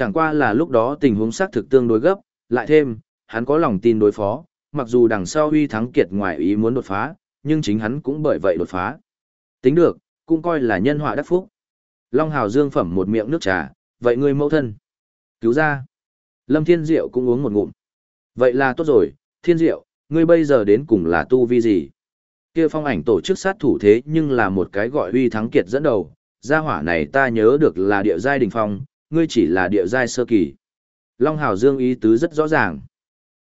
Chẳng qua là lúc đó tình huống xác thực tương đối gấp, lại thêm, hắn có lòng tin đối phó, mặc dù đằng sau huy thắng kiệt ngoài ý muốn đột phá, nhưng chính hắn cũng bởi vậy đột phá. Tính được, cũng coi là nhân họa đắc phúc. Long Hào Dương phẩm một miệng nước trà, vậy ngươi mẫu thân. Cứu ra. Lâm Thiên Diệu cũng uống một ngụm. Vậy là tốt rồi, Thiên Diệu, ngươi bây giờ đến cùng là tu vi gì? Kia phong ảnh tổ chức sát thủ thế nhưng là một cái gọi huy thắng kiệt dẫn đầu, gia hỏa này ta nhớ được là địa giai đỉnh phong, ngươi chỉ là địa giai sơ kỳ. Long Hào Dương ý tứ rất rõ ràng.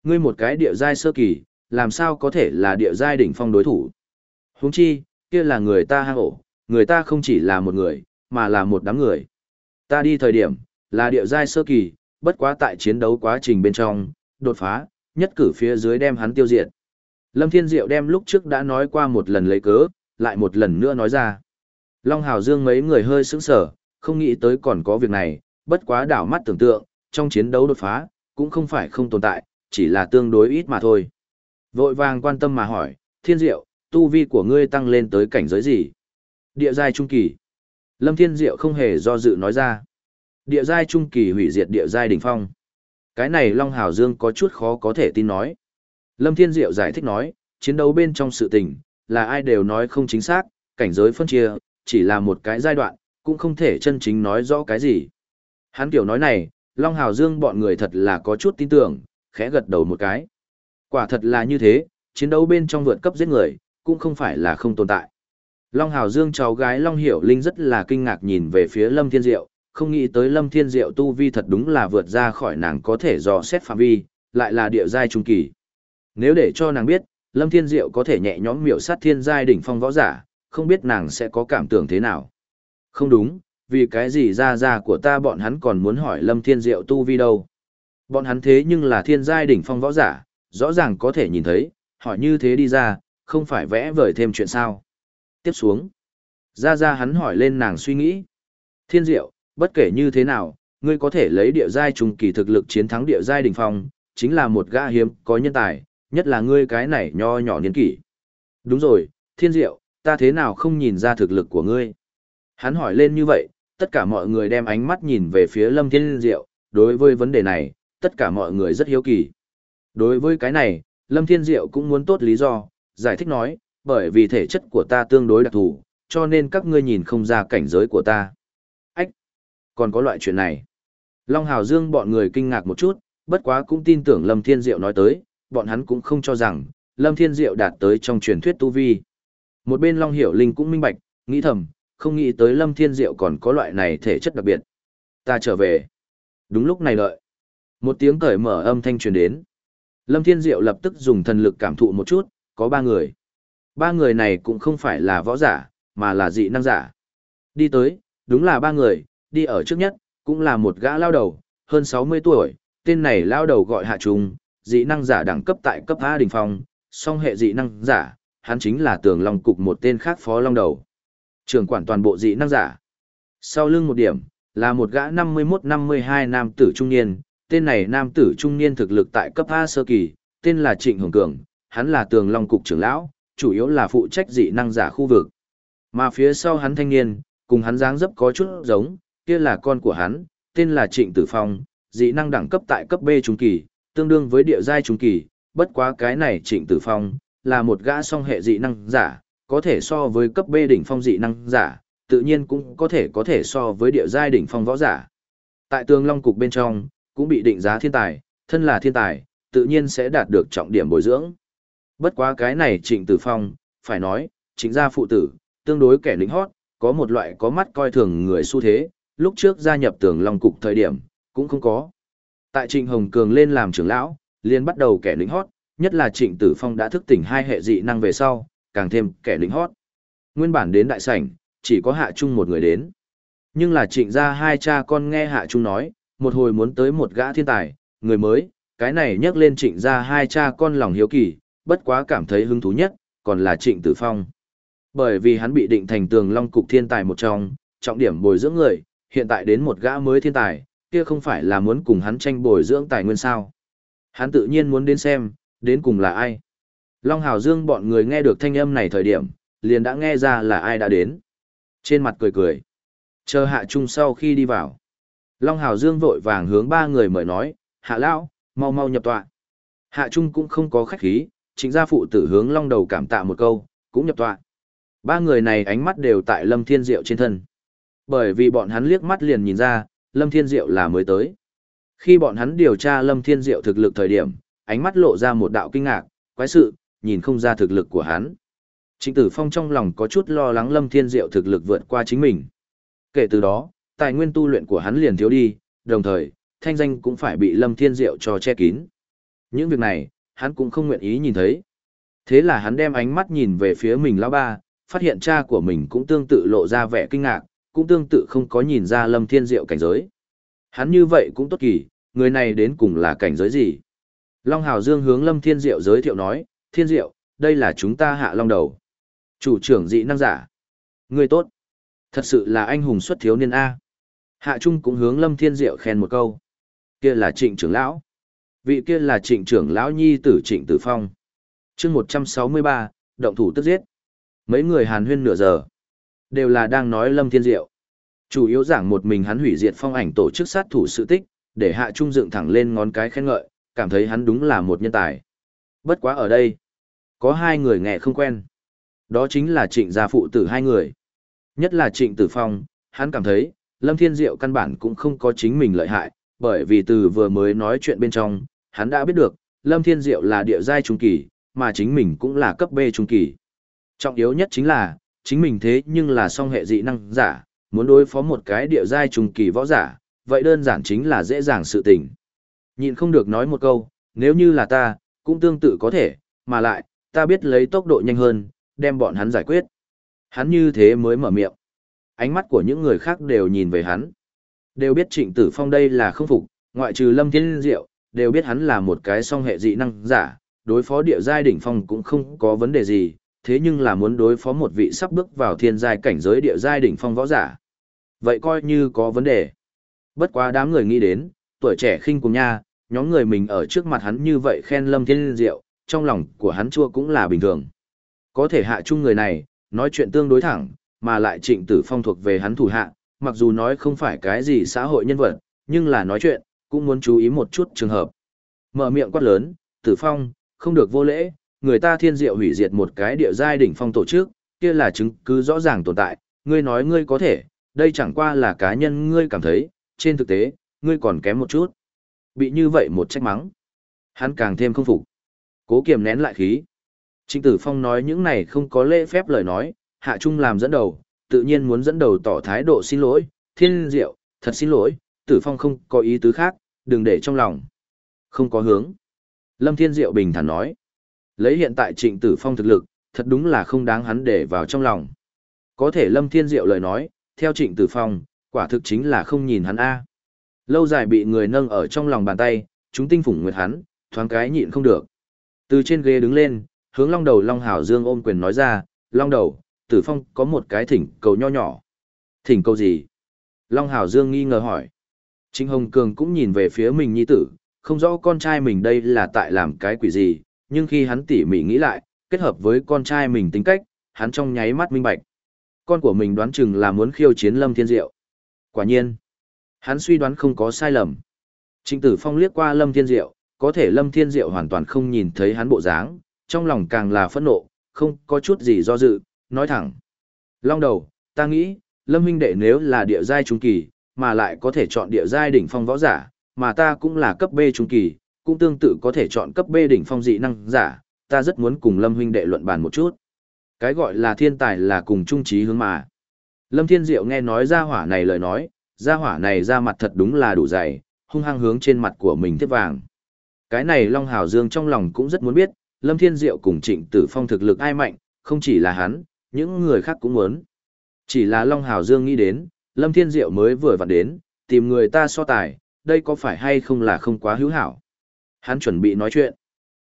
Ngươi một cái địa giai sơ kỳ, làm sao có thể là địa giai đỉnh phong đối thủ? Huống chi, kia là người ta hang ổ, người ta không chỉ là một người, mà là một đám người. Ta đi thời điểm, là địa giai sơ kỳ, bất quá tại chiến đấu quá trình bên trong, đột phá, nhất cử phía dưới đem hắn tiêu diệt. Lâm Thiên Diệu đem lúc trước đã nói qua một lần lấy cớ, lại một lần nữa nói ra. Long Hào Dương mấy người hơi sững sờ, không nghĩ tới còn có việc này, bất quá đảo mắt tưởng tượng, trong chiến đấu đột phá, cũng không phải không tồn tại, chỉ là tương đối ít mà thôi. Vội vàng quan tâm mà hỏi, Thiên Diệu, tu vi của ngươi tăng lên tới cảnh giới gì? Địa giai trung kỳ. Lâm Thiên Diệu không hề do dự nói ra. Địa giai trung kỳ hủy diệt địa giai đỉnh phong. Cái này Long Hào Dương có chút khó có thể tin nói. Lâm Thiên Diệu giải thích nói, chiến đấu bên trong sự tình, là ai đều nói không chính xác, cảnh giới phân chia, chỉ là một cái giai đoạn, cũng không thể chân chính nói rõ cái gì. Hắn kiểu nói này, Long Hào Dương bọn người thật là có chút tin tưởng, khẽ gật đầu một cái. Quả thật là như thế, chiến đấu bên trong vượt cấp giết người, cũng không phải là không tồn tại. Long Hào Dương cháu gái Long Hiểu Linh rất là kinh ngạc nhìn về phía Lâm Thiên Diệu, không nghĩ tới Lâm Thiên Diệu tu vi thật đúng là vượt ra khỏi nàng có thể dò xét phạm vi, lại là địa giai trung kỳ. Nếu để cho nàng biết, Lâm Thiên Diệu có thể nhẹ nhõm miểu sát thiên giai đỉnh phong võ giả, không biết nàng sẽ có cảm tưởng thế nào. Không đúng, vì cái gì ra ra của ta bọn hắn còn muốn hỏi Lâm Thiên Diệu tu vi đâu. Bọn hắn thế nhưng là thiên giai đỉnh phong võ giả, rõ ràng có thể nhìn thấy, hỏi như thế đi ra, không phải vẽ vời thêm chuyện sao. Tiếp xuống, ra ra hắn hỏi lên nàng suy nghĩ. Thiên Diệu, bất kể như thế nào, ngươi có thể lấy địa giai trùng kỳ thực lực chiến thắng địa giai đỉnh phong, chính là một gã hiếm có nhân tài, nhất là ngươi cái này nho nhỏ niên kỷ. Đúng rồi, Thiên Diệu, ta thế nào không nhìn ra thực lực của ngươi? Hắn hỏi lên như vậy, tất cả mọi người đem ánh mắt nhìn về phía Lâm Thiên Diệu, đối với vấn đề này, tất cả mọi người rất hiếu kỳ. Đối với cái này, Lâm Thiên Diệu cũng muốn tốt lý do, giải thích nói, bởi vì thể chất của ta tương đối đặc thù, cho nên các ngươi nhìn không ra cảnh giới của ta. Ách! Còn có loại chuyện này. Long Hào Dương bọn người kinh ngạc một chút, bất quá cũng tin tưởng Lâm Thiên Diệu nói tới, bọn hắn cũng không cho rằng, Lâm Thiên Diệu đạt tới trong truyền thuyết tu vi. Một bên Long Hiểu Linh cũng minh bạch, nghĩ thầm, không nghĩ tới Lâm Thiên Diệu còn có loại này thể chất đặc biệt. Ta trở về. Đúng lúc này đợi. Một tiếng cởi mở âm thanh truyền đến. Lâm Thiên Diệu lập tức dùng thần lực cảm thụ một chút, có ba người. Ba người này cũng không phải là võ giả, mà là dị năng giả. Đi tới, đúng là ba người, đi ở trước nhất, cũng là một gã lao đầu, hơn 60 tuổi, tên này lao đầu gọi hạ trùng, dị năng giả đẳng cấp tại cấp A đỉnh phong, song hệ dị năng giả, hắn chính là tường long cục một tên khác phó long đầu. Trưởng quản toàn bộ dị năng giả. Sau lưng một điểm, là một gã 51-52 nam tử trung niên, tên này nam tử trung niên thực lực tại cấp A sơ kỳ, tên là Trịnh Hồng Cường, hắn là tường long cục trưởng lão, chủ yếu là phụ trách dị năng giả khu vực. Mà phía sau hắn thanh niên, cùng hắn dáng dấp có chút giống, kia là con của hắn, tên là Trịnh Tử Phong, dị năng đẳng cấp tại cấp B trung kỳ, tương đương với địa giai trung kỳ, bất quá cái này Trịnh Tử Phong là một gã song hệ dị năng giả, có thể so với cấp B đỉnh phong dị năng giả, tự nhiên cũng có thể có thể so với địa giai đỉnh phong võ giả. Tại tường long cục bên trong, cũng bị định giá thiên tài, thân là thiên tài, tự nhiên sẽ đạt được trọng điểm bồi dưỡng. Bất quá cái này trịnh tử phong, phải nói, chính gia phụ tử, tương đối kẻ lính hót, có một loại có mắt coi thường người xu thế, lúc trước gia nhập tường long cục thời điểm, cũng không có. Tại trịnh Hồng Cường lên làm trưởng lão, liền bắt đầu kẻ lính hót, nhất là trịnh tử phong đã thức tỉnh hai hệ dị năng về sau, càng thêm kẻ lính hót. Nguyên bản đến đại sảnh, chỉ có hạ trung một người đến. Nhưng là trịnh gia hai cha con nghe hạ trung nói, một hồi muốn tới một gã thiên tài, người mới, cái này nhắc lên trịnh gia hai cha con lòng hiếu kỳ, bất quá cảm thấy hứng thú nhất, còn là trịnh tử phong. Bởi vì hắn bị định thành tường long cục thiên tài một trong, trọng điểm bồi dưỡng người, hiện tại đến một gã mới thiên tài, kia không phải là muốn cùng hắn tranh bồi dưỡng tài nguyên sao. Hắn tự nhiên muốn đến xem, đến cùng là ai. Long Hào Dương bọn người nghe được thanh âm này thời điểm, liền đã nghe ra là ai đã đến. Trên mặt cười cười. Chờ hạ trung sau khi đi vào. Long Hào Dương vội vàng hướng ba người mời nói, hạ lão, mau mau nhập tọa. Hạ Trung cũng không có khách khí, chính gia phụ tử hướng Long đầu cảm tạ một câu, cũng nhập tọa. Ba người này ánh mắt đều tại Lâm Thiên Diệu trên thân. Bởi vì bọn hắn liếc mắt liền nhìn ra, Lâm Thiên Diệu là mới tới. Khi bọn hắn điều tra Lâm Thiên Diệu thực lực thời điểm, ánh mắt lộ ra một đạo kinh ngạc, quái sự, nhìn không ra thực lực của hắn. Trịnh Tử Phong trong lòng có chút lo lắng Lâm Thiên Diệu thực lực vượt qua chính mình. Kể từ đó, tài nguyên tu luyện của hắn liền thiếu đi, đồng thời, thanh danh cũng phải bị Lâm Thiên Diệu cho che kín. Những việc này, hắn cũng không nguyện ý nhìn thấy. Thế là hắn đem ánh mắt nhìn về phía mình lão ba, phát hiện cha của mình cũng tương tự lộ ra vẻ kinh ngạc, cũng tương tự không có nhìn ra Lâm Thiên Diệu cảnh giới. Hắn như vậy cũng tốt kỳ, người này đến cùng là cảnh giới gì? Long Hào Dương hướng Lâm Thiên Diệu giới thiệu nói, Thiên Diệu, đây là chúng ta hạ long đầu. Chủ trưởng dị năng giả. Người tốt. Thật sự là anh hùng xuất thiếu niên A. Hạ Trung cũng hướng Lâm Thiên Diệu khen một câu. Kia là trịnh trưởng lão. Vị kia là trịnh trưởng lão nhi tử trịnh tử phong. chương 163, động thủ tức giết. Mấy người hàn huyên nửa giờ. Đều là đang nói Lâm Thiên Diệu. Chủ yếu giảng một mình hắn hủy diệt phong ảnh tổ chức sát thủ sự tích, để Hạ Trung dựng thẳng lên ngón cái khen ngợi, cảm thấy hắn đúng là một nhân tài. Bất quá ở đây, có hai người nghe không quen. Đó chính là trịnh gia phụ tử hai người. Nhất là trịnh tử phong, hắn cảm thấy, Lâm Thiên Diệu căn bản cũng không có chính mình lợi hại, bởi vì từ vừa mới nói chuyện bên trong, hắn đã biết được, Lâm Thiên Diệu là địa giai trung kỳ, mà chính mình cũng là cấp B trung kỳ. Trọng yếu nhất chính là, chính mình thế nhưng là song hệ dị năng giả, muốn đối phó một cái địa giai trung kỳ võ giả, vậy đơn giản chính là dễ dàng sự tình. Nhìn không được nói một câu, nếu như là ta, cũng tương tự có thể, mà lại, ta biết lấy tốc độ nhanh hơn, đem bọn hắn giải quyết. Hắn như thế mới mở miệng. Ánh mắt của những người khác đều nhìn về hắn. Đều biết trịnh tử phong đây là không phục, ngoại trừ lâm thiên diệu, đều biết hắn là một cái song hệ dị năng giả, đối phó địa giai đỉnh phong cũng không có vấn đề gì, thế nhưng là muốn đối phó một vị sắp bước vào thiên giai cảnh giới địa giai đỉnh phong võ giả. Vậy coi như có vấn đề. Bất quá đám người nghĩ đến, tuổi trẻ khinh cùng nha, nhóm người mình ở trước mặt hắn như vậy khen lâm thiên diệu, trong lòng của hắn chua cũng là bình thường. Có thể hạ chung người này, nói chuyện tương đối thẳng, mà lại trịnh tử phong thuộc về hắn thủ hạ, mặc dù nói không phải cái gì xã hội nhân vật, nhưng là nói chuyện, cũng muốn chú ý một chút trường hợp. Mở miệng quát lớn, tử phong, không được vô lễ, người ta thiên diệu hủy diệt một cái địa giai đỉnh phong tổ chức, kia là chứng cứ rõ ràng tồn tại, ngươi nói ngươi có thể, đây chẳng qua là cá nhân ngươi cảm thấy, trên thực tế, ngươi còn kém một chút. Bị như vậy một trách mắng. Hắn càng thêm không phục. Cố kiềm nén lại khí. Trịnh Tử Phong nói những này không có lễ phép lời nói, Hạ Trung làm dẫn đầu, tự nhiên muốn dẫn đầu tỏ thái độ xin lỗi, thiên diệu, thật xin lỗi, Tử Phong không có ý tứ khác, đừng để trong lòng. Không có hướng. Lâm Thiên Diệu bình thản nói. Lấy hiện tại trịnh Tử Phong thực lực, thật đúng là không đáng hắn để vào trong lòng. Có thể Lâm Thiên Diệu lời nói, theo trịnh Tử Phong, quả thực chính là không nhìn hắn A. Lâu dài bị người nâng ở trong lòng bàn tay, chúng tinh phủng nguyệt hắn, thoáng cái nhịn không được. Từ trên ghế đứng lên, hướng long đầu Long Hảo Dương ôm quyền nói ra, Long đầu, tử phong có một cái thỉnh cầu nho nhỏ. Thỉnh cầu gì? Long Hảo Dương nghi ngờ hỏi. Trịnh Hồng Cường cũng nhìn về phía mình nhi tử, không rõ con trai mình đây là tại làm cái quỷ gì, nhưng khi hắn tỉ mỉ nghĩ lại, kết hợp với con trai mình tính cách, hắn trong nháy mắt minh bạch. Con của mình đoán chừng là muốn khiêu chiến Lâm Thiên Diệu. Quả nhiên, hắn suy đoán không có sai lầm. Trịnh Tử Phong liếc qua Lâm Thiên Diệu, có thể Lâm Thiên Diệu hoàn toàn không nhìn thấy hắn bộ dáng, trong lòng càng là phẫn nộ, không có chút gì do dự, nói thẳng. Long đầu, ta nghĩ, Lâm huynh đệ nếu là địa giai trung kỳ, mà lại có thể chọn địa giai đỉnh phong võ giả, mà ta cũng là cấp B trung kỳ, cũng tương tự có thể chọn cấp B đỉnh phong dị năng giả, ta rất muốn cùng Lâm huynh đệ luận bàn một chút. Cái gọi là thiên tài là cùng trung trí hướng mà. Lâm Thiên Diệu nghe nói ra hỏa này lời nói, ra hỏa này ra mặt thật đúng là đủ dày, hung hăng hướng trên mặt của mình tiếp vàng. Cái này Long Hào Dương trong lòng cũng rất muốn biết, Lâm Thiên Diệu cùng Trịnh Tử Phong thực lực ai mạnh, không chỉ là hắn, những người khác cũng muốn. Chỉ là Long Hào Dương nghĩ đến, Lâm Thiên Diệu mới vừa vặn đến, tìm người ta so tài, đây có phải hay không là không quá hữu hảo. Hắn chuẩn bị nói chuyện.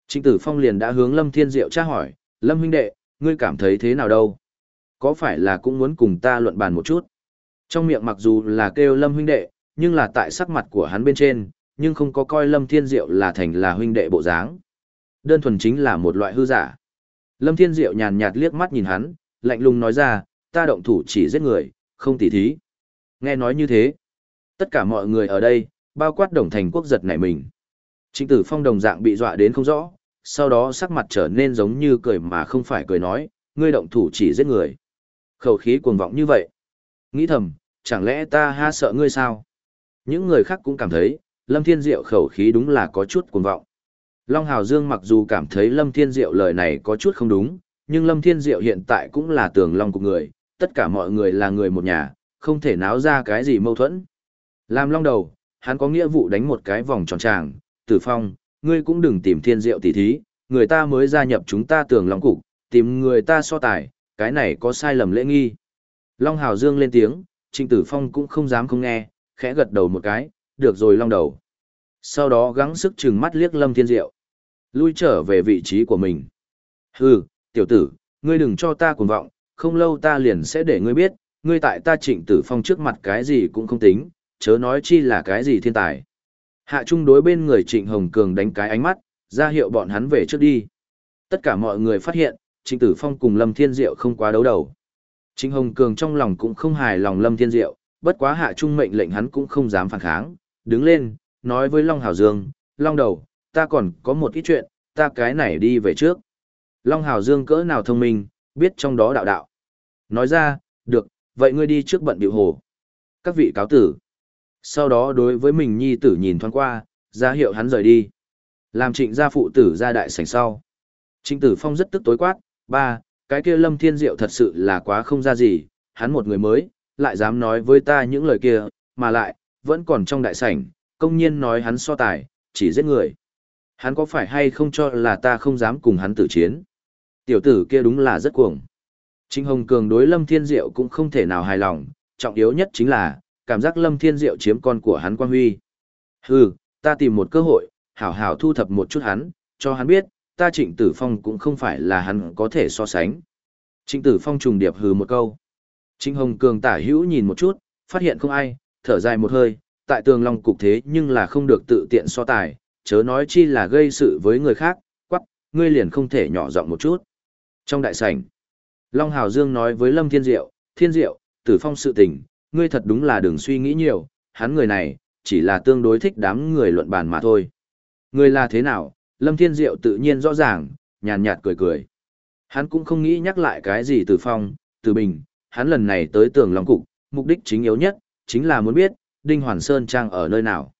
Trịnh Tử Phong liền đã hướng Lâm Thiên Diệu tra hỏi, Lâm huynh đệ, ngươi cảm thấy thế nào đâu? Có phải là cũng muốn cùng ta luận bàn một chút? Trong miệng mặc dù là kêu Lâm huynh đệ, nhưng là tại sắc mặt của hắn bên trên, nhưng không có coi Lâm Thiên Diệu là thành là huynh đệ bộ dáng. Đơn thuần chính là một loại hư giả. Lâm Thiên Diệu nhàn nhạt liếc mắt nhìn hắn, lạnh lùng nói ra, ta động thủ chỉ giết người, không tỉ thí. Nghe nói như thế, Tất cả mọi người ở đây, bao quát đồng thành quốc giật nảy mình. Trịnh tử phong đồng dạng bị dọa đến không rõ, sau đó sắc mặt trở nên giống như cười mà không phải cười nói, ngươi động thủ chỉ giết người. Khẩu khí cuồng vọng như vậy. Nghĩ thầm, chẳng lẽ ta ha sợ ngươi sao? Những người khác cũng cảm thấy, Lâm Thiên Diệu khẩu khí đúng là có chút cuồng vọng. Long Hào Dương mặc dù cảm thấy Lâm Thiên Diệu lời này có chút không đúng, nhưng Lâm Thiên Diệu hiện tại cũng là tường long của người, tất cả mọi người là người một nhà, không thể náo ra cái gì mâu thuẫn. Làm long đầu, hắn có nghĩa vụ đánh một cái vòng tròn tràng, tử phong, ngươi cũng đừng tìm Thiên Diệu tỉ thí, người ta mới gia nhập chúng ta tường long cục, tìm người ta so tài, cái này có sai lầm lễ nghi. Long Hào Dương lên tiếng, Trịnh Tử Phong cũng không dám không nghe, khẽ gật đầu một cái, được rồi long đầu. Sau đó gắng sức chừng mắt liếc Lâm Thiên Diệu. Lui trở về vị trí của mình. Hừ, tiểu tử, ngươi đừng cho ta cuồng vọng, không lâu ta liền sẽ để ngươi biết, ngươi tại ta trịnh tử phong trước mặt cái gì cũng không tính, chớ nói chi là cái gì thiên tài. Hạ trung đối bên người trịnh Hồng Cường đánh cái ánh mắt, ra hiệu bọn hắn về trước đi. Tất cả mọi người phát hiện, trịnh tử phong cùng Lâm Thiên Diệu không quá đấu đầu. Trịnh Hồng Cường trong lòng cũng không hài lòng Lâm Thiên Diệu, bất quá hạ trung mệnh lệnh hắn cũng không dám phản kháng, đứng lên, nói với Long Hảo Dương, Long đầu, ta còn có một ít chuyện, ta cái này đi về trước. Long Hảo Dương cỡ nào thông minh, biết trong đó đạo đạo. Nói ra, được, vậy ngươi đi trước bận biểu hồ. Các vị cáo tử. Sau đó đối với mình nhi tử nhìn thoáng qua, ra hiệu hắn rời đi. Làm trịnh gia phụ tử ra đại sảnh sau. Trịnh tử phong rất tức tối quát, ba, cái kia lâm thiên diệu thật sự là quá không ra gì, hắn một người mới, lại dám nói với ta những lời kia, mà lại, vẫn còn trong đại sảnh, công nhiên nói hắn so tài, chỉ giết người. Hắn có phải hay không cho là ta không dám cùng hắn tử chiến? Tiểu tử kia đúng là rất cuồng. Trịnh Hồng Cường đối Lâm Thiên Diệu cũng không thể nào hài lòng, trọng yếu nhất chính là, cảm giác Lâm Thiên Diệu chiếm con của hắn Quang Huy. Hừ, ta tìm một cơ hội, hảo hảo thu thập một chút hắn, cho hắn biết, ta Trịnh Tử Phong cũng không phải là hắn có thể so sánh. Trịnh Tử Phong trùng điệp hừ một câu. Trịnh Hồng Cường tả hữu nhìn một chút, phát hiện không ai, thở dài một hơi, tại tường long cục thế nhưng là không được tự tiện so tài, chớ nói chi là gây sự với người khác, quắc, ngươi liền không thể nhỏ giọng một chút. Trong đại sảnh, Long Hào Dương nói với Lâm Thiên Diệu, Thiên Diệu, tử phong sự tình, ngươi thật đúng là đừng suy nghĩ nhiều, hắn người này, chỉ là tương đối thích đám người luận bàn mà thôi. Người là thế nào, Lâm Thiên Diệu tự nhiên rõ ràng, nhàn nhạt cười cười. Hắn cũng không nghĩ nhắc lại cái gì tử phong, tử bình, hắn lần này tới tường Long Cục, mục đích chính yếu nhất, chính là muốn biết, Đinh Hoàn Sơn Trang ở nơi nào.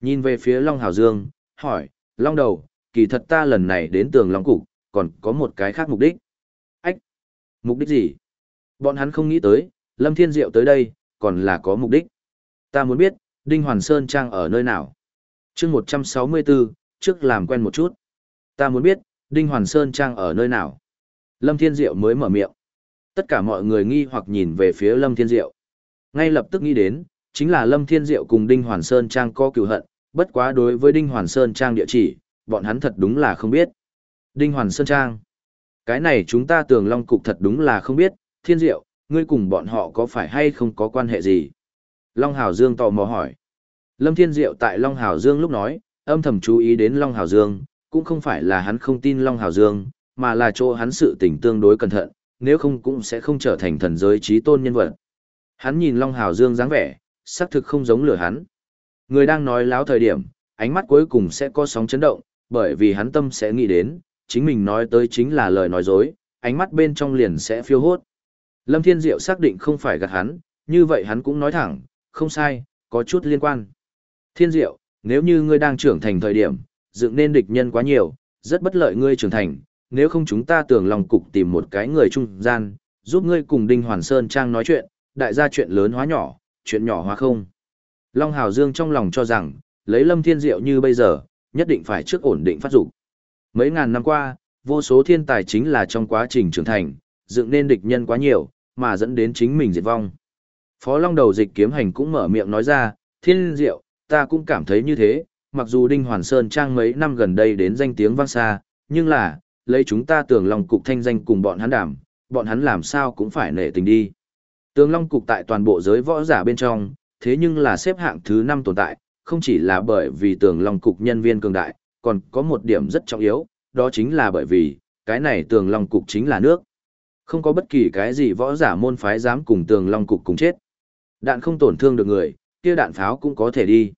Nhìn về phía Long Hào Dương, hỏi, Long đầu, kỳ thật ta lần này đến tường Long Cục, còn có một cái khác mục đích. Ách! Mục đích gì? Bọn hắn không nghĩ tới, Lâm Thiên Diệu tới đây, còn là có mục đích. Ta muốn biết, Đinh Hoàn Sơn Trang ở nơi nào? chương 164, trước làm quen một chút. Ta muốn biết, Đinh Hoàn Sơn Trang ở nơi nào? Lâm Thiên Diệu mới mở miệng. Tất cả mọi người nghi hoặc nhìn về phía Lâm Thiên Diệu. Ngay lập tức nghĩ đến, chính là Lâm Thiên Diệu cùng Đinh Hoàn Sơn Trang có cựu hận, bất quá đối với Đinh Hoàn Sơn Trang địa chỉ, bọn hắn thật đúng là không biết. Đinh Hoàn Sơn Trang. Cái này chúng ta tường long cục thật đúng là không biết, Thiên Diệu, ngươi cùng bọn họ có phải hay không có quan hệ gì? Long Hào Dương tò mò hỏi. Lâm Thiên Diệu tại Long Hào Dương lúc nói, âm thầm chú ý đến Long Hào Dương, cũng không phải là hắn không tin Long Hào Dương, mà là chỗ hắn sự tình tương đối cẩn thận, nếu không cũng sẽ không trở thành thần giới trí tôn nhân vật. Hắn nhìn Long Hào Dương dáng vẻ, xác thực không giống lửa hắn. Người đang nói láo thời điểm, ánh mắt cuối cùng sẽ có sóng chấn động, bởi vì hắn tâm sẽ nghĩ đến, chính mình nói tới chính là lời nói dối, ánh mắt bên trong liền sẽ phiêu hốt. Lâm Thiên Diệu xác định không phải gạt hắn, như vậy hắn cũng nói thẳng, không sai, có chút liên quan. Thiên Diệu, nếu như ngươi đang trưởng thành thời điểm, dựng nên địch nhân quá nhiều, rất bất lợi ngươi trưởng thành, nếu không chúng ta tưởng lòng cục tìm một cái người trung gian, giúp ngươi cùng Đinh Hoàn Sơn Trang nói chuyện, đại gia chuyện lớn hóa nhỏ, chuyện nhỏ hóa không. Long Hào Dương trong lòng cho rằng, lấy Lâm Thiên Diệu như bây giờ, nhất định phải trước ổn định phát dục. Mấy ngàn năm qua, vô số thiên tài chính là trong quá trình trưởng thành, dựng nên địch nhân quá nhiều, mà dẫn đến chính mình diệt vong. Phó Long đầu dịch kiếm hành cũng mở miệng nói ra, Thiên Diệu, ta cũng cảm thấy như thế, mặc dù Đinh Hoàn Sơn Trang mấy năm gần đây đến danh tiếng vang xa, nhưng là, lấy chúng ta tưởng lòng cục thanh danh cùng bọn hắn đảm, bọn hắn làm sao cũng phải nể tình đi. Tường Long Cục tại toàn bộ giới võ giả bên trong, thế nhưng là xếp hạng thứ 5 tồn tại, không chỉ là bởi vì Tường Long Cục nhân viên cường đại, còn có một điểm rất trọng yếu, đó chính là bởi vì, cái này Tường Long Cục chính là nước. Không có bất kỳ cái gì võ giả môn phái dám cùng Tường Long Cục cùng chết. Đạn không tổn thương được người, kia đạn pháo cũng có thể đi.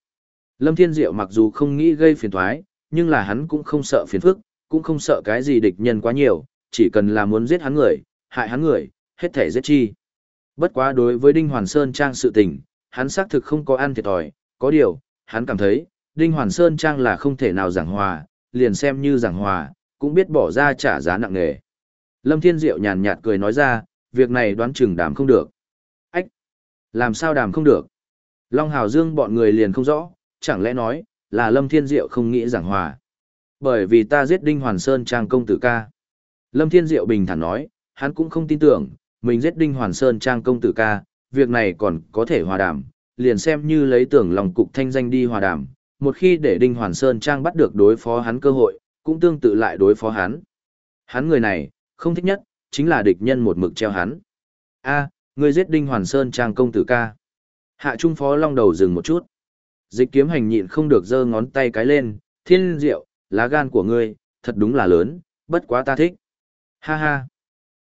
Lâm Thiên Diệu mặc dù không nghĩ gây phiền toái, nhưng là hắn cũng không sợ phiền phức, cũng không sợ cái gì địch nhân quá nhiều, chỉ cần là muốn giết hắn người, hại hắn người, hết thể giết chi. Bất quá đối với Đinh Hoàn Sơn Trang sự tình, hắn xác thực không có ăn thiệt thòi, có điều, hắn cảm thấy, Đinh Hoàn Sơn Trang là không thể nào giảng hòa, liền xem như giảng hòa, cũng biết bỏ ra trả giá nặng nề. Lâm Thiên Diệu nhàn nhạt cười nói ra, việc này đoán chừng đàm không được. Ách! Làm sao đàm không được? Long Hào Dương bọn người liền không rõ, chẳng lẽ nói, là Lâm Thiên Diệu không nghĩ giảng hòa. Bởi vì ta giết Đinh Hoàn Sơn Trang công tử ca. Lâm Thiên Diệu bình thản nói, hắn cũng không tin tưởng, mình giết Đinh Hoàn Sơn Trang công tử ca, việc này còn có thể hòa đàm, liền xem như lấy tưởng lòng cục thanh danh đi hòa đàm, một khi để Đinh Hoàn Sơn Trang bắt được đối phó hắn cơ hội, cũng tương tự lại đối phó hắn. Hắn người này, không thích nhất, chính là địch nhân một mực treo hắn. A, người giết Đinh Hoàn Sơn Trang công tử ca. Hạ Trung Phó Long đầu dừng một chút. Dịch kiếm hành nhịn không được giơ ngón tay cái lên, thiên diệu, lá gan của ngươi, thật đúng là lớn, bất quá ta thích. Ha ha.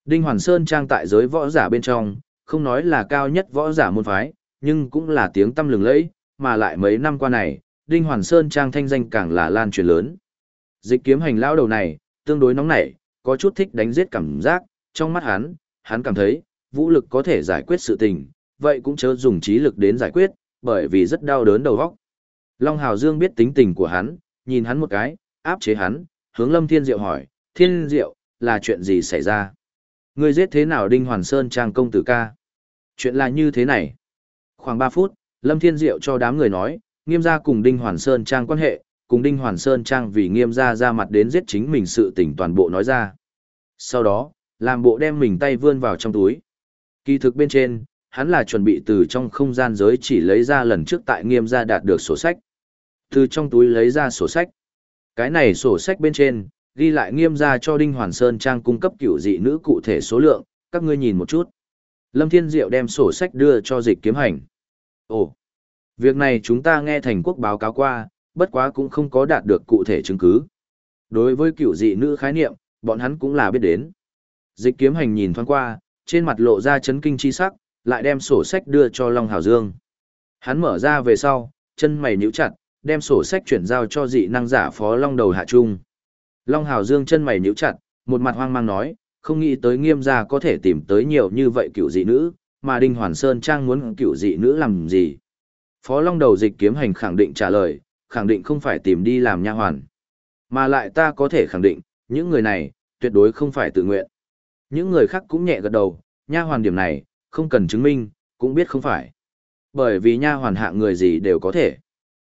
Đinh Hoàn Sơn Trang tại giới võ giả bên trong, không nói là cao nhất võ giả môn phái, nhưng cũng là tiếng tâm lừng lẫy, mà lại mấy năm qua này, Đinh Hoàn Sơn Trang thanh danh càng là lan truyền lớn. Dịch kiếm hành lão đầu này, tương đối nóng nảy, có chút thích đánh giết cảm giác, trong mắt hắn, hắn cảm thấy, vũ lực có thể giải quyết sự tình, vậy cũng chớ dùng trí lực đến giải quyết, bởi vì rất đau đớn đầu óc. Long Hào Dương biết tính tình của hắn, nhìn hắn một cái, áp chế hắn, hướng Lâm Thiên Diệu hỏi, Thiên Diệu, là chuyện gì xảy ra? Ngươi giết thế nào Đinh Hoàn Sơn Trang công tử ca? Chuyện là như thế này. Khoảng 3 phút, Lâm Thiên Diệu cho đám người nói, nghiêm gia cùng Đinh Hoàn Sơn Trang quan hệ, cùng Đinh Hoàn Sơn Trang vì nghiêm gia ra mặt đến giết chính mình sự tình toàn bộ nói ra. Sau đó, làm bộ đem mình tay vươn vào trong túi. Kỳ thực bên trên, hắn là chuẩn bị từ trong không gian giới chỉ lấy ra lần trước tại nghiêm gia đạt được sổ sách. Từ trong túi lấy ra sổ sách. Cái này sổ sách bên trên, ghi lại nghiêm gia cho Đinh Hoàn Sơn Trang cung cấp cựu dị nữ cụ thể số lượng, các ngươi nhìn một chút. Lâm Thiên Diệu đem sổ sách đưa cho dịch kiếm hành. Ồ, việc này chúng ta nghe thành quốc báo cáo qua, bất quá cũng không có đạt được cụ thể chứng cứ. Đối với cựu dị nữ khái niệm, bọn hắn cũng là biết đến. Dịch kiếm hành nhìn thoáng qua, trên mặt lộ ra chấn kinh chi sắc, lại đem sổ sách đưa cho Long Hảo Dương. Hắn mở ra về sau, chân mày nhíu chặt, đem sổ sách chuyển giao cho dị năng giả phó Long đầu hạ trung. Long Hào Dương chân mày nhíu chặt, một mặt hoang mang nói, không nghĩ tới nghiêm gia có thể tìm tới nhiều như vậy cựu dị nữ, mà Đinh Hoàn Sơn Trang muốn cựu dị nữ làm gì. Phó Long đầu dịch kiếm hành khẳng định trả lời, khẳng định không phải tìm đi làm nha hoàn. Mà lại ta có thể khẳng định, những người này, tuyệt đối không phải tự nguyện. Những người khác cũng nhẹ gật đầu, nha hoàn điểm này, không cần chứng minh, cũng biết không phải. Bởi vì nha hoàn hạ người gì đều có thể.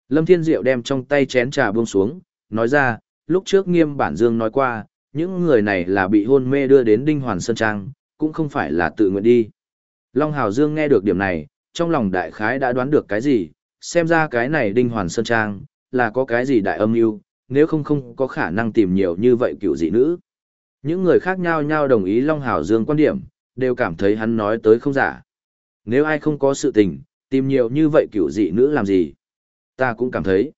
Lâm Thiên Diệu đem trong tay chén trà buông xuống, nói ra, lúc trước nghiêm bản dương nói qua, những người này là bị hôn mê đưa đến Đinh Hoàn Sơn Trang, cũng không phải là tự nguyện đi. Long Hào Dương nghe được điểm này, trong lòng đại khái đã đoán được cái gì, xem ra cái này Đinh Hoàn Sơn Trang, là có cái gì đại âm mưu nếu không không có khả năng tìm nhiều như vậy cựu dị nữ. Những người khác nhau nhau đồng ý Long Hào Dương quan điểm, đều cảm thấy hắn nói tới không giả. Nếu ai không có sự tình, tìm nhiều như vậy cựu dị nữ làm gì? Ta cũng cảm thấy.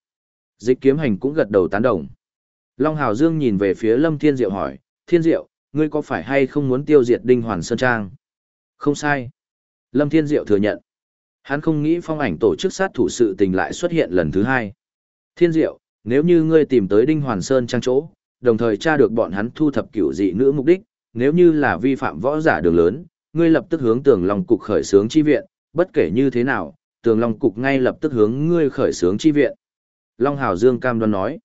Dịch kiếm hành cũng gật đầu tán đồng. Long Hào Dương nhìn về phía Lâm Thiên Diệu hỏi, Thiên Diệu, ngươi có phải hay không muốn tiêu diệt Đinh Hoàn Sơn Trang? Không sai. Lâm Thiên Diệu thừa nhận. Hắn không nghĩ phong ảnh tổ chức sát thủ sự tình lại xuất hiện lần thứ hai. Thiên Diệu, nếu như ngươi tìm tới Đinh Hoàn Sơn Trang chỗ, đồng thời tra được bọn hắn thu thập cửu dị nữ mục đích, nếu như là vi phạm võ giả đường lớn, ngươi lập tức hướng tường Long Cục khởi xướng chi viện, bất kể như thế nào, tường Long Cục ngay lập tức hướng ngươi khởi xướng chi viện. Long Hào Dương cam đoan nói,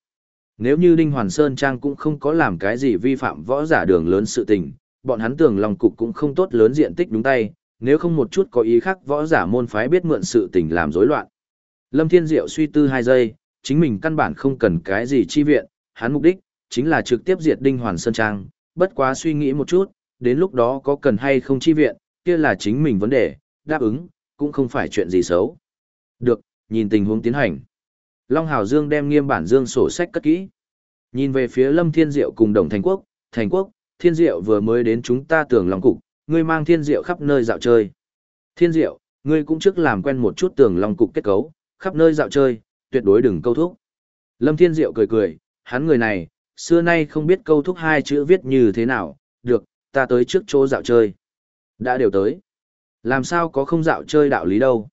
nếu như Đinh Hoàn Sơn Trang cũng không có làm cái gì vi phạm võ giả đường lớn sự tình, bọn hắn tưởng lòng Cục cũng không tốt lớn diện tích đúng tay, nếu không một chút có ý khác võ giả môn phái biết mượn sự tình làm rối loạn. Lâm Thiên Diệu suy tư hai giây, chính mình căn bản không cần cái gì chi viện, hắn mục đích chính là trực tiếp diệt Đinh Hoàn Sơn Trang, bất quá suy nghĩ một chút, đến lúc đó có cần hay không chi viện, kia là chính mình vấn đề, đáp ứng, cũng không phải chuyện gì xấu. Được, nhìn tình huống tiến hành. Long Hào Dương đem nghiêm bản dương sổ sách cất kỹ. Nhìn về phía Lâm Thiên Diệu cùng Đồng Thành Quốc, Thành Quốc, Thiên Diệu vừa mới đến chúng ta tưởng Long Cục, ngươi mang Thiên Diệu khắp nơi dạo chơi. Thiên Diệu, ngươi cũng trước làm quen một chút tưởng Long Cục kết cấu, khắp nơi dạo chơi, tuyệt đối đừng câu thúc. Lâm Thiên Diệu cười cười, hắn người này, xưa nay không biết câu thúc hai chữ viết như thế nào, được, ta tới trước chỗ dạo chơi. Đã đều tới. Làm sao có không dạo chơi đạo lý đâu.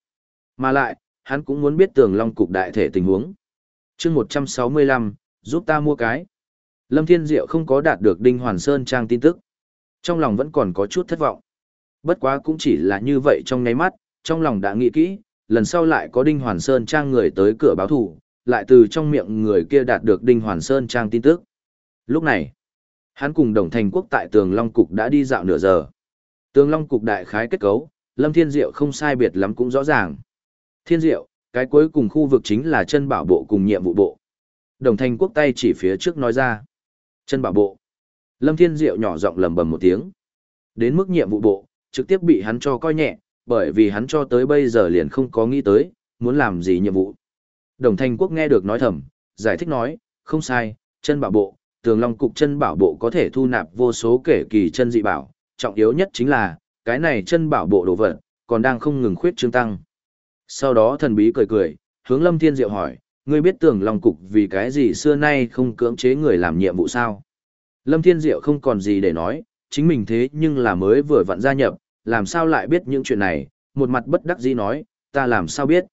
Mà lại, hắn cũng muốn biết tường long cục đại thể tình huống. chương 165, giúp ta mua cái. Lâm Thiên Diệu không có đạt được Đinh Hoàn Sơn trang tin tức. Trong lòng vẫn còn có chút thất vọng. Bất quá cũng chỉ là như vậy trong nháy mắt, trong lòng đã nghĩ kỹ, lần sau lại có Đinh Hoàn Sơn trang người tới cửa báo thủ, lại từ trong miệng người kia đạt được Đinh Hoàn Sơn trang tin tức. Lúc này, hắn cùng Đồng Thành Quốc tại Tường Long Cục đã đi dạo nửa giờ. Tường Long Cục đại khái kết cấu, Lâm Thiên Diệu không sai biệt lắm cũng rõ ràng. Thiên Diệu, cái cuối cùng khu vực chính là chân bảo bộ cùng nhiệm vụ bộ. Đồng Thanh Quốc tay chỉ phía trước nói ra. Chân bảo bộ. Lâm Thiên Diệu nhỏ giọng lầm bầm một tiếng. Đến mức nhiệm vụ bộ, trực tiếp bị hắn cho coi nhẹ, bởi vì hắn cho tới bây giờ liền không có nghĩ tới, muốn làm gì nhiệm vụ. Đồng Thanh Quốc nghe được nói thầm, giải thích nói, không sai, chân bảo bộ, tường long cục chân bảo bộ có thể thu nạp vô số kể kỳ chân dị bảo, trọng yếu nhất chính là, cái này chân bảo bộ đồ vật, còn đang không ngừng khuyết trương tăng. Sau đó thần bí cười cười, hướng Lâm Thiên Diệu hỏi, ngươi biết Tưởng long cục vì cái gì xưa nay không cưỡng chế người làm nhiệm vụ sao? Lâm Thiên Diệu không còn gì để nói, chính mình thế nhưng là mới vừa vặn gia nhập, làm sao lại biết những chuyện này, một mặt bất đắc dĩ nói, ta làm sao biết.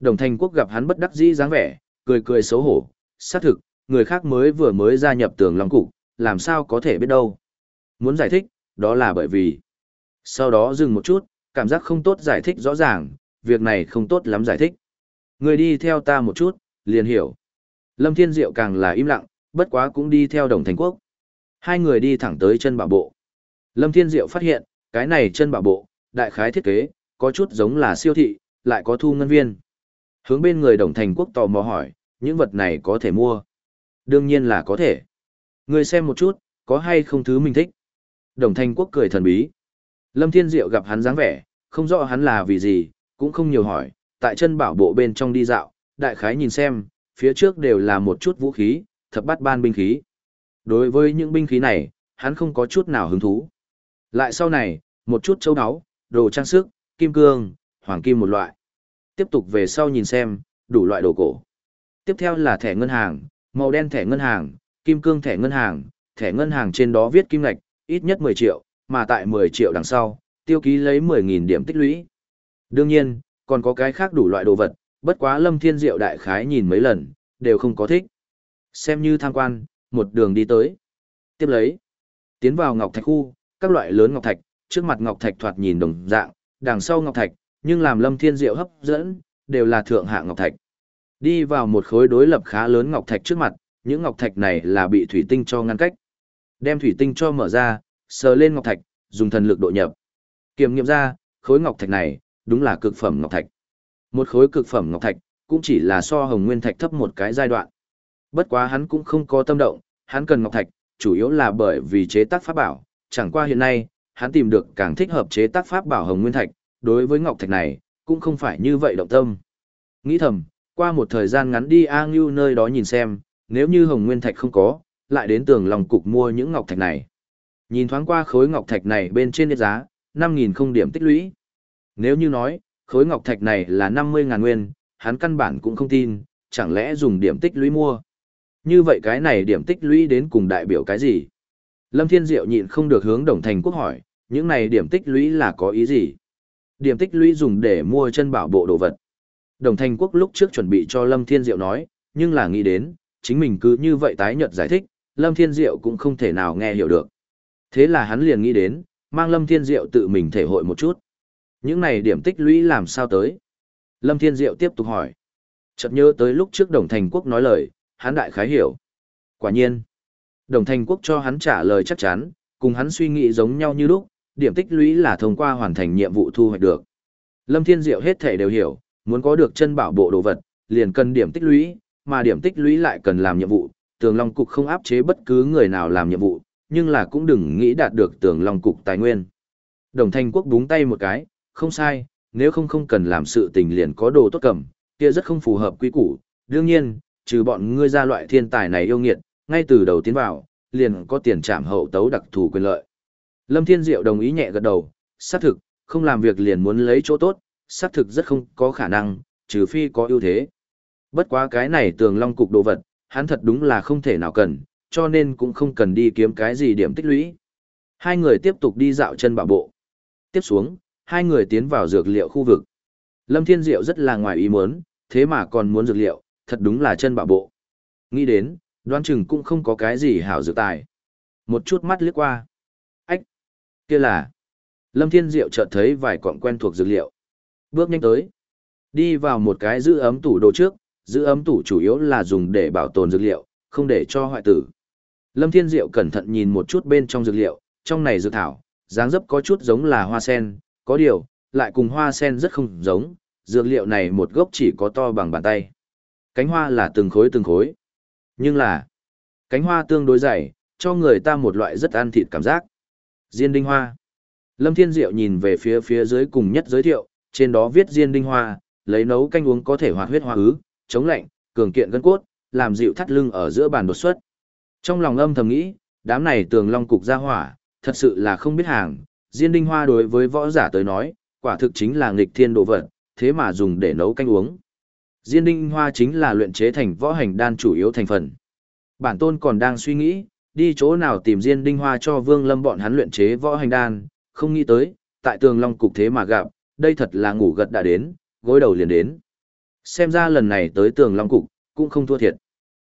Đồng Thành Quốc gặp hắn bất đắc dĩ dáng vẻ, cười cười xấu hổ, xác thực, người khác mới vừa mới gia nhập tường long cục, làm sao có thể biết đâu. Muốn giải thích, đó là bởi vì. Sau đó dừng một chút, cảm giác không tốt giải thích rõ ràng, việc này không tốt lắm giải thích. Người đi theo ta một chút, liền hiểu. Lâm Thiên Diệu càng là im lặng, bất quá cũng đi theo đồng thành quốc. Hai người đi thẳng tới chân bảo bộ. Lâm Thiên Diệu phát hiện, cái này chân bảo bộ, đại khái thiết kế, có chút giống là siêu thị, lại có thu ngân viên. Hướng bên người đồng thành quốc tò mò hỏi, những vật này có thể mua. Đương nhiên là có thể. Người xem một chút, có hay không thứ mình thích. Đồng thành quốc cười thần bí. Lâm Thiên Diệu gặp hắn dáng vẻ, không rõ hắn là vì gì, cũng không nhiều hỏi, tại chân bảo bộ bên trong đi dạo, đại khái nhìn xem, phía trước đều là một chút vũ khí, thập bắt ban binh khí. Đối với những binh khí này, hắn không có chút nào hứng thú. Lại sau này, một chút châu áo, đồ trang sức, kim cương, hoàng kim một loại. Tiếp tục về sau nhìn xem, đủ loại đồ cổ. Tiếp theo là thẻ ngân hàng, màu đen thẻ ngân hàng, kim cương thẻ ngân hàng, thẻ ngân hàng trên đó viết kim ngạch, ít nhất 10 triệu, mà tại 10 triệu đằng sau, tiêu ký lấy 10.000 điểm tích lũy. Đương nhiên, còn có cái khác đủ loại đồ vật, bất quá Lâm Thiên Diệu đại khái nhìn mấy lần, đều không có thích. Xem như tham quan, một đường đi tới. Tiếp lấy, tiến vào ngọc thạch khu, các loại lớn ngọc thạch, trước mặt ngọc thạch thoạt nhìn đồng dạng, đằng sau ngọc thạch, nhưng làm Lâm Thiên Diệu hấp dẫn, đều là thượng hạng ngọc thạch. Đi vào một khối đối lập khá lớn ngọc thạch trước mặt, những ngọc thạch này là bị thủy tinh cho ngăn cách. Đem thủy tinh cho mở ra, sờ lên ngọc thạch, dùng thần lực độ nhập. Kiểm nghiệm ra, khối ngọc thạch này, đúng là cực phẩm ngọc thạch. Một khối cực phẩm ngọc thạch, cũng chỉ là so hồng nguyên thạch thấp một cái giai đoạn. Bất quá hắn cũng không có tâm động, hắn cần ngọc thạch, chủ yếu là bởi vì chế tác pháp bảo, chẳng qua hiện nay, hắn tìm được càng thích hợp chế tác pháp bảo hồng nguyên thạch, đối với ngọc thạch này, cũng không phải như vậy động tâm. Nghĩ thầm, qua một thời gian ngắn đi A Ngưu nơi đó nhìn xem, nếu như hồng nguyên thạch không có, lại đến tường lòng cục mua những ngọc thạch này. Nhìn thoáng qua khối ngọc thạch này bên trên giá, 5.000 không điểm tích lũy. Nếu như nói, khối ngọc thạch này là 50.000 nguyên, hắn căn bản cũng không tin, chẳng lẽ dùng điểm tích lũy mua. Như vậy cái này điểm tích lũy đến cùng đại biểu cái gì? Lâm Thiên Diệu nhịn không được hướng Đồng Thành Quốc hỏi, những này điểm tích lũy là có ý gì? Điểm tích lũy dùng để mua chân bảo bộ đồ vật. Đồng Thành Quốc lúc trước chuẩn bị cho Lâm Thiên Diệu nói, nhưng là nghĩ đến, chính mình cứ như vậy tái nhợt giải thích, Lâm Thiên Diệu cũng không thể nào nghe hiểu được. Thế là hắn liền nghĩ đến, mang Lâm Thiên Diệu tự mình thể hội một chút. Những này điểm tích lũy làm sao tới? Lâm Thiên Diệu tiếp tục hỏi. Chợt nhớ tới lúc trước Đồng Thành Quốc nói lời, hắn đại khái hiểu. Quả nhiên, Đồng Thành Quốc cho hắn trả lời chắc chắn, cùng hắn suy nghĩ giống nhau như lúc, điểm tích lũy là thông qua hoàn thành nhiệm vụ thu hoạch được. Lâm Thiên Diệu hết thể đều hiểu, muốn có được chân bảo bộ đồ vật, liền cần điểm tích lũy, mà điểm tích lũy lại cần làm nhiệm vụ, Tường Long Cục không áp chế bất cứ người nào làm nhiệm vụ, nhưng là cũng đừng nghĩ đạt được Tường Long Cục tài nguyên. Đồng Thanh Quốc búng tay một cái, không sai, nếu không không cần làm sự tình liền có đồ tốt cầm, kia rất không phù hợp quy củ. Đương nhiên, trừ bọn ngươi ra loại thiên tài này yêu nghiệt, ngay từ đầu tiến vào, liền có tiền trảm hậu tấu đặc thù quyền lợi. Lâm Thiên Diệu đồng ý nhẹ gật đầu, xác thực, không làm việc liền muốn lấy chỗ tốt, xác thực rất không có khả năng, trừ phi có ưu thế. Bất quá cái này tường long cục đồ vật, hắn thật đúng là không thể nào cần, cho nên cũng không cần đi kiếm cái gì điểm tích lũy. Hai người tiếp tục đi dạo chân bảo bộ. Tiếp xuống, hai người tiến vào dược liệu khu vực. Lâm Thiên Diệu rất là ngoài ý muốn, thế mà còn muốn dược liệu, thật đúng là chân bảo bộ. Nghĩ đến, đoán chừng cũng không có cái gì hảo dược tài. Một chút mắt liếc qua. Ách! kia là... Lâm Thiên Diệu chợt thấy vài cọng quen thuộc dược liệu. Bước nhanh tới. Đi vào một cái giữ ấm tủ đồ trước, giữ ấm tủ chủ yếu là dùng để bảo tồn dược liệu, không để cho hoại tử. Lâm Thiên Diệu cẩn thận nhìn một chút bên trong dược liệu, trong này dược thảo, dáng dấp có chút giống là hoa sen, có điều, lại cùng hoa sen rất không giống, dược liệu này một gốc chỉ có to bằng bàn tay. Cánh hoa là từng khối từng khối. Nhưng là, cánh hoa tương đối dày, cho người ta một loại rất ăn thịt cảm giác. Diên đinh hoa. Lâm Thiên Diệu nhìn về phía phía dưới cùng nhất giới thiệu, trên đó viết diên đinh hoa, lấy nấu canh uống có thể hoạt huyết hoa ứ, chống lạnh, cường kiện gân cốt, làm dịu thắt lưng ở giữa bàn đột xuất. Trong lòng âm thầm nghĩ, đám này tường long cục ra hỏa, thật sự là không biết hàng, diên đinh hoa đối với võ giả tới nói, quả thực chính là nghịch thiên đồ vật, thế mà dùng để nấu canh uống. Diên đinh hoa chính là luyện chế thành võ hành đan chủ yếu thành phần. Bản tôn còn đang suy nghĩ, đi chỗ nào tìm diên đinh hoa cho vương lâm bọn hắn luyện chế võ hành đan, không nghĩ tới, tại tường long cục thế mà gặp, đây thật là ngủ gật đã đến, gối đầu liền đến. Xem ra lần này tới tường long cục, cũng không thua thiệt.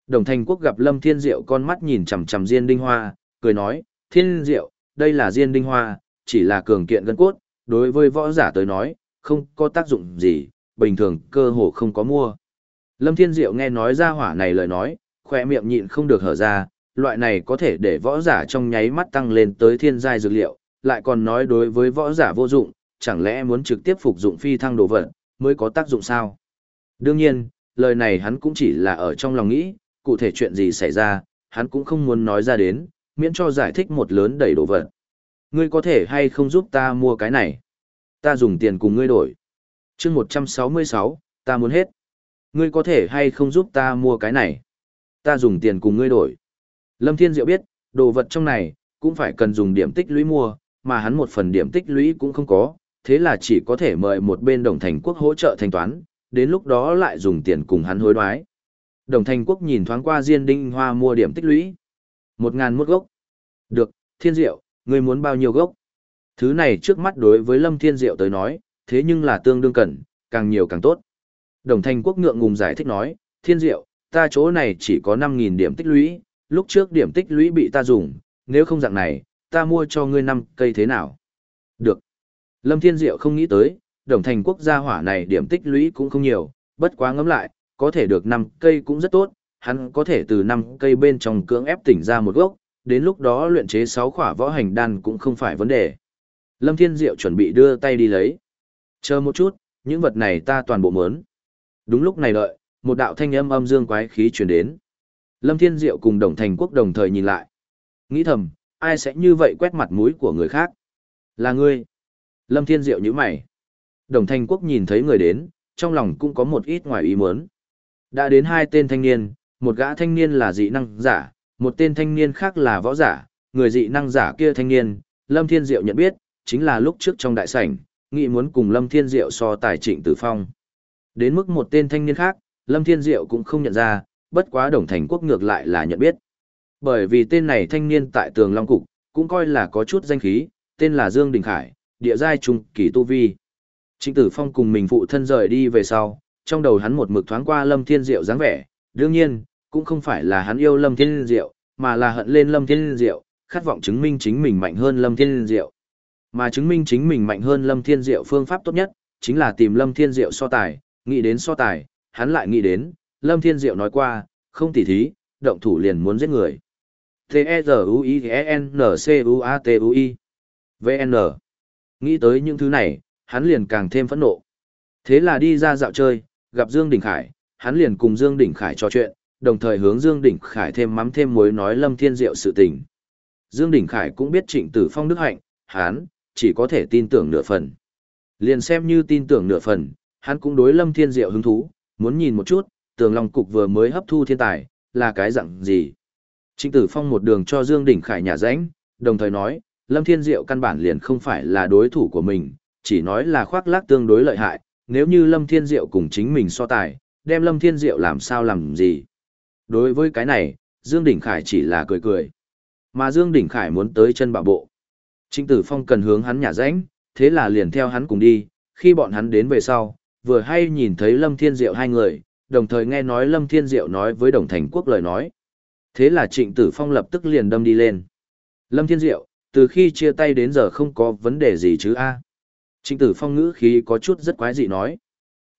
Đồng thành quốc gặp lâm thiên diệu con mắt nhìn chằm chằm diên đinh hoa, cười nói, thiên diệu, đây là diên đinh hoa, chỉ là cường kiện gân cốt, đối với võ giả tới nói, không có tác dụng gì, bình thường cơ hồ không có mua. Lâm Thiên Diệu nghe nói ra hỏa này lời nói, khỏe miệng nhịn không được hở ra, loại này có thể để võ giả trong nháy mắt tăng lên tới thiên giai dược liệu, lại còn nói đối với võ giả vô dụng, chẳng lẽ muốn trực tiếp phục dụng phi thăng đồ vật, mới có tác dụng sao? Đương nhiên, lời này hắn cũng chỉ là ở trong lòng nghĩ, cụ thể chuyện gì xảy ra, hắn cũng không muốn nói ra đến, miễn cho giải thích một lớn đầy đồ vật. Ngươi có thể hay không giúp ta mua cái này? Ta dùng tiền cùng ngươi đổi. chương 166, ta muốn hết. Ngươi có thể hay không giúp ta mua cái này? Ta dùng tiền cùng ngươi đổi. Lâm Thiên Diệu biết, đồ vật trong này, cũng phải cần dùng điểm tích lũy mua, mà hắn một phần điểm tích lũy cũng không có, thế là chỉ có thể mời một bên đồng thành quốc hỗ trợ thanh toán, đến lúc đó lại dùng tiền cùng hắn hối đoái. Đồng thành quốc nhìn thoáng qua Diên Đinh Hoa mua điểm tích lũy. Một ngàn một gốc. Được, Thiên Diệu, ngươi muốn bao nhiêu gốc? Thứ này trước mắt đối với Lâm Thiên Diệu tới nói, thế nhưng là tương đương cần, càng nhiều càng tốt. Đồng thành quốc ngượng ngùng giải thích nói, Thiên Diệu, ta chỗ này chỉ có 5.000 điểm tích lũy, lúc trước điểm tích lũy bị ta dùng, nếu không dạng này, ta mua cho ngươi năm cây thế nào? Được. Lâm Thiên Diệu không nghĩ tới, đồng thành quốc gia hỏa này điểm tích lũy cũng không nhiều, bất quá ngẫm lại, có thể được 5 cây cũng rất tốt, hắn có thể từ 5 cây bên trong cưỡng ép tỉnh ra một gốc, đến lúc đó luyện chế 6 khỏa võ hành đan cũng không phải vấn đề. Lâm Thiên Diệu chuẩn bị đưa tay đi lấy. Chờ một chút, những vật này ta toàn bộ mớn. Đúng lúc này đợi, một đạo thanh âm âm dương quái khí truyền đến. Lâm Thiên Diệu cùng Đồng Thành Quốc đồng thời nhìn lại. Nghĩ thầm, ai sẽ như vậy quét mặt mũi của người khác? Là ngươi. Lâm Thiên Diệu như mày. Đồng Thành Quốc nhìn thấy người đến, trong lòng cũng có một ít ngoài ý muốn. Đã đến hai tên thanh niên, một gã thanh niên là dị năng giả, một tên thanh niên khác là võ giả, người dị năng giả kia thanh niên, Lâm Thiên Diệu nhận biết, chính là lúc trước trong đại sảnh, nghị muốn cùng Lâm Thiên Diệu so tài trịnh tử phong. Đến mức một tên thanh niên khác, Lâm Thiên Diệu cũng không nhận ra, bất quá đồng thành quốc ngược lại là nhận biết. Bởi vì tên này thanh niên tại tường Long Cục, cũng coi là có chút danh khí, tên là Dương Đình Khải, địa giai trung kỳ tu vi. Trịnh Tử Phong cùng mình phụ thân rời đi về sau, trong đầu hắn một mực thoáng qua Lâm Thiên Diệu dáng vẻ, đương nhiên, cũng không phải là hắn yêu Lâm Thiên Diệu, mà là hận lên Lâm Thiên Diệu, khát vọng chứng minh chính mình mạnh hơn Lâm Thiên Diệu. Mà chứng minh chính mình mạnh hơn Lâm Thiên Diệu phương pháp tốt nhất, chính là tìm Lâm Thiên Diệu so tài, nghĩ đến so tài, hắn lại nghĩ đến, Lâm Thiên Diệu nói qua, không tỉ thí, động thủ liền muốn giết người. T-E-Z-U-I-N-C-U-A-T-U-I V-N Nghĩ tới những thứ này, hắn liền càng thêm phẫn nộ. Thế là đi ra dạo chơi, gặp Dương Đình Khải, hắn liền cùng Dương Đình Khải trò chuyện, đồng thời hướng Dương Đình Khải thêm mắm thêm muối nói Lâm Thiên Diệu sự tình. Dương Đình Khải cũng biết Trịnh Tử Phong đức hạnh, hắn chỉ có thể tin tưởng nửa phần. Liền xem như tin tưởng nửa phần, hắn cũng đối Lâm Thiên Diệu hứng thú, muốn nhìn một chút, Tường Long cục vừa mới hấp thu thiên tài, là cái dạng gì. Trịnh Tử Phong một đường cho Dương Đình Khải nhà rãnh, đồng thời nói, Lâm Thiên Diệu căn bản liền không phải là đối thủ của mình, chỉ nói là khoác lác tương đối lợi hại, nếu như Lâm Thiên Diệu cùng chính mình so tài, đem Lâm Thiên Diệu làm sao làm gì. Đối với cái này, Dương Đình Khải chỉ là cười cười. Mà Dương Đình Khải muốn tới chân bảo bộ. Trịnh Tử Phong cần hướng hắn nhà rãnh, thế là liền theo hắn cùng đi, khi bọn hắn đến về sau, vừa hay nhìn thấy Lâm Thiên Diệu hai người, đồng thời nghe nói Lâm Thiên Diệu nói với Đồng Thành Quốc lời nói. Thế là Trịnh Tử Phong lập tức liền đâm đi lên. Lâm Thiên Diệu, từ khi chia tay đến giờ không có vấn đề gì chứ a? Trịnh Tử Phong ngữ khí có chút rất quái dị nói.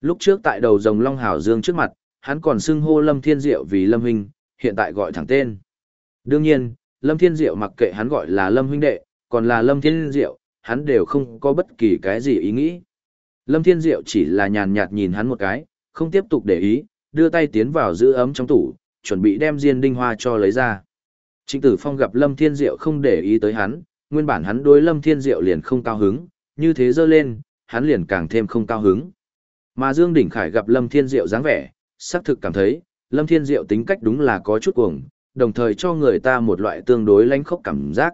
Lúc trước tại đầu rồng Long Hảo Dương trước mặt, hắn còn xưng hô Lâm Thiên Diệu vì Lâm Huynh, hiện tại gọi thẳng tên. Đương nhiên, Lâm Thiên Diệu mặc kệ hắn gọi là Lâm Huynh Đệ, còn là Lâm Thiên Diệu, hắn đều không có bất kỳ cái gì ý nghĩ. Lâm Thiên Diệu chỉ là nhàn nhạt nhìn hắn một cái, không tiếp tục để ý, đưa tay tiến vào giữ ấm trong tủ, chuẩn bị đem diên đinh hoa cho lấy ra. Trịnh Tử Phong gặp Lâm Thiên Diệu không để ý tới hắn, nguyên bản hắn đối Lâm Thiên Diệu liền không cao hứng, như thế dơ lên, hắn liền càng thêm không cao hứng. Mà Dương Đỉnh Khải gặp Lâm Thiên Diệu dáng vẻ, xác thực cảm thấy, Lâm Thiên Diệu tính cách đúng là có chút cuồng, đồng thời cho người ta một loại tương đối lánh khốc cảm giác.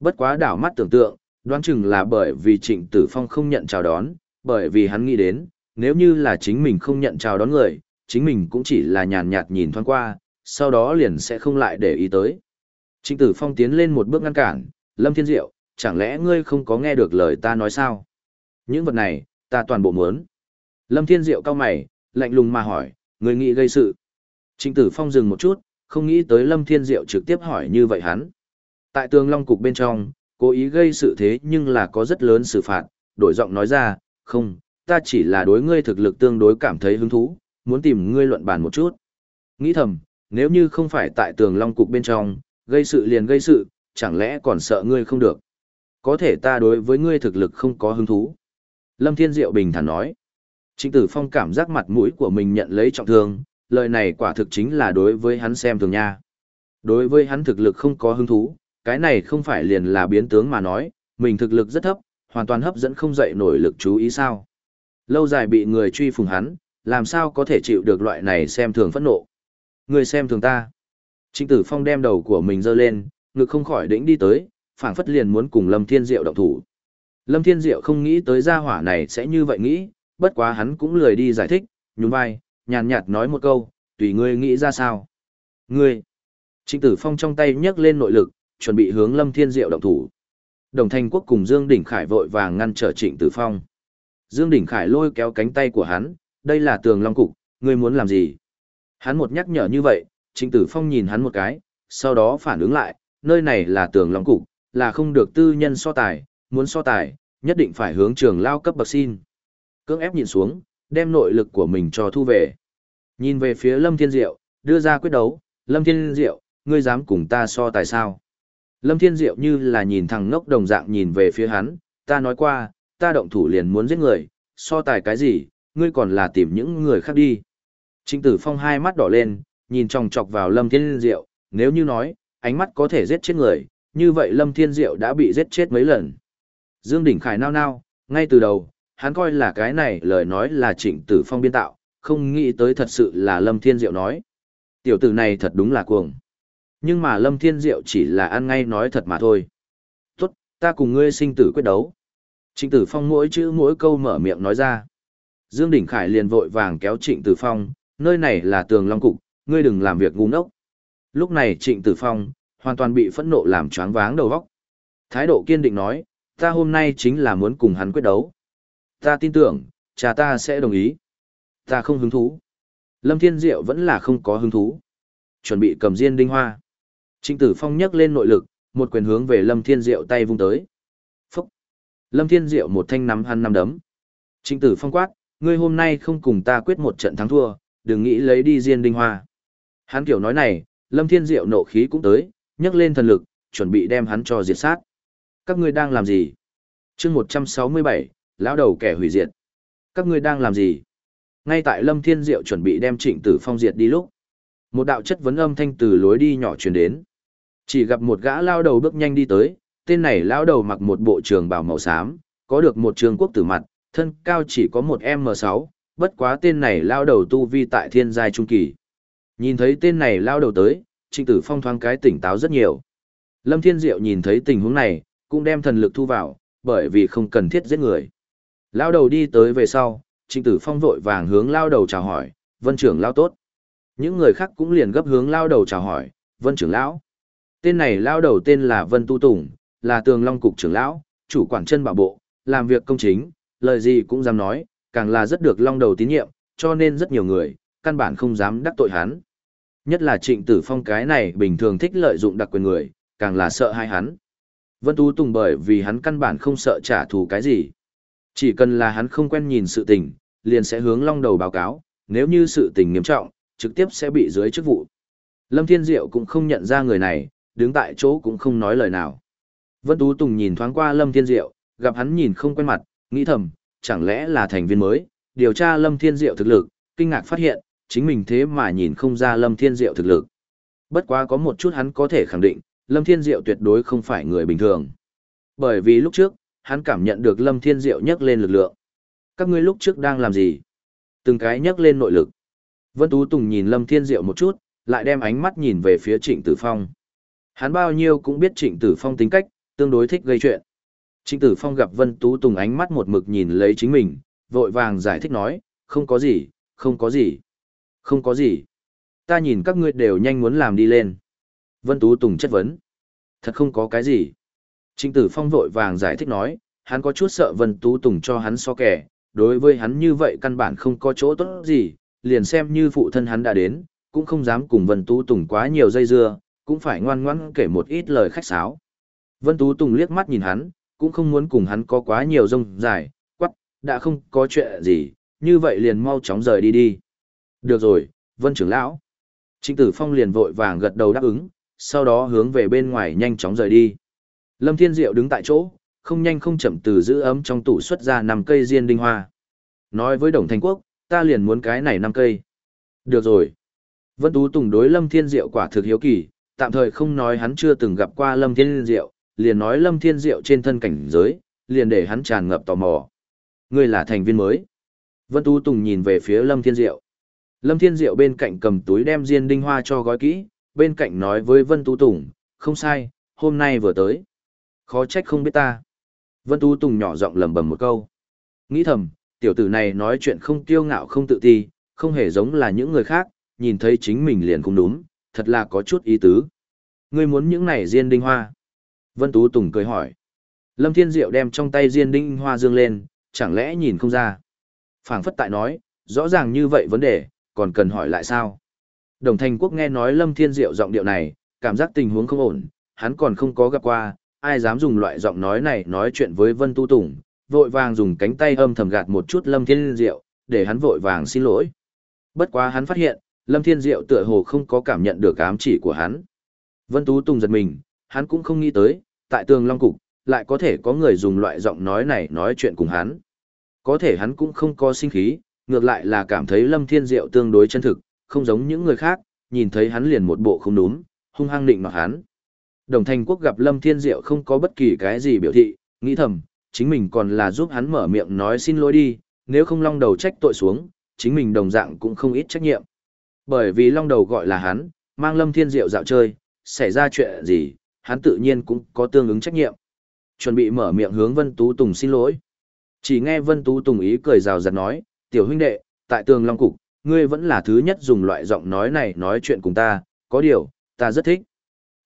Bất quá đảo mắt tưởng tượng, đoán chừng là bởi vì Trịnh Tử Phong không nhận chào đón, bởi vì hắn nghĩ đến, nếu như là chính mình không nhận chào đón người, chính mình cũng chỉ là nhàn nhạt nhìn thoáng qua, sau đó liền sẽ không lại để ý tới. Trịnh Tử Phong tiến lên một bước ngăn cản, Lâm Thiên Diệu, chẳng lẽ ngươi không có nghe được lời ta nói sao? Những vật này, ta toàn bộ muốn. Lâm Thiên Diệu cao mày, lạnh lùng mà hỏi, Người nghĩ gây sự. Trịnh Tử Phong dừng một chút, không nghĩ tới Lâm Thiên Diệu trực tiếp hỏi như vậy hắn. Tại tường long cục bên trong, cố ý gây sự thế nhưng là có rất lớn xử phạt, đổi giọng nói ra, không, ta chỉ là đối ngươi thực lực tương đối cảm thấy hứng thú, muốn tìm ngươi luận bàn một chút. Nghĩ thầm, nếu như không phải tại tường long cục bên trong, gây sự liền gây sự, chẳng lẽ còn sợ ngươi không được. Có thể ta đối với ngươi thực lực không có hứng thú. Lâm Thiên Diệu bình thản nói. Trịnh Tử Phong cảm giác mặt mũi của mình nhận lấy trọng thương, lời này quả thực chính là đối với hắn xem thường nha. Đối với hắn thực lực không có hứng thú, cái này không phải liền là biến tướng mà nói, mình thực lực rất thấp, hoàn toàn hấp dẫn không dậy nổi lực chú ý sao. Lâu dài bị người truy phùng hắn, làm sao có thể chịu được loại này xem thường phẫn nộ. Người xem thường ta. Trịnh Tử Phong đem đầu của mình giơ lên, ngực không khỏi đĩnh đi tới, phảng phất liền muốn cùng Lâm Thiên Diệu động thủ. Lâm Thiên Diệu không nghĩ tới gia hỏa này sẽ như vậy nghĩ, bất quá hắn cũng lười đi giải thích, nhún vai, nhàn nhạt nói một câu, tùy ngươi nghĩ ra sao. Ngươi! Trịnh Tử Phong trong tay nhấc lên nội lực, chuẩn bị hướng Lâm Thiên Diệu động thủ. Đồng Thanh Quốc cùng Dương Đỉnh Khải vội vàng ngăn trở Trịnh Tử Phong. Dương Đỉnh Khải lôi kéo cánh tay của hắn, đây là tường long cục, ngươi muốn làm gì? Hắn một nhắc nhở như vậy, Trịnh Tử Phong nhìn hắn một cái, sau đó phản ứng lại, nơi này là tường long cục, là không được tư nhân so tài, muốn so tài, nhất định phải hướng trường lao cấp bậc xin. Cưỡng ép nhìn xuống, đem nội lực của mình cho thu về. Nhìn về phía Lâm Thiên Diệu, đưa ra quyết đấu, Lâm Thiên Diệu, ngươi dám cùng ta so tài sao? Lâm Thiên Diệu như là nhìn thằng ngốc đồng dạng nhìn về phía hắn, ta nói qua, ta động thủ liền muốn giết người, so tài cái gì, ngươi còn là tìm những người khác đi. Trịnh Tử Phong hai mắt đỏ lên, nhìn chòng chọc vào Lâm Thiên Diệu, nếu như nói, ánh mắt có thể giết chết người, như vậy Lâm Thiên Diệu đã bị giết chết mấy lần. Dương Đỉnh Khải nao nao, ngay từ đầu, hắn coi là cái này lời nói là Trịnh Tử Phong biên tạo, không nghĩ tới thật sự là Lâm Thiên Diệu nói. Tiểu tử này thật đúng là cuồng. Nhưng mà Lâm Thiên Diệu chỉ là ăn ngay nói thật mà thôi. Tốt, ta cùng ngươi sinh tử quyết đấu. Trịnh Tử Phong mỗi chữ mỗi câu mở miệng nói ra. Dương Đỉnh Khải liền vội vàng kéo Trịnh Tử Phong, nơi này là tường long cục, ngươi đừng làm việc ngu ngốc. Lúc này Trịnh Tử Phong, hoàn toàn bị phẫn nộ làm choáng váng đầu óc. Thái độ kiên định nói, ta hôm nay chính là muốn cùng hắn quyết đấu. Ta tin tưởng, cha ta sẽ đồng ý. Ta không hứng thú. Lâm Thiên Diệu vẫn là không có hứng thú. Chuẩn bị cầm diên đinh hoa. Trịnh Tử Phong nhấc lên nội lực, một quyền hướng về Lâm Thiên Diệu tay vung tới. Phúc! Lâm Thiên Diệu một thanh nắm hắn nắm đấm. Trịnh Tử Phong quát, ngươi hôm nay không cùng ta quyết một trận thắng thua, đừng nghĩ lấy đi diên đinh hoa. Hắn kiểu nói này, Lâm Thiên Diệu nộ khí cũng tới, nhấc lên thần lực, chuẩn bị đem hắn cho diệt sát. Các ngươi đang làm gì? chương 167, lão đầu kẻ hủy diệt. Các ngươi đang làm gì? Ngay tại Lâm Thiên Diệu chuẩn bị đem Trịnh Tử Phong diệt đi lúc, một đạo chất vấn âm thanh từ lối đi nhỏ truyền đến. Chỉ gặp một gã lao đầu bước nhanh đi tới, tên này lao đầu mặc một bộ trường bào màu xám, có được một trường quốc tử mặt, thân cao chỉ có một M6, bất quá tên này lao đầu tu vi tại thiên giai trung kỳ. Nhìn thấy tên này lao đầu tới, Trịnh Tử Phong thoáng cái tỉnh táo rất nhiều. Lâm Thiên Diệu nhìn thấy tình huống này, cũng đem thần lực thu vào, bởi vì không cần thiết giết người. Lao đầu đi tới về sau, Trịnh Tử Phong vội vàng hướng lao đầu chào hỏi, vân trưởng lao tốt. Những người khác cũng liền gấp hướng lao đầu chào hỏi, vân trưởng lão. Tên này lao đầu tên là Vân Tu Tùng, là tường long cục trưởng lão, chủ quản chân bảo bộ, làm việc công chính, lời gì cũng dám nói, càng là rất được long đầu tín nhiệm, cho nên rất nhiều người, căn bản không dám đắc tội hắn. Nhất là trịnh tử phong cái này bình thường thích lợi dụng đặc quyền người, càng là sợ hai hắn. Vân tu Tùng bởi vì hắn căn bản không sợ trả thù cái gì. Chỉ cần là hắn không quen nhìn sự tình, liền sẽ hướng long đầu báo cáo, nếu như sự tình nghiêm trọng, trực tiếp sẽ bị dưới chức vụ. Lâm Thiên Diệu cũng không nhận ra người này, đứng tại chỗ cũng không nói lời nào. Vân Tú Tùng nhìn thoáng qua Lâm Thiên Diệu, gặp hắn nhìn không quen mặt, nghĩ thầm, chẳng lẽ là thành viên mới, điều tra Lâm Thiên Diệu thực lực, kinh ngạc phát hiện, chính mình thế mà nhìn không ra Lâm Thiên Diệu thực lực. Bất quá có một chút hắn có thể khẳng định, Lâm Thiên Diệu tuyệt đối không phải người bình thường. Bởi vì lúc trước, hắn cảm nhận được Lâm Thiên Diệu nhắc lên lực lượng. Các ngươi lúc trước đang làm gì? Từng cái nhắc lên nội lực. Vân Tú Tùng nhìn Lâm Thiên Diệu một chút, lại đem ánh mắt nhìn về phía Trịnh Tử Phong. Hắn bao nhiêu cũng biết Trịnh Tử Phong tính cách, tương đối thích gây chuyện. Trịnh Tử Phong gặp Vân Tú Tùng ánh mắt một mực nhìn lấy chính mình, vội vàng giải thích nói, không có gì, không có gì, không có gì. Ta nhìn các ngươi đều nhanh muốn làm đi lên. Vân Tú Tùng chất vấn. Thật không có cái gì. Trịnh Tử Phong vội vàng giải thích nói, hắn có chút sợ Vân Tú Tùng cho hắn so kẻ, đối với hắn như vậy căn bản không có chỗ tốt gì, liền xem như phụ thân hắn đã đến, cũng không dám cùng Vân Tú Tùng quá nhiều dây dưa, cũng phải ngoan ngoãn kể một ít lời khách sáo. Vân Tú Tùng liếc mắt nhìn hắn, cũng không muốn cùng hắn có quá nhiều rông dài, quắc, đã không có chuyện gì, như vậy liền mau chóng rời đi đi. Được rồi, Vân trưởng lão. Trịnh Tử Phong liền vội vàng gật đầu đáp ứng, sau đó hướng về bên ngoài nhanh chóng rời đi. Lâm Thiên Diệu đứng tại chỗ, không nhanh không chậm từ giữ ấm trong tủ xuất ra năm cây diên đinh hoa. Nói với Đồng Thành Quốc, ta liền muốn cái này năm cây. Được rồi. Vân Tú Tùng đối Lâm Thiên Diệu quả thực hiếu kỳ, tạm thời không nói hắn chưa từng gặp qua Lâm Thiên Diệu, liền nói Lâm Thiên Diệu trên thân cảnh giới, liền để hắn tràn ngập tò mò. Ngươi là thành viên mới. Vân Tú Tùng nhìn về phía Lâm Thiên Diệu. Lâm Thiên Diệu bên cạnh cầm túi đem diên đinh hoa cho gói kỹ, bên cạnh nói với Vân Tú Tùng, không sai, hôm nay vừa tới. Khó trách không biết ta. Vân Tú Tùng nhỏ giọng lầm bầm một câu. Nghĩ thầm, tiểu tử này nói chuyện không kiêu ngạo không tự ti, không hề giống là những người khác, nhìn thấy chính mình liền cũng đúng, thật là có chút ý tứ. Ngươi muốn những này diên đinh hoa? Vân Tú Tùng cười hỏi. Lâm Thiên Diệu đem trong tay diên đinh hoa dương lên, chẳng lẽ nhìn không ra? Phảng phất tại nói, rõ ràng như vậy vấn đề, còn cần hỏi lại sao? Đồng Thành Quốc nghe nói Lâm Thiên Diệu giọng điệu này, cảm giác tình huống không ổn, hắn còn không có gặp qua, ai dám dùng loại giọng nói này nói chuyện với Vân Tu Tùng, vội vàng dùng cánh tay âm thầm gạt một chút Lâm Thiên Diệu, để hắn vội vàng xin lỗi. Bất quá hắn phát hiện, Lâm Thiên Diệu tựa hồ không có cảm nhận được ám chỉ của hắn. Vân Tú Tùng giật mình, hắn cũng không nghĩ tới, tại tường Long Cục, lại có thể có người dùng loại giọng nói này nói chuyện cùng hắn. Có thể hắn cũng không có sinh khí, ngược lại là cảm thấy Lâm Thiên Diệu tương đối chân thực, không giống những người khác, nhìn thấy hắn liền một bộ không đúng, hung hăng định mặc hắn. Đồng Thành Quốc gặp Lâm Thiên Diệu không có bất kỳ cái gì biểu thị, nghĩ thầm, chính mình còn là giúp hắn mở miệng nói xin lỗi đi, nếu không long đầu trách tội xuống, chính mình đồng dạng cũng không ít trách nhiệm. Bởi vì long đầu gọi là hắn, mang Lâm Thiên Diệu dạo chơi, xảy ra chuyện gì, hắn tự nhiên cũng có tương ứng trách nhiệm. Chuẩn bị mở miệng hướng Vân Tú Tùng xin lỗi. Chỉ nghe Vân Tú Tùng ý cười rào rạt nói, tiểu huynh đệ, tại tường Long Cục, ngươi vẫn là thứ nhất dùng loại giọng nói này nói chuyện cùng ta, có điều, ta rất thích.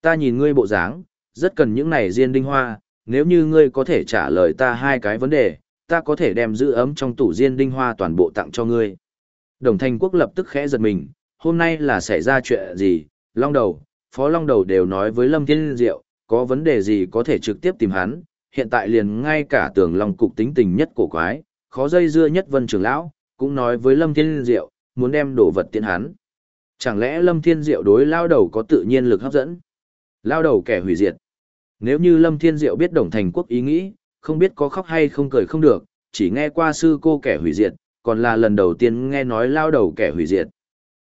Ta nhìn ngươi bộ dáng, rất cần những này diên đinh hoa, nếu như ngươi có thể trả lời ta hai cái vấn đề, ta có thể đem giữ ấm trong tủ diên đinh hoa toàn bộ tặng cho ngươi. Đồng Thanh Quốc lập tức khẽ giật mình, hôm nay là xảy ra chuyện gì, Long Đầu, Phó Long Đầu đều nói với Lâm Thiên Diệu, có vấn đề gì có thể trực tiếp tìm hắn, hiện tại liền ngay cả tưởng Long Cục tính tình nhất cổ quái, khó dây dưa nhất Vân trưởng Lão, cũng nói với Lâm Thiên Diệu, muốn đem đồ vật tiện hắn. Chẳng lẽ Lâm Thiên Diệu đối lao đầu có tự nhiên lực hấp dẫn? Lao đầu kẻ hủy diệt. Nếu như Lâm Thiên Diệu biết Đồng Thành Quốc ý nghĩ, không biết có khóc hay không cười không được, chỉ nghe qua sư cô kẻ hủy diệt, còn là lần đầu tiên nghe nói lao đầu kẻ hủy diệt.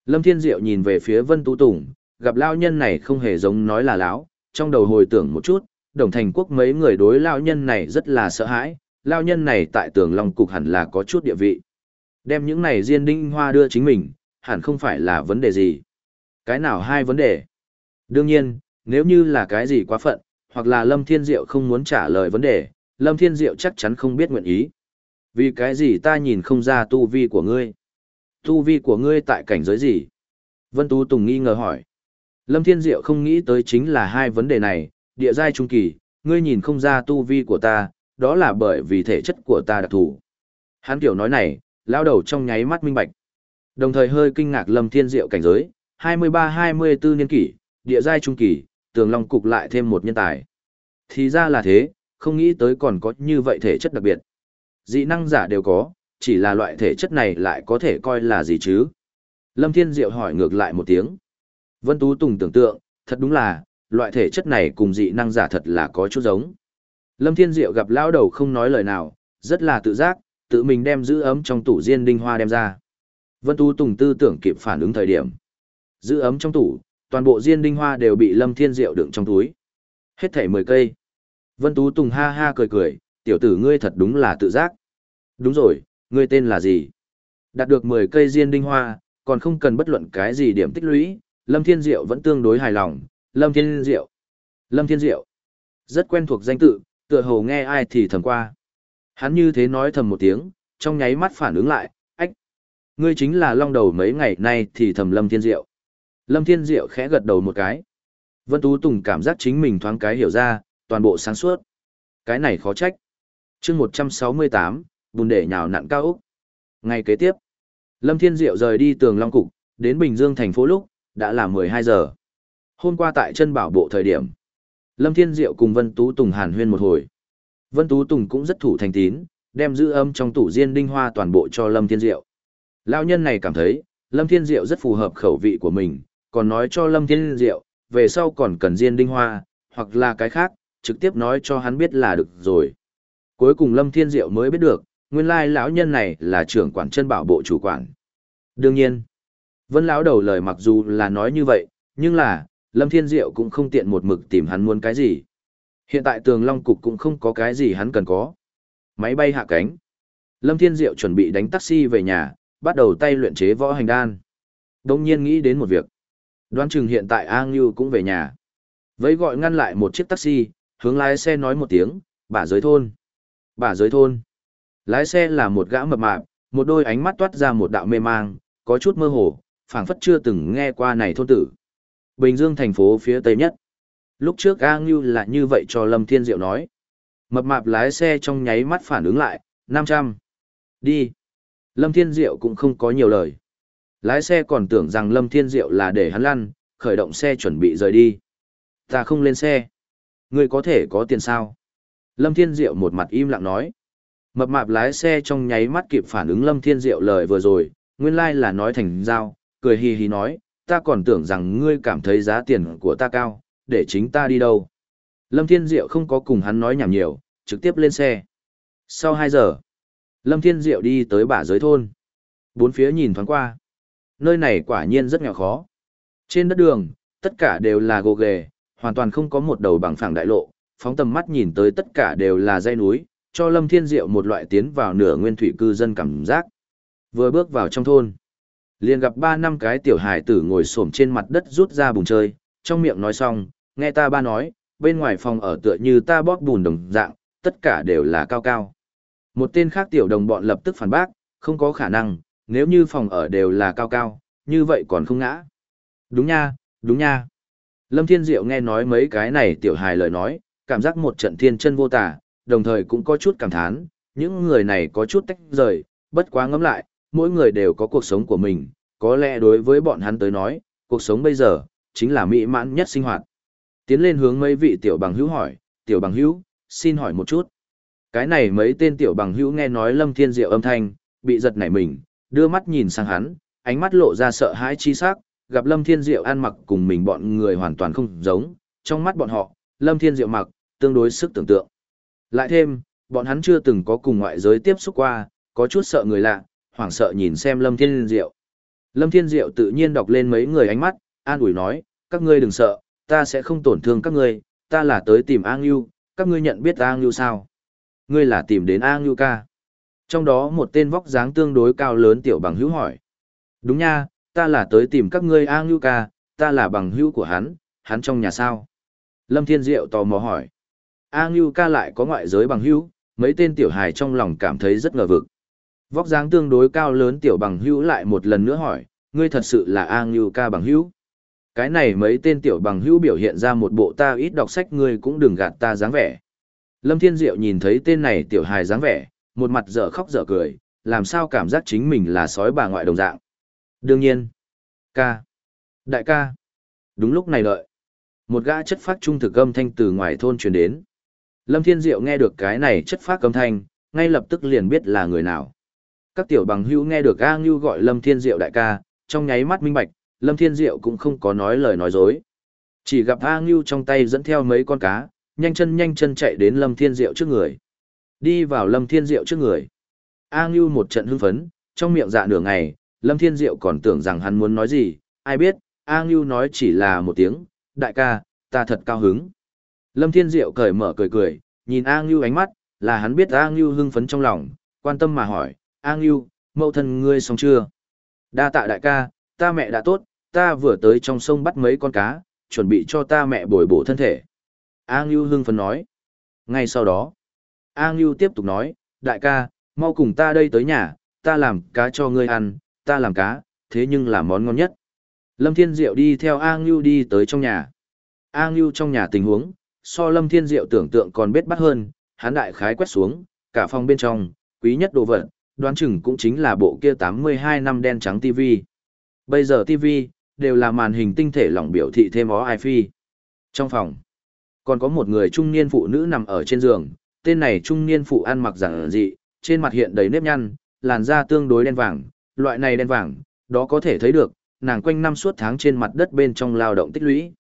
Lâm Thiên Diệu nhìn về phía Vân Tú Tùng, gặp lao nhân này không hề giống nói là láo, trong đầu hồi tưởng một chút, Đồng Thành Quốc mấy người đối lao nhân này rất là sợ hãi, lao nhân này tại tường Long Cục hẳn là có chút địa vị. Đem những này diên đinh hoa đưa chính mình, hẳn không phải là vấn đề gì. Cái nào hai vấn đề? Đương nhiên, nếu như là cái gì quá phận, hoặc là Lâm Thiên Diệu không muốn trả lời vấn đề, Lâm Thiên Diệu chắc chắn không biết nguyện ý. Vì cái gì ta nhìn không ra tu vi của ngươi? Tu vi của ngươi tại cảnh giới gì? Vân Tú Tùng nghi ngờ hỏi. Lâm Thiên Diệu không nghĩ tới chính là hai vấn đề này, địa giai trung kỳ, ngươi nhìn không ra tu vi của ta, đó là bởi vì thể chất của ta đặc thù. Hắn kiểu nói này, lao đầu trong nháy mắt minh bạch. Đồng thời hơi kinh ngạc Lâm Thiên Diệu cảnh giới, 23-24 niên kỷ, địa giai trung kỳ, tường long cục lại thêm một nhân tài. Thì ra là thế, không nghĩ tới còn có như vậy thể chất đặc biệt. Dị năng giả đều có, chỉ là loại thể chất này lại có thể coi là gì chứ? Lâm Thiên Diệu hỏi ngược lại một tiếng. Vân Tú Tùng tưởng tượng, thật đúng là, loại thể chất này cùng dị năng giả thật là có chút giống. Lâm Thiên Diệu gặp lão đầu không nói lời nào, rất là tự giác, tự mình đem giữ ấm trong tủ diên đinh hoa đem ra. Vân Tú Tùng tư tưởng kịp phản ứng thời điểm. Giữ ấm trong tủ, toàn bộ diên đinh hoa đều bị Lâm Thiên Diệu đựng trong túi. Hết thảy 10 cây. Vân Tú Tùng ha ha cười cười, tiểu tử ngươi thật đúng là tự giác. Đúng rồi, ngươi tên là gì? Đạt được 10 cây diên đinh hoa, còn không cần bất luận cái gì điểm tích lũy, Lâm Thiên Diệu vẫn tương đối hài lòng. Lâm Thiên Diệu. Lâm Thiên Diệu. Rất quen thuộc danh tự, tựa hồ nghe ai thì thầm qua. Hắn như thế nói thầm một tiếng, trong nháy mắt phản ứng lại, ách. Ngươi chính là long đầu mấy ngày nay thì thầm Lâm Thiên Diệu. Lâm Thiên Diệu khẽ gật đầu một cái. Vân Tú Tùng cảm giác chính mình thoáng cái hiểu ra, toàn bộ sáng suốt. Cái này khó trách. chương 168, bùn để nhào nặn cao Úc. Ngày kế tiếp, Lâm Thiên Diệu rời đi tường Long Cục, đến Bình Dương thành phố lúc, đã là 12 giờ. Hôm qua tại chân bảo bộ thời điểm, Lâm Thiên Diệu cùng Vân Tú Tùng hàn huyên một hồi. Vân Tú Tùng cũng rất thủ thành tín, đem giữ âm trong tủ diên đinh hoa toàn bộ cho Lâm Thiên Diệu. Lão nhân này cảm thấy, Lâm Thiên Diệu rất phù hợp khẩu vị của mình, còn nói cho Lâm Thiên Diệu, về sau còn cần diên đinh hoa, hoặc là cái khác, trực tiếp nói cho hắn biết là được rồi. Cuối cùng Lâm Thiên Diệu mới biết được, nguyên lai lão nhân này là trưởng quản chân bảo bộ chủ quản. Đương nhiên, Vân lão đầu lời mặc dù là nói như vậy, nhưng là, Lâm Thiên Diệu cũng không tiện một mực tìm hắn muốn cái gì. Hiện tại tường long cục cũng không có cái gì hắn cần có. Máy bay hạ cánh. Lâm Thiên Diệu chuẩn bị đánh taxi về nhà, bắt đầu tay luyện chế võ hành đan. Đông nhiên nghĩ đến một việc. Đoán chừng hiện tại A Ngưu cũng về nhà. Vẫy gọi ngăn lại một chiếc taxi, hướng lái xe nói một tiếng, bà giới thôn. Bà giới thôn. Lái xe là một gã mập mạp, một đôi ánh mắt toát ra một đạo mê mang, có chút mơ hồ, phảng phất chưa từng nghe qua này thôn tử. Bình Dương thành phố phía tây nhất. Lúc trước A Ngưu là như vậy cho Lâm Thiên Diệu nói. Mập mạp lái xe trong nháy mắt phản ứng lại, 500. Đi. Lâm Thiên Diệu cũng không có nhiều lời. Lái xe còn tưởng rằng Lâm Thiên Diệu là để hắn lăn, khởi động xe chuẩn bị rời đi. Ta không lên xe. Ngươi có thể có tiền sao? Lâm Thiên Diệu một mặt im lặng nói. Mập mạp lái xe trong nháy mắt kịp phản ứng Lâm Thiên Diệu lời vừa rồi, nguyên lai là nói thành giao, cười hì hì nói, ta còn tưởng rằng ngươi cảm thấy giá tiền của ta cao, để chính ta đi đâu. Lâm Thiên Diệu không có cùng hắn nói nhảm nhiều, trực tiếp lên xe. Sau 2 giờ, Lâm Thiên Diệu đi tới bả giới thôn. Bốn phía nhìn thoáng qua. Nơi này quả nhiên rất nghèo khó. Trên đất đường, tất cả đều là gồ ghề, hoàn toàn không có một đầu bằng phẳng đại lộ, phóng tầm mắt nhìn tới tất cả đều là dãy núi, cho Lâm Thiên Diệu một loại tiến vào nửa nguyên thủy cư dân cảm giác. Vừa bước vào trong thôn, liền gặp ba năm cái tiểu hải tử ngồi xổm trên mặt đất rút ra bùn chơi, trong miệng nói xong, nghe ta ba nói, bên ngoài phòng ở tựa như ta bóp bùn đồng dạng, tất cả đều là cao cao. Một tên khác tiểu đồng bọn lập tức phản bác, không có khả năng, nếu như phòng ở đều là cao cao, như vậy còn không ngã. Đúng nha, đúng nha. Lâm Thiên Diệu nghe nói mấy cái này tiểu hài lời nói, cảm giác một trận thiên chân vô tả, đồng thời cũng có chút cảm thán, những người này có chút tách rời, bất quá ngẫm lại, mỗi người đều có cuộc sống của mình, có lẽ đối với bọn hắn tới nói, cuộc sống bây giờ, chính là mỹ mãn nhất sinh hoạt. Tiến lên hướng mấy vị tiểu bằng hữu hỏi, tiểu bằng hữu, xin hỏi một chút. Cái này mấy tên tiểu bằng hữu nghe nói Lâm Thiên Diệu âm thanh, bị giật nảy mình, đưa mắt nhìn sang hắn, ánh mắt lộ ra sợ hãi chi sắc, gặp Lâm Thiên Diệu ăn mặc cùng mình bọn người hoàn toàn không giống, trong mắt bọn họ, Lâm Thiên Diệu mặc, tương đối sức tưởng tượng. Lại thêm, bọn hắn chưa từng có cùng ngoại giới tiếp xúc qua, có chút sợ người lạ, hoảng sợ nhìn xem Lâm Thiên Diệu. Lâm Thiên Diệu tự nhiên đọc lên mấy người ánh mắt, an ủi nói, các ngươi đừng sợ, ta sẽ không tổn thương các ngươi, ta là tới tìm A Ngưu, các ngươi nhận biết A Ngưu sao? Ngươi là tìm đến A Ngưu ca. Trong đó một tên vóc dáng tương đối cao lớn tiểu bằng hữu hỏi. Đúng nha, ta là tới tìm các ngươi A Ngưu ca, ta là bằng hữu của hắn, hắn trong nhà sao? Lâm Thiên Diệu tò mò hỏi. A Ngưu ca lại có ngoại giới bằng hữu, mấy tên tiểu hài trong lòng cảm thấy rất ngờ vực. Vóc dáng tương đối cao lớn tiểu bằng hữu lại một lần nữa hỏi, ngươi thật sự là A Ngưu ca bằng hữu? Cái này mấy tên tiểu bằng hữu biểu hiện ra một bộ ta ít đọc sách ngươi cũng đừng gạt ta dáng vẻ. Lâm Thiên Diệu nhìn thấy tên này tiểu hài dáng vẻ, một mặt dở khóc dở cười, làm sao cảm giác chính mình là sói bà ngoại đồng dạng. Đương nhiên. Ca. Đại ca. Đúng lúc này đợi. Một gã chất phát trung thực âm thanh từ ngoài thôn truyền đến. Lâm Thiên Diệu nghe được cái này chất phát âm thanh, ngay lập tức liền biết là người nào. Các tiểu bằng hữu nghe được A Ngưu gọi Lâm Thiên Diệu đại ca, trong nháy mắt minh bạch, Lâm Thiên Diệu cũng không có nói lời nói dối. Chỉ gặp A Ngưu trong tay dẫn theo mấy con cá, nhanh chân nhanh chân chạy đến Lâm Thiên Diệu trước người. Đi vào Lâm Thiên Diệu trước người. A Ngưu một trận hưng phấn, trong miệng dạ nửa ngày, Lâm Thiên Diệu còn tưởng rằng hắn muốn nói gì, ai biết, A Ngưu nói chỉ là một tiếng, đại ca, ta thật cao hứng. Lâm Thiên Diệu cởi mở cười cười, nhìn A Ngưu ánh mắt, là hắn biết A Ngưu hưng phấn trong lòng, quan tâm mà hỏi, A Ngưu, mẫu thân ngươi xong chưa? Đa tạ đại ca, ta mẹ đã tốt, ta vừa tới trong sông bắt mấy con cá, chuẩn bị cho ta mẹ bồi bổ thân thể. A Ngưu hưng phấn nói. Ngay sau đó, A Ngưu tiếp tục nói, đại ca, mau cùng ta đây tới nhà, ta làm cá cho ngươi ăn, ta làm cá, thế nhưng là món ngon nhất. Lâm Thiên Diệu đi theo A Ngưu đi tới trong nhà. A Ngưu trong nhà tình huống, so Lâm Thiên Diệu tưởng tượng còn bết bắt hơn, hắn đại khái quét xuống, cả phòng bên trong, quý nhất đồ vật, đoán chừng cũng chính là bộ kia 82 năm đen trắng TV. Bây giờ TV, đều là màn hình tinh thể lỏng biểu thị thêm ó ai phi. Trong phòng, còn có một người trung niên phụ nữ nằm ở trên giường, tên này trung niên phụ ăn mặc giản dị, trên mặt hiện đầy nếp nhăn, làn da tương đối đen vàng, loại này đen vàng, đó có thể thấy được, nàng quanh năm suốt tháng trên mặt đất bên trong lao động tích lũy.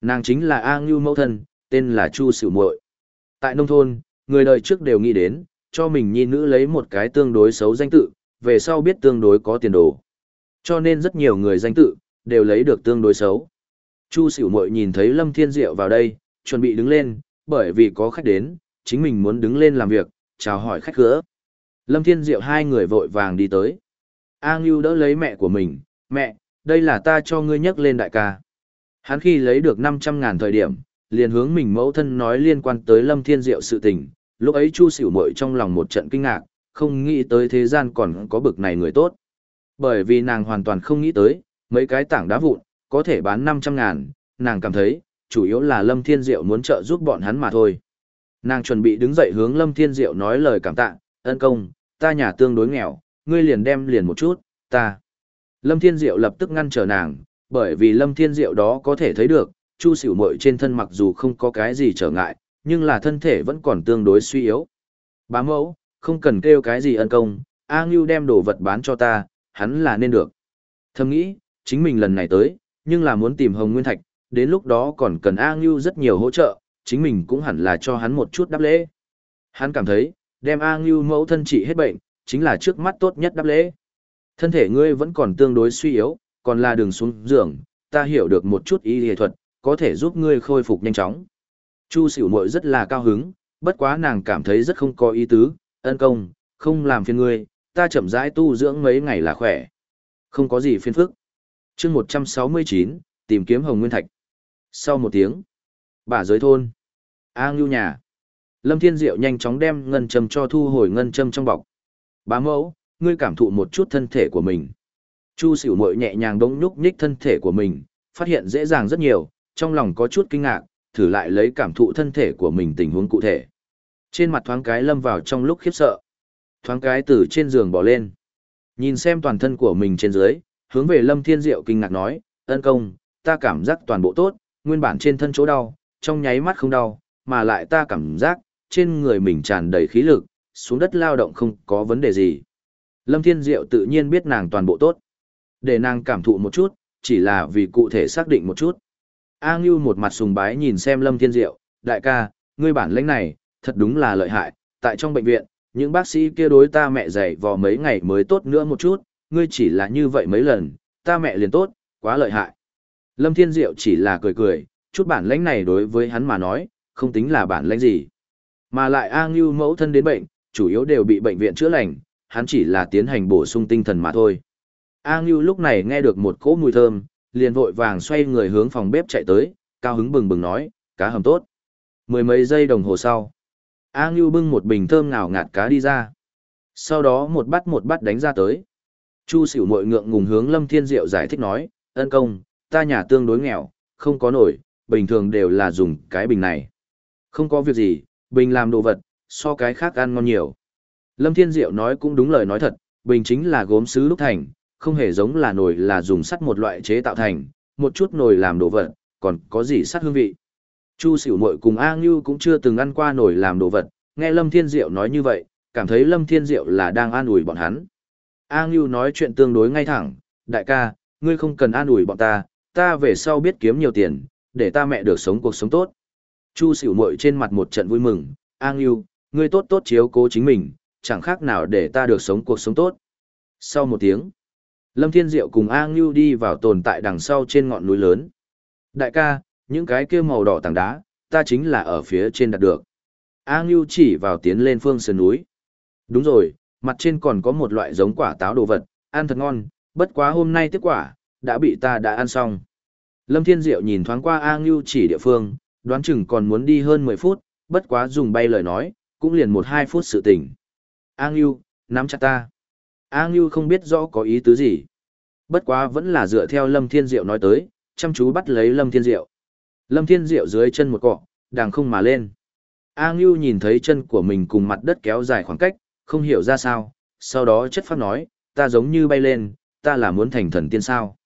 Nàng chính là A Ngưu mẫu thân, tên là Chu Sửu Muội. Tại nông thôn, người đời trước đều nghĩ đến, cho mình nhi nữ lấy một cái tương đối xấu danh tự, về sau biết tương đối có tiền đồ. Cho nên rất nhiều người danh tự, đều lấy được tương đối xấu. Chu Sửu Muội nhìn thấy Lâm Thiên Diệu vào đây, chuẩn bị đứng lên, bởi vì có khách đến, chính mình muốn đứng lên làm việc, chào hỏi khách khứa. Lâm Thiên Diệu hai người vội vàng đi tới. A Ngưu đỡ lấy mẹ của mình, mẹ, đây là ta cho ngươi nhắc lên đại ca. Hắn khi lấy được 500 ngàn thời điểm, liền hướng mình mẫu thân nói liên quan tới Lâm Thiên Diệu sự tình, lúc ấy Chu Sửu Muội trong lòng một trận kinh ngạc, không nghĩ tới thế gian còn có bực này người tốt. Bởi vì nàng hoàn toàn không nghĩ tới, mấy cái tảng đá vụn, có thể bán 500 ngàn, nàng cảm thấy, chủ yếu là Lâm Thiên Diệu muốn trợ giúp bọn hắn mà thôi. Nàng chuẩn bị đứng dậy hướng Lâm Thiên Diệu nói lời cảm tạ, ân công, ta nhà tương đối nghèo, ngươi liền đem liền một chút, ta. Lâm Thiên Diệu lập tức ngăn trở nàng, bởi vì Lâm Thiên Diệu đó có thể thấy được, Chu Sửu Mội trên thân mặc dù không có cái gì trở ngại, nhưng là thân thể vẫn còn tương đối suy yếu. Bá mẫu, không cần kêu cái gì ân công, A Ngưu đem đồ vật bán cho ta, hắn là nên được. Thầm nghĩ, chính mình lần này tới, nhưng là muốn tìm Hồng Nguyên Thạch, đến lúc đó còn cần A Ngưu rất nhiều hỗ trợ, chính mình cũng hẳn là cho hắn một chút đáp lễ. Hắn cảm thấy, đem A Ngưu mẫu thân trị hết bệnh, chính là trước mắt tốt nhất đáp lễ. Thân thể ngươi vẫn còn tương đối suy yếu, còn là đường xuống giường, ta hiểu được một chút y y thuật, có thể giúp ngươi khôi phục nhanh chóng. Chu xỉu Muội rất là cao hứng, bất quá nàng cảm thấy rất không có ý tứ, ân công, không làm phiền ngươi, ta chậm rãi tu dưỡng mấy ngày là khỏe. Không có gì phiền phức. Chương 169, tìm kiếm Hồng Nguyên Thạch. Sau một tiếng, bà giới thôn, A Ngưu nhà. Lâm Thiên Diệu nhanh chóng đem ngân châm cho thu hồi ngân châm trong bọc. Bá mẫu, ngươi cảm thụ một chút thân thể của mình. Chu xỉu Muội nhẹ nhàng đống nhúc nhích thân thể của mình, phát hiện dễ dàng rất nhiều, trong lòng có chút kinh ngạc, thử lại lấy cảm thụ thân thể của mình tình huống cụ thể. Trên mặt thoáng cái lâm vào trong lúc khiếp sợ. Thoáng cái từ trên giường bỏ lên. Nhìn xem toàn thân của mình trên dưới, hướng về Lâm Thiên Diệu kinh ngạc nói, ân công, ta cảm giác toàn bộ tốt, nguyên bản trên thân chỗ đau, trong nháy mắt không đau, mà lại ta cảm giác, trên người mình tràn đầy khí lực, xuống đất lao động không có vấn đề gì. Lâm Thiên Diệu tự nhiên biết nàng toàn bộ tốt. Để nàng cảm thụ một chút, chỉ là vì cụ thể xác định một chút. A Ngưu một mặt sùng bái nhìn xem Lâm Thiên Diệu, đại ca, ngươi bản lĩnh này, thật đúng là lợi hại, tại trong bệnh viện, những bác sĩ kia đối ta mẹ dày vò mấy ngày mới tốt nữa một chút, ngươi chỉ là như vậy mấy lần, ta mẹ liền tốt, quá lợi hại. Lâm Thiên Diệu chỉ là cười cười, chút bản lĩnh này đối với hắn mà nói, không tính là bản lĩnh gì. Mà lại A Ngưu mẫu thân đến bệnh, chủ yếu đều bị bệnh viện chữa lành, hắn chỉ là tiến hành bổ sung tinh thần mà thôi. A Ngưu lúc này nghe được một cỗ mùi thơm, liền vội vàng xoay người hướng phòng bếp chạy tới, cao hứng bừng bừng nói, cá hầm tốt. Mười mấy giây đồng hồ sau, A Ngưu bưng một bình thơm ngào ngạt cá đi ra. Sau đó một bát một bát đánh ra tới. Chu xỉu mội ngượng ngùng hướng Lâm Thiên Diệu giải thích nói, ân công, ta nhà tương đối nghèo, không có nổi, bình thường đều là dùng cái bình này. Không có việc gì, bình làm đồ vật, so cái khác ăn ngon nhiều. Lâm Thiên Diệu nói cũng đúng lời nói thật, bình chính là gốm sứ lúc thành, không hề giống là nồi là dùng sắt một loại chế tạo thành, một chút nồi làm đồ vật, còn có gì sắt hương vị. Chu Sửu Muội cùng A Ngưu cũng chưa từng ăn qua nồi làm đồ vật, nghe Lâm Thiên Diệu nói như vậy, cảm thấy Lâm Thiên Diệu là đang an ủi bọn hắn. A Ngưu nói chuyện tương đối ngay thẳng, đại ca, ngươi không cần an ủi bọn ta, ta về sau biết kiếm nhiều tiền, để ta mẹ được sống cuộc sống tốt. Chu xỉu mội trên mặt một trận vui mừng, an yêu, ngươi tốt tốt chiếu cố chính mình, chẳng khác nào để ta được sống cuộc sống tốt. Sau một tiếng, Lâm Thiên Diệu cùng an yêu đi vào tồn tại đằng sau trên ngọn núi lớn. Đại ca, những cái kia màu đỏ tảng đá, ta chính là ở phía trên đặt được. A Ngưu chỉ vào tiến lên phương sườn núi. Đúng rồi, mặt trên còn có một loại giống quả táo đồ vật, ăn thật ngon, bất quá hôm nay tiếp quả, đã bị ta đã ăn xong. Lâm Thiên Diệu nhìn thoáng qua A Ngưu chỉ địa phương, đoán chừng còn muốn đi hơn 10 phút, bất quá dùng bay lời nói, cũng liền 1-2 phút sự tỉnh. A Ngưu, nắm chặt ta. A Ngưu không biết rõ có ý tứ gì. Bất quá vẫn là dựa theo Lâm Thiên Diệu nói tới, chăm chú bắt lấy Lâm Thiên Diệu. Lâm Thiên Diệu dưới chân một cọ, đàng không mà lên. A Ngưu nhìn thấy chân của mình cùng mặt đất kéo dài khoảng cách, không hiểu ra sao, sau đó chất phát nói, ta giống như bay lên, ta là muốn thành thần tiên sao.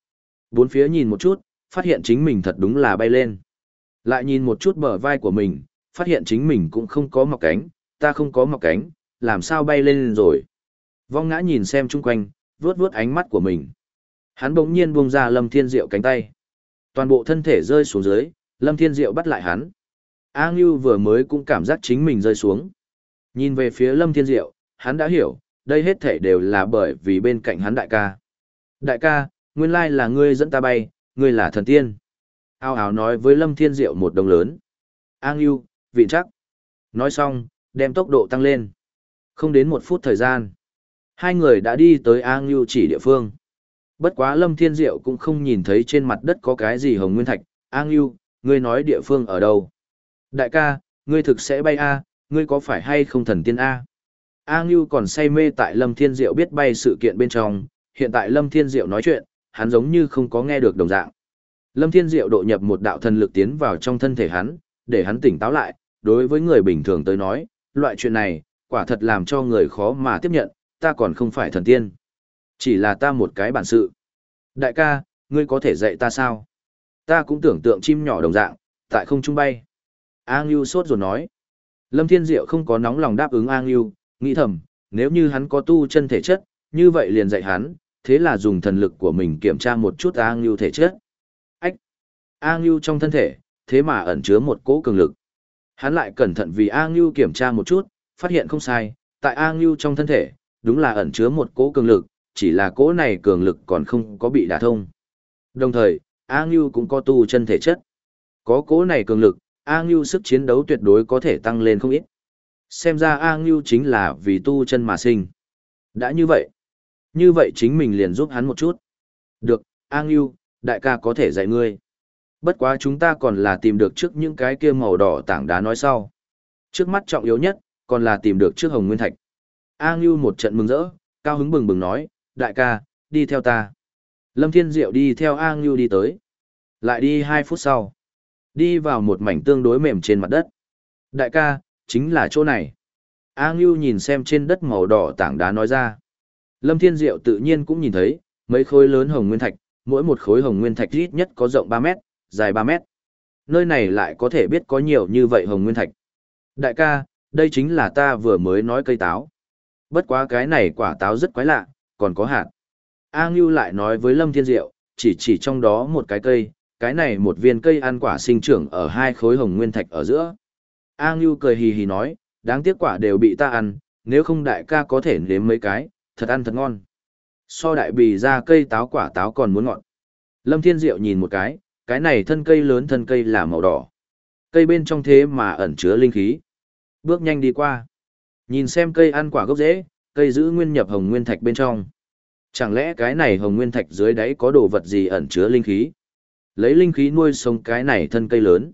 Bốn phía nhìn một chút, phát hiện chính mình thật đúng là bay lên. Lại nhìn một chút bờ vai của mình, phát hiện chính mình cũng không có mọc cánh, ta không có mọc cánh, làm sao bay lên rồi. Vong ngã nhìn xem chung quanh, vuốt vuốt ánh mắt của mình. Hắn bỗng nhiên buông ra Lâm Thiên Diệu cánh tay. Toàn bộ thân thể rơi xuống dưới, Lâm Thiên Diệu bắt lại hắn. A Ngưu vừa mới cũng cảm giác chính mình rơi xuống. Nhìn về phía Lâm Thiên Diệu, hắn đã hiểu, đây hết thể đều là bởi vì bên cạnh hắn đại ca. Đại ca, nguyên lai là ngươi dẫn ta bay, ngươi là thần tiên. Ao ào nói với Lâm Thiên Diệu một đồng lớn. An yêu, vị chắc. Nói xong, đem tốc độ tăng lên. Không đến một phút thời gian. Hai người đã đi tới An yêu chỉ địa phương. Bất quá Lâm Thiên Diệu cũng không nhìn thấy trên mặt đất có cái gì hồng nguyên thạch. An yêu, ngươi nói địa phương ở đâu? Đại ca, ngươi thực sẽ bay A, ngươi có phải hay không thần tiên A? A Ngưu còn say mê tại Lâm Thiên Diệu biết bay sự kiện bên trong, hiện tại Lâm Thiên Diệu nói chuyện, hắn giống như không có nghe được đồng dạng. Lâm Thiên Diệu độ nhập một đạo thần lực tiến vào trong thân thể hắn, để hắn tỉnh táo lại, đối với người bình thường tới nói, loại chuyện này, quả thật làm cho người khó mà tiếp nhận, ta còn không phải thần tiên. Chỉ là ta một cái bản sự. Đại ca, ngươi có thể dạy ta sao? Ta cũng tưởng tượng chim nhỏ đồng dạng, tại không trung bay. A Ngưu sốt rồi nói. Lâm Thiên Diệu không có nóng lòng đáp ứng A Ngưu, nghĩ thầm, nếu như hắn có tu chân thể chất, như vậy liền dạy hắn, thế là dùng thần lực của mình kiểm tra một chút A Ngưu thể chất. Ách! A Ngưu trong thân thể, thế mà ẩn chứa một cỗ cường lực. Hắn lại cẩn thận vì A Ngưu kiểm tra một chút, phát hiện không sai, tại A Ngưu trong thân thể, đúng là ẩn chứa một cỗ cường lực, chỉ là cỗ này cường lực còn không có bị đả thông. Đồng thời, A Ngưu cũng có tu chân thể chất. Có cỗ này cường lực, A Ngưu sức chiến đấu tuyệt đối có thể tăng lên không ít. Xem ra A Ngưu chính là vì tu chân mà sinh. Đã như vậy, như vậy chính mình liền giúp hắn một chút. Được, A Ngưu, đại ca có thể dạy ngươi. Bất quá chúng ta còn là tìm được trước những cái kia màu đỏ tảng đá nói sau. Trước mắt trọng yếu nhất, còn là tìm được trước Hồng Nguyên Thạch. A Ngưu một trận mừng rỡ, cao hứng bừng bừng nói, đại ca, đi theo ta. Lâm Thiên Diệu đi theo A Ngưu đi tới. Lại đi hai phút sau. Đi vào một mảnh tương đối mềm trên mặt đất. Đại ca, chính là chỗ này. A Ngưu nhìn xem trên đất màu đỏ tảng đá nói ra. Lâm Thiên Diệu tự nhiên cũng nhìn thấy, mấy khối lớn hồng nguyên thạch, mỗi một khối hồng nguyên thạch ít nhất có rộng 3 mét, dài 3 mét. Nơi này lại có thể biết có nhiều như vậy hồng nguyên thạch. Đại ca, đây chính là ta vừa mới nói cây táo. Bất quá cái này quả táo rất quái lạ, còn có hạt. A Ngưu lại nói với Lâm Thiên Diệu, chỉ chỉ trong đó một cái cây, cái này một viên cây ăn quả sinh trưởng ở hai khối hồng nguyên thạch ở giữa. A Ngưu cười hì hì nói, đáng tiếc quả đều bị ta ăn, nếu không đại ca có thể nếm mấy cái, thật ăn thật ngon. So đại bì ra cây táo quả táo còn muốn ngọn. Lâm Thiên Diệu nhìn một cái, cái này thân cây lớn thân cây là màu đỏ. Cây bên trong thế mà ẩn chứa linh khí. Bước nhanh đi qua. Nhìn xem cây ăn quả gốc rễ, cây giữ nguyên nhập hồng nguyên thạch bên trong. Chẳng lẽ cái này hồng nguyên thạch dưới đáy có đồ vật gì ẩn chứa linh khí? Lấy linh khí nuôi sống cái này thân cây lớn.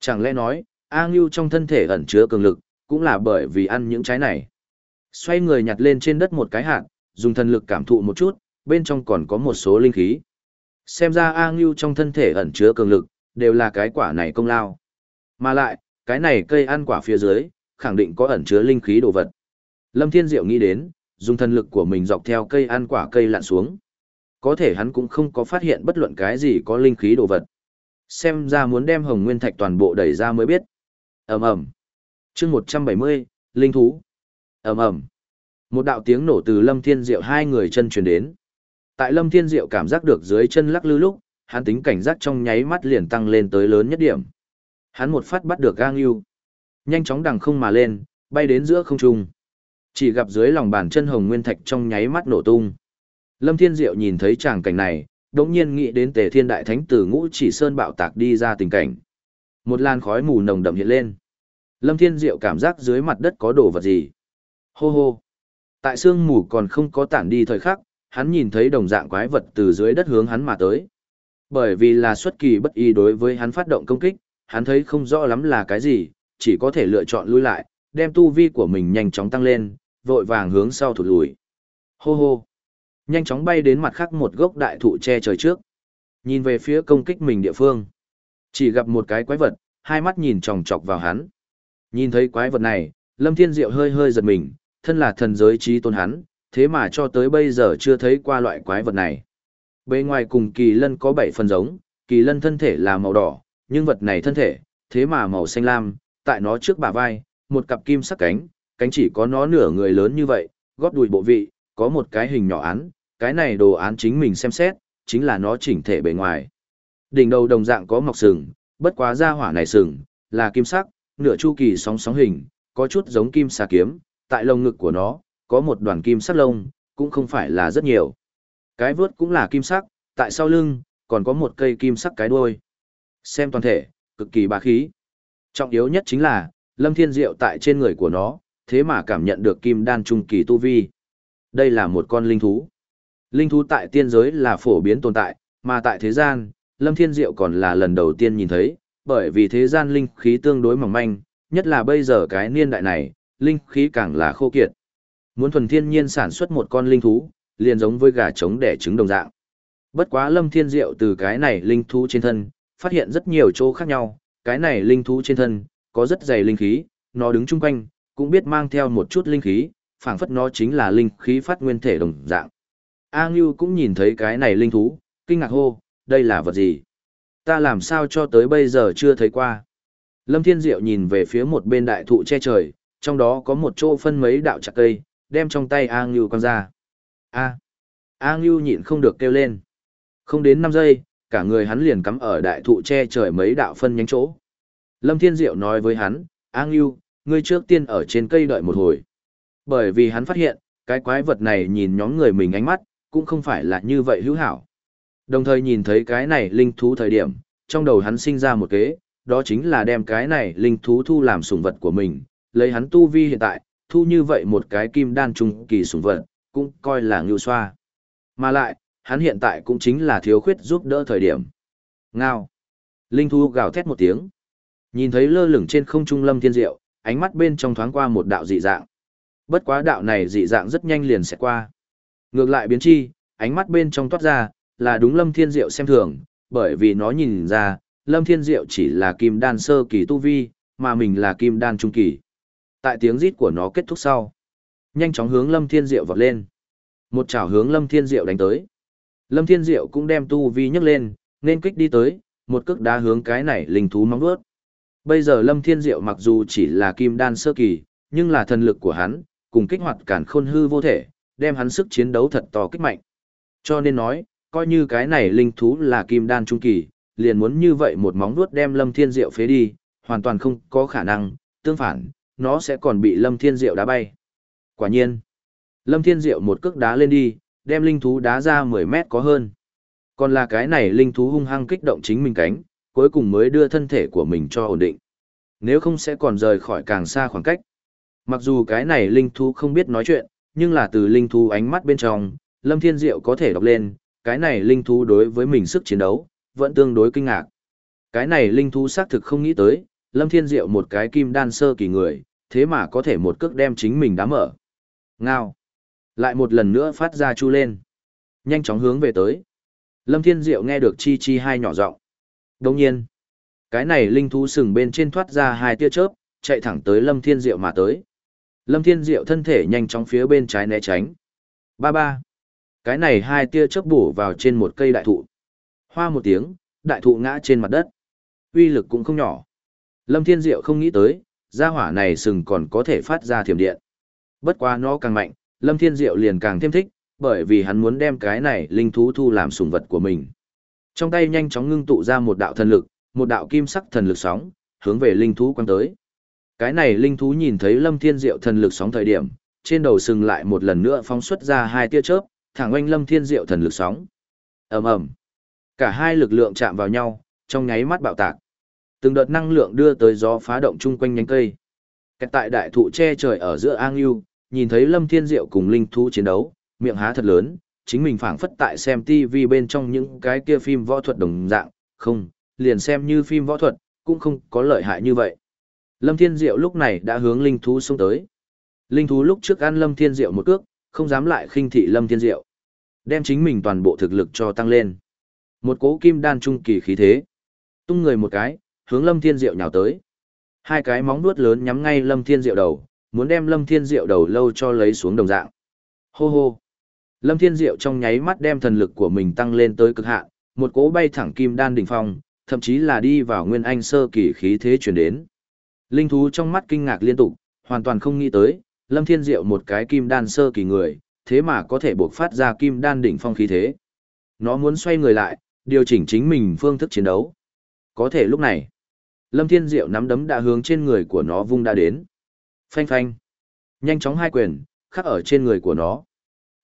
Chẳng lẽ nói, A Ngưu trong thân thể ẩn chứa cường lực, cũng là bởi vì ăn những trái này. Xoay người nhặt lên trên đất một cái hạt, dùng thần lực cảm thụ một chút, bên trong còn có một số linh khí. Xem ra A Ngưu trong thân thể ẩn chứa cường lực, đều là cái quả này công lao. Mà lại, cái này cây ăn quả phía dưới, khẳng định có ẩn chứa linh khí đồ vật. Lâm Thiên Diệu nghĩ đến, dùng thân lực của mình dọc theo cây ăn quả cây lặn xuống. Có thể hắn cũng không có phát hiện bất luận cái gì có linh khí đồ vật. Xem ra muốn đem hồng nguyên thạch toàn bộ đẩy ra mới biết. ầm ầm chương 170, linh thú ầm ầm Một đạo tiếng nổ từ Lâm Thiên Diệu hai người chân truyền đến. Tại Lâm Thiên Diệu cảm giác được dưới chân lắc lư lúc, hắn tính cảnh giác trong nháy mắt liền tăng lên tới lớn nhất điểm. Hắn một phát bắt được gang yêu. Nhanh chóng đằng không mà lên, bay đến giữa không trung. Chỉ gặp dưới lòng bàn chân hồng nguyên thạch trong nháy mắt nổ tung. Lâm Thiên Diệu nhìn thấy tràng cảnh này, đống nhiên nghĩ đến tề thiên đại thánh từ ngũ chỉ sơn bạo tạc đi ra tình cảnh. Một làn khói mù nồng đậm hiện lên. Lâm Thiên Diệu cảm giác dưới mặt đất có đồ vật gì. Hô hô. Tại sương mù còn không có tản đi thời khắc, hắn nhìn thấy đồng dạng quái vật từ dưới đất hướng hắn mà tới. Bởi vì là xuất kỳ bất ý đối với hắn phát động công kích, hắn thấy không rõ lắm là cái gì, chỉ có thể lựa chọn lui lại, đem tu vi của mình nhanh chóng tăng lên, vội vàng hướng sau thụt lùi. Hô hô. Nhanh chóng bay đến mặt khác một gốc đại thụ che trời trước. Nhìn về phía công kích mình địa phương. Chỉ gặp một cái quái vật, hai mắt nhìn chòng chọc vào hắn. Nhìn thấy quái vật này, Lâm Thiên Diệu hơi hơi giật mình, thân là thần giới trí tôn hắn, thế mà cho tới bây giờ chưa thấy qua loại quái vật này. Bề ngoài cùng kỳ lân có bảy phần giống, kỳ lân thân thể là màu đỏ, nhưng vật này thân thể, thế mà màu xanh lam, tại nó trước bả vai, một cặp kim sắc cánh, cánh chỉ có nó nửa người lớn như vậy, gót đùi bộ vị, có một cái hình nhỏ án, cái này đồ án chính mình xem xét, chính là nó chỉnh thể bề ngoài. Đỉnh đầu đồng dạng có mọc sừng, bất quá da hỏa này sừng, là kim sắc, nửa chu kỳ sóng sóng hình, có chút giống kim xà kiếm, tại lông ngực của nó, có một đoàn kim sắc lông, cũng không phải là rất nhiều. Cái vớt cũng là kim sắc, tại sau lưng, còn có một cây kim sắc cái đuôi. Xem toàn thể, cực kỳ bá khí. Trọng yếu nhất chính là, Lâm Thiên Diệu tại trên người của nó, thế mà cảm nhận được kim đan trung kỳ tu vi. Đây là một con linh thú. Linh thú tại tiên giới là phổ biến tồn tại, mà tại thế gian, Lâm Thiên Diệu còn là lần đầu tiên nhìn thấy, bởi vì thế gian linh khí tương đối mỏng manh, nhất là bây giờ cái niên đại này, linh khí càng là khô kiệt. Muốn thuần thiên nhiên sản xuất một con linh thú, liền giống với gà trống đẻ trứng đồng dạng. Bất quá Lâm Thiên Diệu từ cái này linh thú trên thân, phát hiện rất nhiều chỗ khác nhau, cái này linh thú trên thân, có rất dày linh khí, nó đứng chung quanh, cũng biết mang theo một chút linh khí, phảng phất nó chính là linh khí phát nguyên thể đồng dạng. A Ngưu cũng nhìn thấy cái này linh thú, kinh ngạc hô, đây là vật gì? Ta làm sao cho tới bây giờ chưa thấy qua? Lâm Thiên Diệu nhìn về phía một bên đại thụ che trời, trong đó có một chỗ phân mấy đạo chặt cây, đem trong tay A Ngưu quăng ra. A. A Ngưu nhịn không được kêu lên. Không đến 5 giây, cả người hắn liền cắm ở đại thụ che trời mấy đạo phân nhánh chỗ. Lâm Thiên Diệu nói với hắn, A Ngưu, ngươi trước tiên ở trên cây đợi một hồi. Bởi vì hắn phát hiện, cái quái vật này nhìn nhóm người mình ánh mắt, cũng không phải là như vậy hữu hảo. Đồng thời nhìn thấy cái này linh thú thời điểm, trong đầu hắn sinh ra một kế, đó chính là đem cái này linh thú thu làm sủng vật của mình, lấy hắn tu vi hiện tại, thu như vậy một cái kim đan trung kỳ sủng vật, cũng coi là ngưu xoa. Mà lại, hắn hiện tại cũng chính là thiếu khuyết giúp đỡ thời điểm. Ngao. Linh thú gào thét một tiếng. Nhìn thấy lơ lửng trên không trung lâm thiên diệu, ánh mắt bên trong thoáng qua một đạo dị dạng. Bất quá đạo này dị dạng rất nhanh liền sẽ qua. Ngược lại biến chi, ánh mắt bên trong toát ra, là đúng lâm thiên diệu xem thường, bởi vì nó nhìn ra, lâm thiên diệu chỉ là kim đan sơ kỳ tu vi, mà mình là kim đan trung kỳ. Tại tiếng rít của nó kết thúc sau, nhanh chóng hướng lâm thiên diệu vọt lên. Một chảo hướng lâm thiên diệu đánh tới. Lâm thiên diệu cũng đem tu vi nhấc lên, nên kích đi tới, một cước đá hướng cái này linh thú móng vuốt. Bây giờ Lâm Thiên Diệu mặc dù chỉ là kim đan sơ kỳ, nhưng là thần lực của hắn, cùng kích hoạt cản khôn hư vô thể, đem hắn sức chiến đấu thật to kích mạnh. Cho nên nói, coi như cái này linh thú là kim đan trung kỳ, liền muốn như vậy một móng vuốt đem Lâm Thiên Diệu phế đi, hoàn toàn không có khả năng, tương phản, nó sẽ còn bị Lâm Thiên Diệu đá bay. Quả nhiên, Lâm Thiên Diệu một cước đá lên đi, đem linh thú đá ra 10 mét có hơn. Còn là cái này linh thú hung hăng kích động chính mình cánh, cuối cùng mới đưa thân thể của mình cho ổn định. Nếu không sẽ còn rời khỏi càng xa khoảng cách. Mặc dù cái này linh thú không biết nói chuyện, nhưng là từ linh thú ánh mắt bên trong, Lâm Thiên Diệu có thể đọc lên, cái này linh thú đối với mình sức chiến đấu, vẫn tương đối kinh ngạc. Cái này linh thú xác thực không nghĩ tới, Lâm Thiên Diệu một cái kim đan sơ kỳ người, thế mà có thể một cước đem chính mình đá mở. Ngao. Lại một lần nữa phát ra chu lên. Nhanh chóng hướng về tới. Lâm Thiên Diệu nghe được chi chi hai nhỏ giọng. Đồng nhiên, cái này linh thú sừng bên trên thoát ra hai tia chớp, chạy thẳng tới Lâm Thiên Diệu mà tới. Lâm Thiên Diệu thân thể nhanh chóng phía bên trái né tránh. Ba ba. Cái này hai tia chớp bổ vào trên một cây đại thụ. Hoa một tiếng, đại thụ ngã trên mặt đất. Uy lực cũng không nhỏ. Lâm Thiên Diệu không nghĩ tới, gia hỏa này sừng còn có thể phát ra thiểm điện. Bất quá nó càng mạnh, Lâm Thiên Diệu liền càng thêm thích, bởi vì hắn muốn đem cái này linh thú thu làm sủng vật của mình. Trong tay nhanh chóng ngưng tụ ra một đạo thần lực, một đạo kim sắc thần lực sóng, hướng về linh thú quăng tới. Cái này linh thú nhìn thấy Lâm Thiên Diệu thần lực sóng thời điểm, trên đầu sừng lại một lần nữa phóng xuất ra hai tia chớp, thẳng oanh Lâm Thiên Diệu thần lực sóng. Ầm ầm. Cả hai lực lượng chạm vào nhau, trong nháy mắt bạo tạc. Từng đợt năng lượng đưa tới gió phá động chung quanh nhánh cây. Kẹt tại đại thụ che trời ở giữa An Yêu, nhìn thấy Lâm Thiên Diệu cùng linh thú chiến đấu, miệng há thật lớn, chính mình phảng phất tại xem TV bên trong những cái kia phim võ thuật đồng dạng, không, liền xem như phim võ thuật, cũng không có lợi hại như vậy. Lâm Thiên Diệu lúc này đã hướng linh thú xông tới. Linh thú lúc trước ăn Lâm Thiên Diệu một cước, không dám lại khinh thị Lâm Thiên Diệu. Đem chính mình toàn bộ thực lực cho tăng lên. Một cỗ kim đan trung kỳ khí thế. Tung người một cái, hướng Lâm Thiên Diệu nhào tới. Hai cái móng vuốt lớn nhắm ngay Lâm Thiên Diệu đầu, muốn đem Lâm Thiên Diệu đầu lâu cho lấy xuống đồng dạng. Hô hô. Lâm Thiên Diệu trong nháy mắt đem thần lực của mình tăng lên tới cực hạn, một cỗ bay thẳng kim đan đỉnh phong, thậm chí là đi vào nguyên anh sơ kỳ khí thế truyền đến. Linh thú trong mắt kinh ngạc liên tục, hoàn toàn không nghĩ tới, Lâm Thiên Diệu một cái kim đan sơ kỳ người, thế mà có thể buộc phát ra kim đan đỉnh phong khí thế. Nó muốn xoay người lại, điều chỉnh chính mình phương thức chiến đấu. Có thể lúc này, Lâm Thiên Diệu nắm đấm đã hướng trên người của nó vung đã đến. Phanh phanh. Nhanh chóng hai quyền, khắc ở trên người của nó.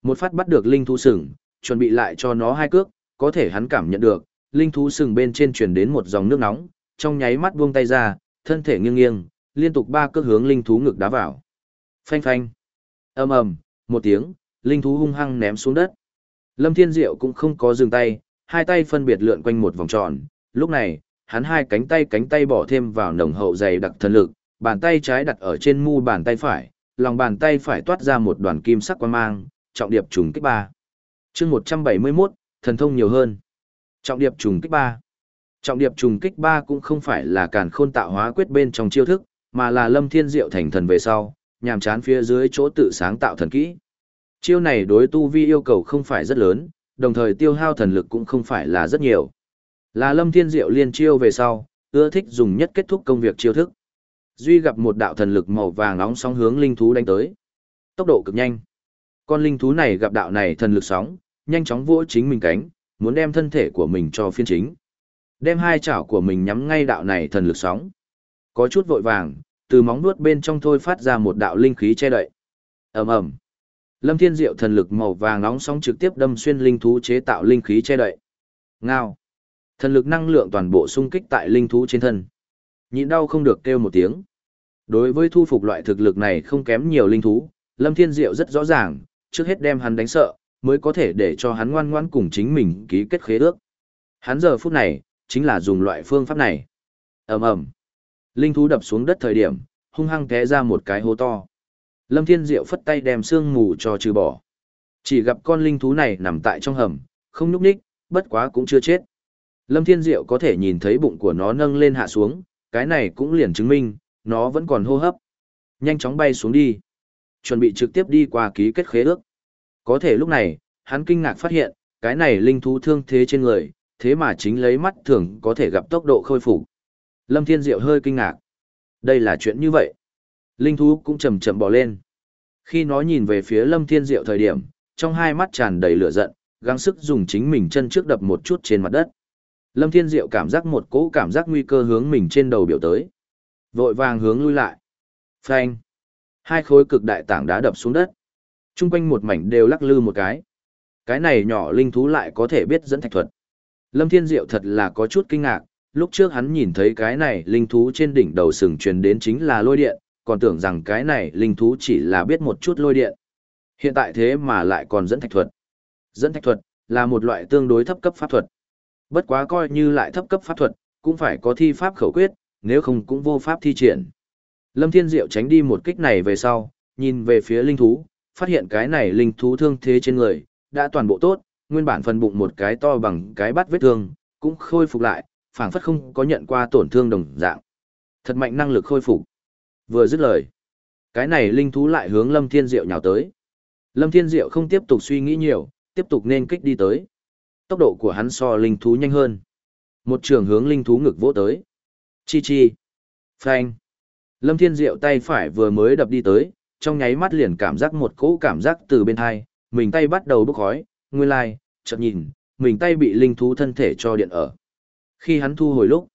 Một phát bắt được linh thú sừng, chuẩn bị lại cho nó hai cước, có thể hắn cảm nhận được, linh thú sừng bên trên truyền đến một dòng nước nóng, trong nháy mắt buông tay ra, thân thể nghiêng nghiêng, liên tục ba cước hướng linh thú ngực đá vào. Phanh phanh. Ầm ầm, một tiếng, linh thú hung hăng ném xuống đất. Lâm Thiên Diệu cũng không có dừng tay, hai tay phân biệt lượn quanh một vòng tròn, lúc này, hắn hai cánh tay cánh tay bỏ thêm vào nồng hậu dày đặc thần lực, bàn tay trái đặt ở trên mu bàn tay phải, lòng bàn tay phải toát ra một đoàn kim sắc quang mang, trọng điệp trùng kích ba. Chương 171, thần thông nhiều hơn. Trọng điệp trùng kích ba. Trọng điệp trùng kích ba cũng không phải là càn khôn tạo hóa quyết bên trong chiêu thức, mà là Lâm Thiên Diệu thành thần về sau, nhàm chán phía dưới chỗ tự sáng tạo thần kỹ. Chiêu này đối tu vi yêu cầu không phải rất lớn, đồng thời tiêu hao thần lực cũng không phải là rất nhiều. Là Lâm Thiên Diệu liên chiêu về sau, ưa thích dùng nhất kết thúc công việc chiêu thức. Duy gặp một đạo thần lực màu vàng nóng sóng hướng linh thú đánh tới. Tốc độ cực nhanh. Con linh thú này gặp đạo này thần lực sóng, nhanh chóng vỗ chính mình cánh, muốn đem thân thể của mình cho phiên chính. Đem hai chảo của mình nhắm ngay đạo này thần lực sóng. Có chút vội vàng, từ móng nuốt bên trong thôi phát ra một đạo linh khí che đậy. ầm ầm, Lâm Thiên Diệu thần lực màu vàng nóng sóng trực tiếp đâm xuyên linh thú chế tạo linh khí che đậy. Ngao. Thần lực năng lượng toàn bộ sung kích tại linh thú trên thân. Nhịn đau không được kêu một tiếng. Đối với thu phục loại thực lực này không kém nhiều linh thú, Lâm Thiên Diệu rất rõ ràng, trước hết đem hắn đánh sợ, mới có thể để cho hắn ngoan ngoãn cùng chính mình ký kết khế ước. Hắn giờ phút này, chính là dùng loại phương pháp này. ầm ầm, Linh thú đập xuống đất thời điểm, hung hăng té ra một cái hố to. Lâm Thiên Diệu phất tay đem xương mù cho trừ bỏ. Chỉ gặp con linh thú này nằm tại trong hầm, không nhúc nhích, bất quá cũng chưa chết. Lâm Thiên Diệu có thể nhìn thấy bụng của nó nâng lên hạ xuống, cái này cũng liền chứng minh, nó vẫn còn hô hấp. Nhanh chóng bay xuống đi. Chuẩn bị trực tiếp đi qua ký kết khế ước. Có thể lúc này, hắn kinh ngạc phát hiện, cái này linh thú thương thế trên người, thế mà chính lấy mắt thường có thể gặp tốc độ khôi phục. Lâm Thiên Diệu hơi kinh ngạc. Đây là chuyện như vậy. Linh thú cũng chậm chậm bỏ lên. Khi nó nhìn về phía Lâm Thiên Diệu thời điểm, trong hai mắt tràn đầy lửa giận, gắng sức dùng chính mình chân trước đập một chút trên mặt đất. Lâm Thiên Diệu cảm giác một cỗ cảm giác nguy cơ hướng mình trên đầu biểu tới. Vội vàng hướng lui lại. Phanh. Hai khối cực đại tảng đá đập xuống đất. Trung quanh một mảnh đều lắc lư một cái. Cái này nhỏ linh thú lại có thể biết dẫn thạch thuật. Lâm Thiên Diệu thật là có chút kinh ngạc, lúc trước hắn nhìn thấy cái này linh thú trên đỉnh đầu sừng truyền đến chính là lôi điện, còn tưởng rằng cái này linh thú chỉ là biết một chút lôi điện. Hiện tại thế mà lại còn dẫn thạch thuật. Dẫn thạch thuật là một loại tương đối thấp cấp pháp thuật. Bất quá coi như lại thấp cấp pháp thuật, cũng phải có thi pháp khẩu quyết, nếu không cũng vô pháp thi triển. Lâm Thiên Diệu tránh đi một kích này về sau, nhìn về phía linh thú, phát hiện cái này linh thú thương thế trên người, đã toàn bộ tốt, nguyên bản phần bụng một cái to bằng cái bát vết thương, cũng khôi phục lại, phảng phất không có nhận qua tổn thương đồng dạng. Thật mạnh năng lực khôi phục. Vừa dứt lời, Cái này linh thú lại hướng Lâm Thiên Diệu nhào tới. Lâm Thiên Diệu không tiếp tục suy nghĩ nhiều, tiếp tục nên kích đi tới. Tốc độ của hắn so linh thú nhanh hơn. Một trường hướng linh thú ngực vỗ tới. Chi chi. Phanh. Lâm Thiên Diệu tay phải vừa mới đập đi tới, trong nháy mắt liền cảm giác một cỗ cảm giác từ bên hai, mình tay bắt đầu bốc khói, nguyên lai, like, chợt nhìn, mình tay bị linh thú thân thể cho điện ở. Khi hắn thu hồi lúc,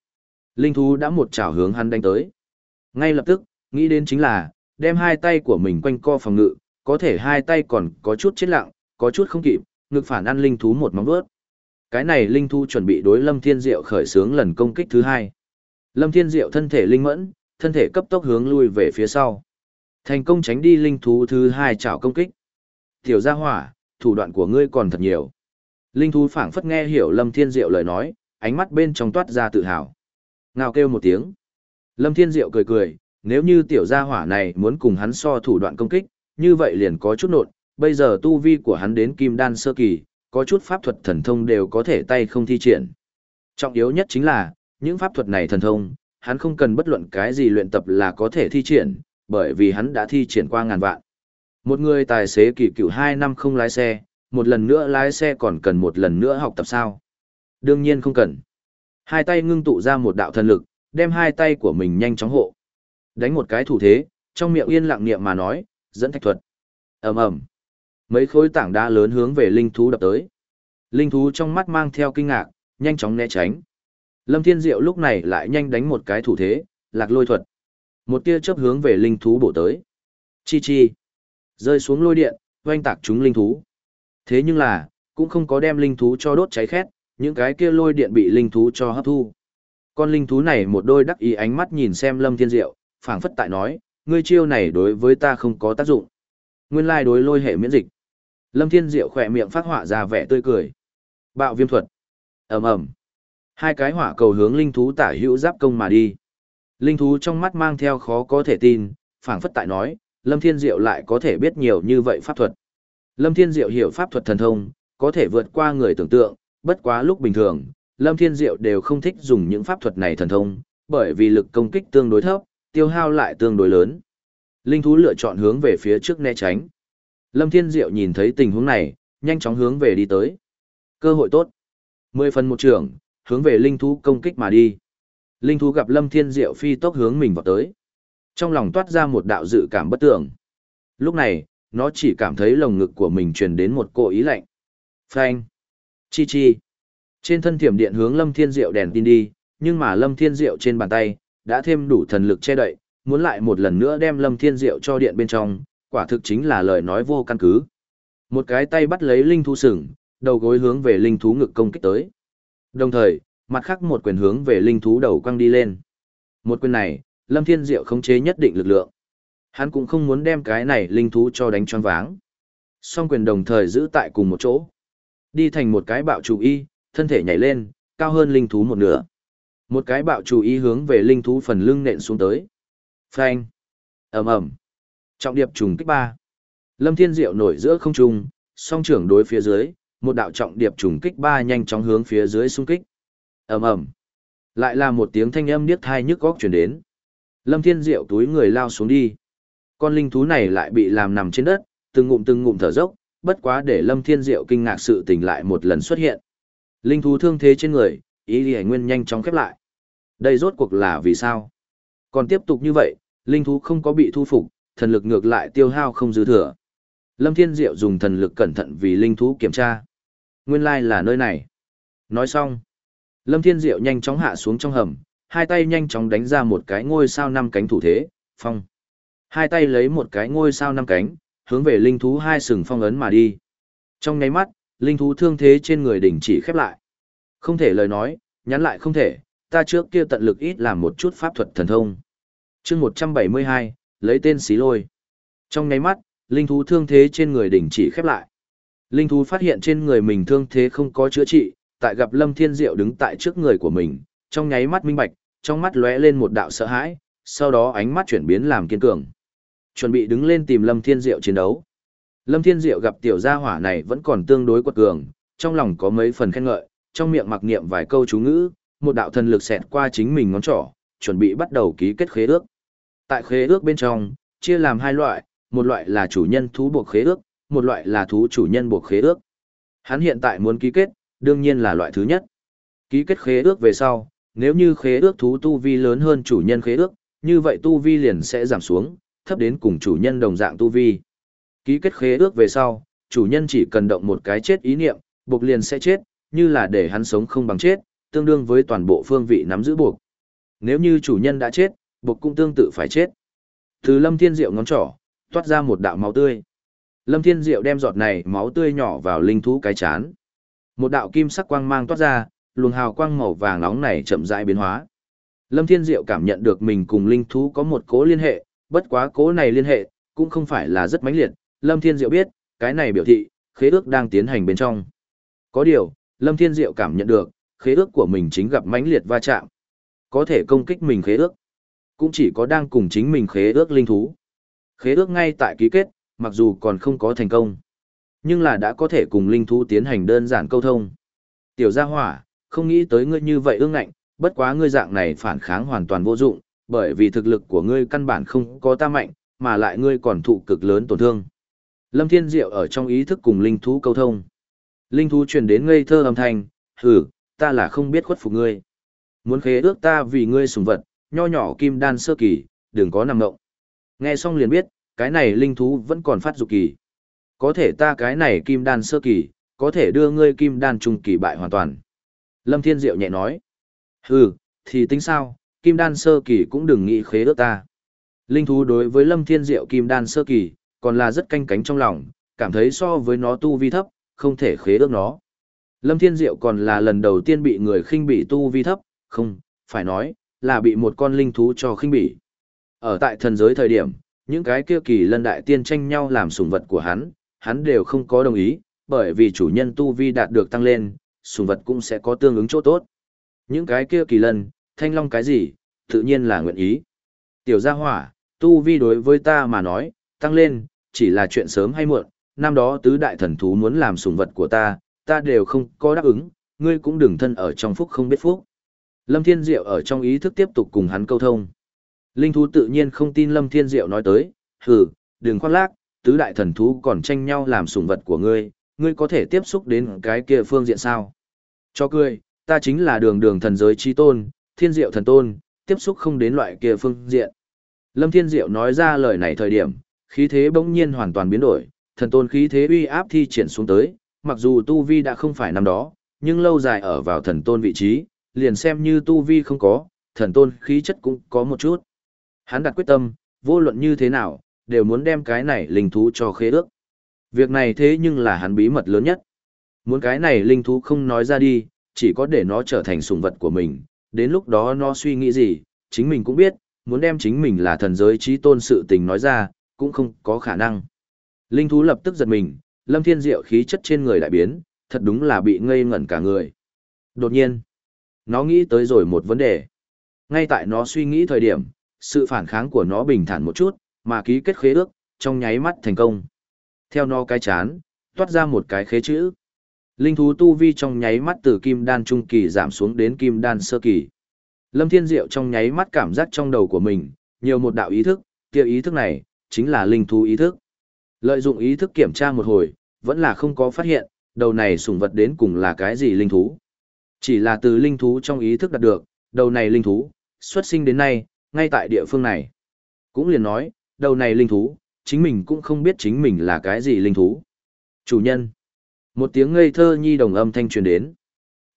linh thú đã một chảo hướng hắn đánh tới. Ngay lập tức, nghĩ đến chính là, đem hai tay của mình quanh co phòng ngự, có thể hai tay còn có chút chết lặng, có chút không kịp, ngực phản ăn linh thú một móng vuốt. Cái này linh thu chuẩn bị đối Lâm Thiên Diệu khởi xướng lần công kích thứ hai. Lâm Thiên Diệu thân thể linh mẫn, thân thể cấp tốc hướng lui về phía sau. Thành công tránh đi linh thú thứ hai chảo công kích. Tiểu gia hỏa, thủ đoạn của ngươi còn thật nhiều. Linh thú phảng phất nghe hiểu Lâm Thiên Diệu lời nói, ánh mắt bên trong toát ra tự hào. Ngao kêu một tiếng. Lâm Thiên Diệu cười cười, nếu như tiểu gia hỏa này muốn cùng hắn so thủ đoạn công kích, như vậy liền có chút nộn, bây giờ tu vi của hắn đến kim đan sơ kỳ, có chút pháp thuật thần thông đều có thể tay không thi triển. Trọng yếu nhất chính là, những pháp thuật này thần thông, hắn không cần bất luận cái gì luyện tập là có thể thi triển, bởi vì hắn đã thi triển qua ngàn vạn. Một người tài xế kỳ cựu 2 năm không lái xe, một lần nữa lái xe còn cần một lần nữa học tập sao? Đương nhiên không cần. Hai tay ngưng tụ ra một đạo thần lực, đem hai tay của mình nhanh chóng hộ. Đánh một cái thủ thế, trong miệng yên lặng niệm mà nói, dẫn thạch thuật. ầm ầm Mấy khối tảng đá lớn hướng về linh thú đập tới. Linh thú trong mắt mang theo kinh ngạc, nhanh chóng né tránh. Lâm Thiên Diệu lúc này lại nhanh đánh một cái thủ thế, lạc lôi thuật. Một tia chớp hướng về linh thú bổ tới. Chi chi. Rơi xuống lôi điện, oanh tạc chúng linh thú. Thế nhưng là, cũng không có đem linh thú cho đốt cháy khét, những cái kia lôi điện bị linh thú cho hấp thu. Con linh thú này một đôi đắc ý ánh mắt nhìn xem Lâm Thiên Diệu, phảng phất tại nói, ngươi chiêu này đối với ta không có tác dụng. Nguyên lai đối lôi hệ miễn dịch. Lâm Thiên Diệu khỏe miệng phát họa ra vẻ tươi cười. Bạo viêm thuật. ầm ầm, Hai cái hỏa cầu hướng linh thú tả hữu giáp công mà đi. Linh thú trong mắt mang theo khó có thể tin, phảng phất tại nói, Lâm Thiên Diệu lại có thể biết nhiều như vậy pháp thuật. Lâm Thiên Diệu hiểu pháp thuật thần thông, có thể vượt qua người tưởng tượng, bất quá lúc bình thường, Lâm Thiên Diệu đều không thích dùng những pháp thuật này thần thông, bởi vì lực công kích tương đối thấp, tiêu hao lại tương đối lớn. Linh thú lựa chọn hướng về phía trước né tránh. Lâm Thiên Diệu nhìn thấy tình huống này, nhanh chóng hướng về đi tới. Cơ hội tốt. Mười phần một trưởng, hướng về linh thú công kích mà đi. Linh thú gặp Lâm Thiên Diệu phi tốc hướng mình vào tới. Trong lòng toát ra một đạo dự cảm bất tưởng. Lúc này, nó chỉ cảm thấy lồng ngực của mình truyền đến một cỗ ý lạnh. Phanh. Chi chi. Trên thân thiểm điện hướng Lâm Thiên Diệu đèn tin đi, nhưng mà Lâm Thiên Diệu trên bàn tay, đã thêm đủ thần lực che đậy, muốn lại một lần nữa đem Lâm Thiên Diệu cho điện bên trong, quả thực chính là lời nói vô căn cứ. Một cái tay bắt lấy linh thú sừng, đầu gối hướng về linh thú ngực công kích tới. Đồng thời, mặt khác một quyền hướng về linh thú đầu quăng đi lên. Một quyền này, Lâm Thiên Diệu khống chế nhất định lực lượng. Hắn cũng không muốn đem cái này linh thú cho đánh choáng váng. Song quyền đồng thời giữ tại cùng một chỗ. Đi thành một cái bạo chủ y, thân thể nhảy lên, cao hơn linh thú một nửa. Một cái bạo chủ y hướng về linh thú phần lưng nện xuống tới. Phanh. ầm ầm Trọng điệp trùng kích ba. Lâm Thiên Diệu nổi giữa không trung, song trưởng đối phía dưới, một đạo trọng điệp trùng kích ba nhanh chóng hướng phía dưới xung kích. Ầm ầm. Lại là một tiếng thanh âm điếc tai nhức óc truyền đến. Lâm Thiên Diệu túi người lao xuống đi. Con linh thú này lại bị làm nằm trên đất, từng ngụm từng ngụm thở dốc, bất quá để Lâm Thiên Diệu kinh ngạc sự tình lại một lần xuất hiện. Linh thú thương thế trên người, ý lý nguyên nhanh chóng khép lại. Đây rốt cuộc là vì sao? Còn tiếp tục như vậy, linh thú không có bị thu phục, thần lực ngược lại tiêu hao không dư thừa. Lâm Thiên Diệu dùng thần lực cẩn thận vì linh thú kiểm tra. Nguyên lai là nơi này. Nói xong, Lâm Thiên Diệu nhanh chóng hạ xuống trong hầm, hai tay nhanh chóng đánh ra một cái ngôi sao năm cánh thủ thế, phong. Hai tay lấy một cái ngôi sao năm cánh, hướng về linh thú hai sừng phong ấn mà đi. Trong nháy mắt, linh thú thương thế trên người đỉnh chỉ khép lại. Không thể lời nói, nhắn lại không thể, ta trước kia tận lực ít làm một chút pháp thuật thần thông. chương 172, lấy tên xí lôi. Trong nháy mắt, linh thú thương thế trên người đỉnh chỉ khép lại. Linh thú phát hiện trên người mình thương thế không có chữa trị, tại gặp Lâm Thiên Diệu đứng tại trước người của mình, trong nháy mắt minh bạch, trong mắt lóe lên một đạo sợ hãi, sau đó ánh mắt chuyển biến làm kiên cường. Chuẩn bị đứng lên tìm Lâm Thiên Diệu chiến đấu. Lâm Thiên Diệu gặp tiểu gia hỏa này vẫn còn tương đối quật cường, trong lòng có mấy phần khen ngợi, trong miệng mặc niệm vài câu chú ngữ, một đạo thần lực xẹt qua chính mình ngón trỏ, chuẩn bị bắt đầu ký kết khế ước. Tại khế ước bên trong, chia làm hai loại, một loại là chủ nhân thú buộc khế ước, một loại là thú chủ nhân buộc khế ước. Hắn hiện tại muốn ký kết, đương nhiên là loại thứ nhất. Ký kết khế ước về sau, nếu như khế ước thú tu vi lớn hơn chủ nhân khế ước, như vậy tu vi liền sẽ giảm xuống, thấp đến cùng chủ nhân đồng dạng tu vi. Ký kết khế ước về sau, chủ nhân chỉ cần động một cái chết ý niệm, buộc liền sẽ chết, như là để hắn sống không bằng chết, tương đương với toàn bộ phương vị nắm giữ buộc. Nếu như chủ nhân đã chết, buộc cũng tương tự phải chết. Từ Lâm Thiên Diệu ngón trỏ, toát ra một đạo máu tươi. Lâm Thiên Diệu đem giọt này máu tươi nhỏ vào linh thú cái chán. Một đạo kim sắc quang mang toát ra, luồng hào quang màu vàng nóng này chậm rãi biến hóa. Lâm Thiên Diệu cảm nhận được mình cùng linh thú có một cố liên hệ, bất quá cố này liên hệ, cũng không phải là rất mãnh liệt. Lâm Thiên Diệu biết, cái này biểu thị, khế ước đang tiến hành bên trong. Có điều, Lâm Thiên Diệu cảm nhận được, khế ước của mình chính gặp mãnh liệt va chạm. Có thể công kích mình khế ước. Cũng chỉ có đang cùng chính mình khế ước linh thú. Khế ước ngay tại ký kết, mặc dù còn không có thành công. Nhưng là đã có thể cùng linh thú tiến hành đơn giản câu thông. Tiểu gia hỏa, không nghĩ tới ngươi như vậy ương ngạnh, bất quá ngươi dạng này phản kháng hoàn toàn vô dụng, bởi vì thực lực của ngươi căn bản không có ta mạnh, mà lại ngươi còn thụ cực lớn tổn thương. Lâm Thiên Diệu ở trong ý thức cùng linh thú câu thông. Linh thú truyền đến ngây thơ âm thanh, hử, ta là không biết khuất phục ngươi. Muốn khế ước ta vì ngươi sùng vật, nho nhỏ kim đan sơ kỳ, đừng có nằm ngộng. Nghe xong liền biết, cái này linh thú vẫn còn phát dục kỳ. Có thể ta cái này kim đan sơ kỳ, có thể đưa ngươi kim đan trung kỳ bại hoàn toàn. Lâm Thiên Diệu nhẹ nói. Hừ, thì tính sao, kim đan sơ kỳ cũng đừng nghĩ khế ước ta. Linh thú đối với Lâm Thiên Diệu kim đan sơ kỳ, còn là rất canh cánh trong lòng, cảm thấy so với nó tu vi thấp, không thể khế ước nó. Lâm Thiên Diệu còn là lần đầu tiên bị người khinh bị tu vi thấp, không, phải nói, là bị một con linh thú cho khinh bỉ. Ở tại thần giới thời điểm, những cái kia kỳ lân đại tiên tranh nhau làm sủng vật của hắn, hắn đều không có đồng ý, bởi vì chủ nhân tu vi đạt được tăng lên, sủng vật cũng sẽ có tương ứng chỗ tốt. Những cái kia kỳ lân, thanh long cái gì, tự nhiên là nguyện ý. Tiểu gia hỏa, tu vi đối với ta mà nói, tăng lên, chỉ là chuyện sớm hay muộn, năm đó tứ đại thần thú muốn làm sủng vật của ta, ta đều không có đáp ứng, ngươi cũng đừng thân ở trong phúc không biết phúc. Lâm Thiên Diệu ở trong ý thức tiếp tục cùng hắn câu thông. Linh thú tự nhiên không tin Lâm Thiên Diệu nói tới, hừ, đừng khoác lác, tứ đại thần thú còn tranh nhau làm sủng vật của ngươi, ngươi có thể tiếp xúc đến cái kia phương diện sao? Cho cười, ta chính là đường đường thần giới chi tôn, thiên diệu thần tôn, tiếp xúc không đến loại kia phương diện. Lâm Thiên Diệu nói ra lời này thời điểm, khí thế bỗng nhiên hoàn toàn biến đổi, thần tôn khí thế uy áp thi triển xuống tới, mặc dù tu vi đã không phải năm đó, nhưng lâu dài ở vào thần tôn vị trí, liền xem như tu vi không có, thần tôn khí chất cũng có một chút. Hắn đặt quyết tâm, vô luận như thế nào, đều muốn đem cái này linh thú cho khế ước. Việc này thế nhưng là hắn bí mật lớn nhất. Muốn cái này linh thú không nói ra đi, chỉ có để nó trở thành sủng vật của mình, đến lúc đó nó suy nghĩ gì, chính mình cũng biết, muốn đem chính mình là thần giới trí tôn sự tình nói ra, cũng không có khả năng. Linh thú lập tức giật mình, lâm thiên diệu khí chất trên người đại biến, thật đúng là bị ngây ngẩn cả người. Đột nhiên, nó nghĩ tới rồi một vấn đề. Ngay tại nó suy nghĩ thời điểm, sự phản kháng của nó bình thản một chút, mà ký kết khế ước, trong nháy mắt thành công. Theo nó cái chán, toát ra một cái khế chữ. Linh thú tu vi trong nháy mắt từ kim đan trung kỳ giảm xuống đến kim đan sơ kỳ. Lâm Thiên Diệu trong nháy mắt cảm giác trong đầu của mình, nhiều một đạo ý thức, kia ý thức này, chính là linh thú ý thức. Lợi dụng ý thức kiểm tra một hồi, vẫn là không có phát hiện, đầu này sủng vật đến cùng là cái gì linh thú. Chỉ là từ linh thú trong ý thức đạt được, đầu này linh thú, xuất sinh đến nay, ngay tại địa phương này. Cũng liền nói, đầu này linh thú, chính mình cũng không biết chính mình là cái gì linh thú. Chủ nhân. Một tiếng ngây thơ nhi đồng âm thanh truyền đến.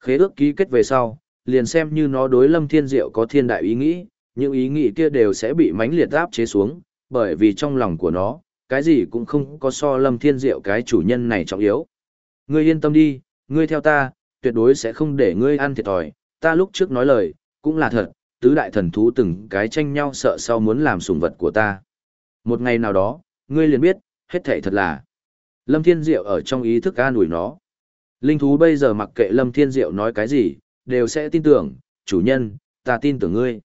Khế ước ký kết về sau, liền xem như nó đối lâm thiên diệu có thiên đại ý nghĩ, những ý nghĩ kia đều sẽ bị mãnh liệt áp chế xuống, bởi vì trong lòng của nó, cái gì cũng không có so lâm thiên diệu cái chủ nhân này trọng yếu. Ngươi yên tâm đi, ngươi theo ta, tuyệt đối sẽ không để ngươi ăn thiệt thòi, ta lúc trước nói lời, cũng là thật, tứ đại thần thú từng cái tranh nhau sợ sau muốn làm sủng vật của ta. Một ngày nào đó, ngươi liền biết, hết thảy thật là. Lâm Thiên Diệu ở trong ý thức an ủi nó. Linh thú bây giờ mặc kệ Lâm Thiên Diệu nói cái gì, đều sẽ tin tưởng, chủ nhân, ta tin tưởng ngươi.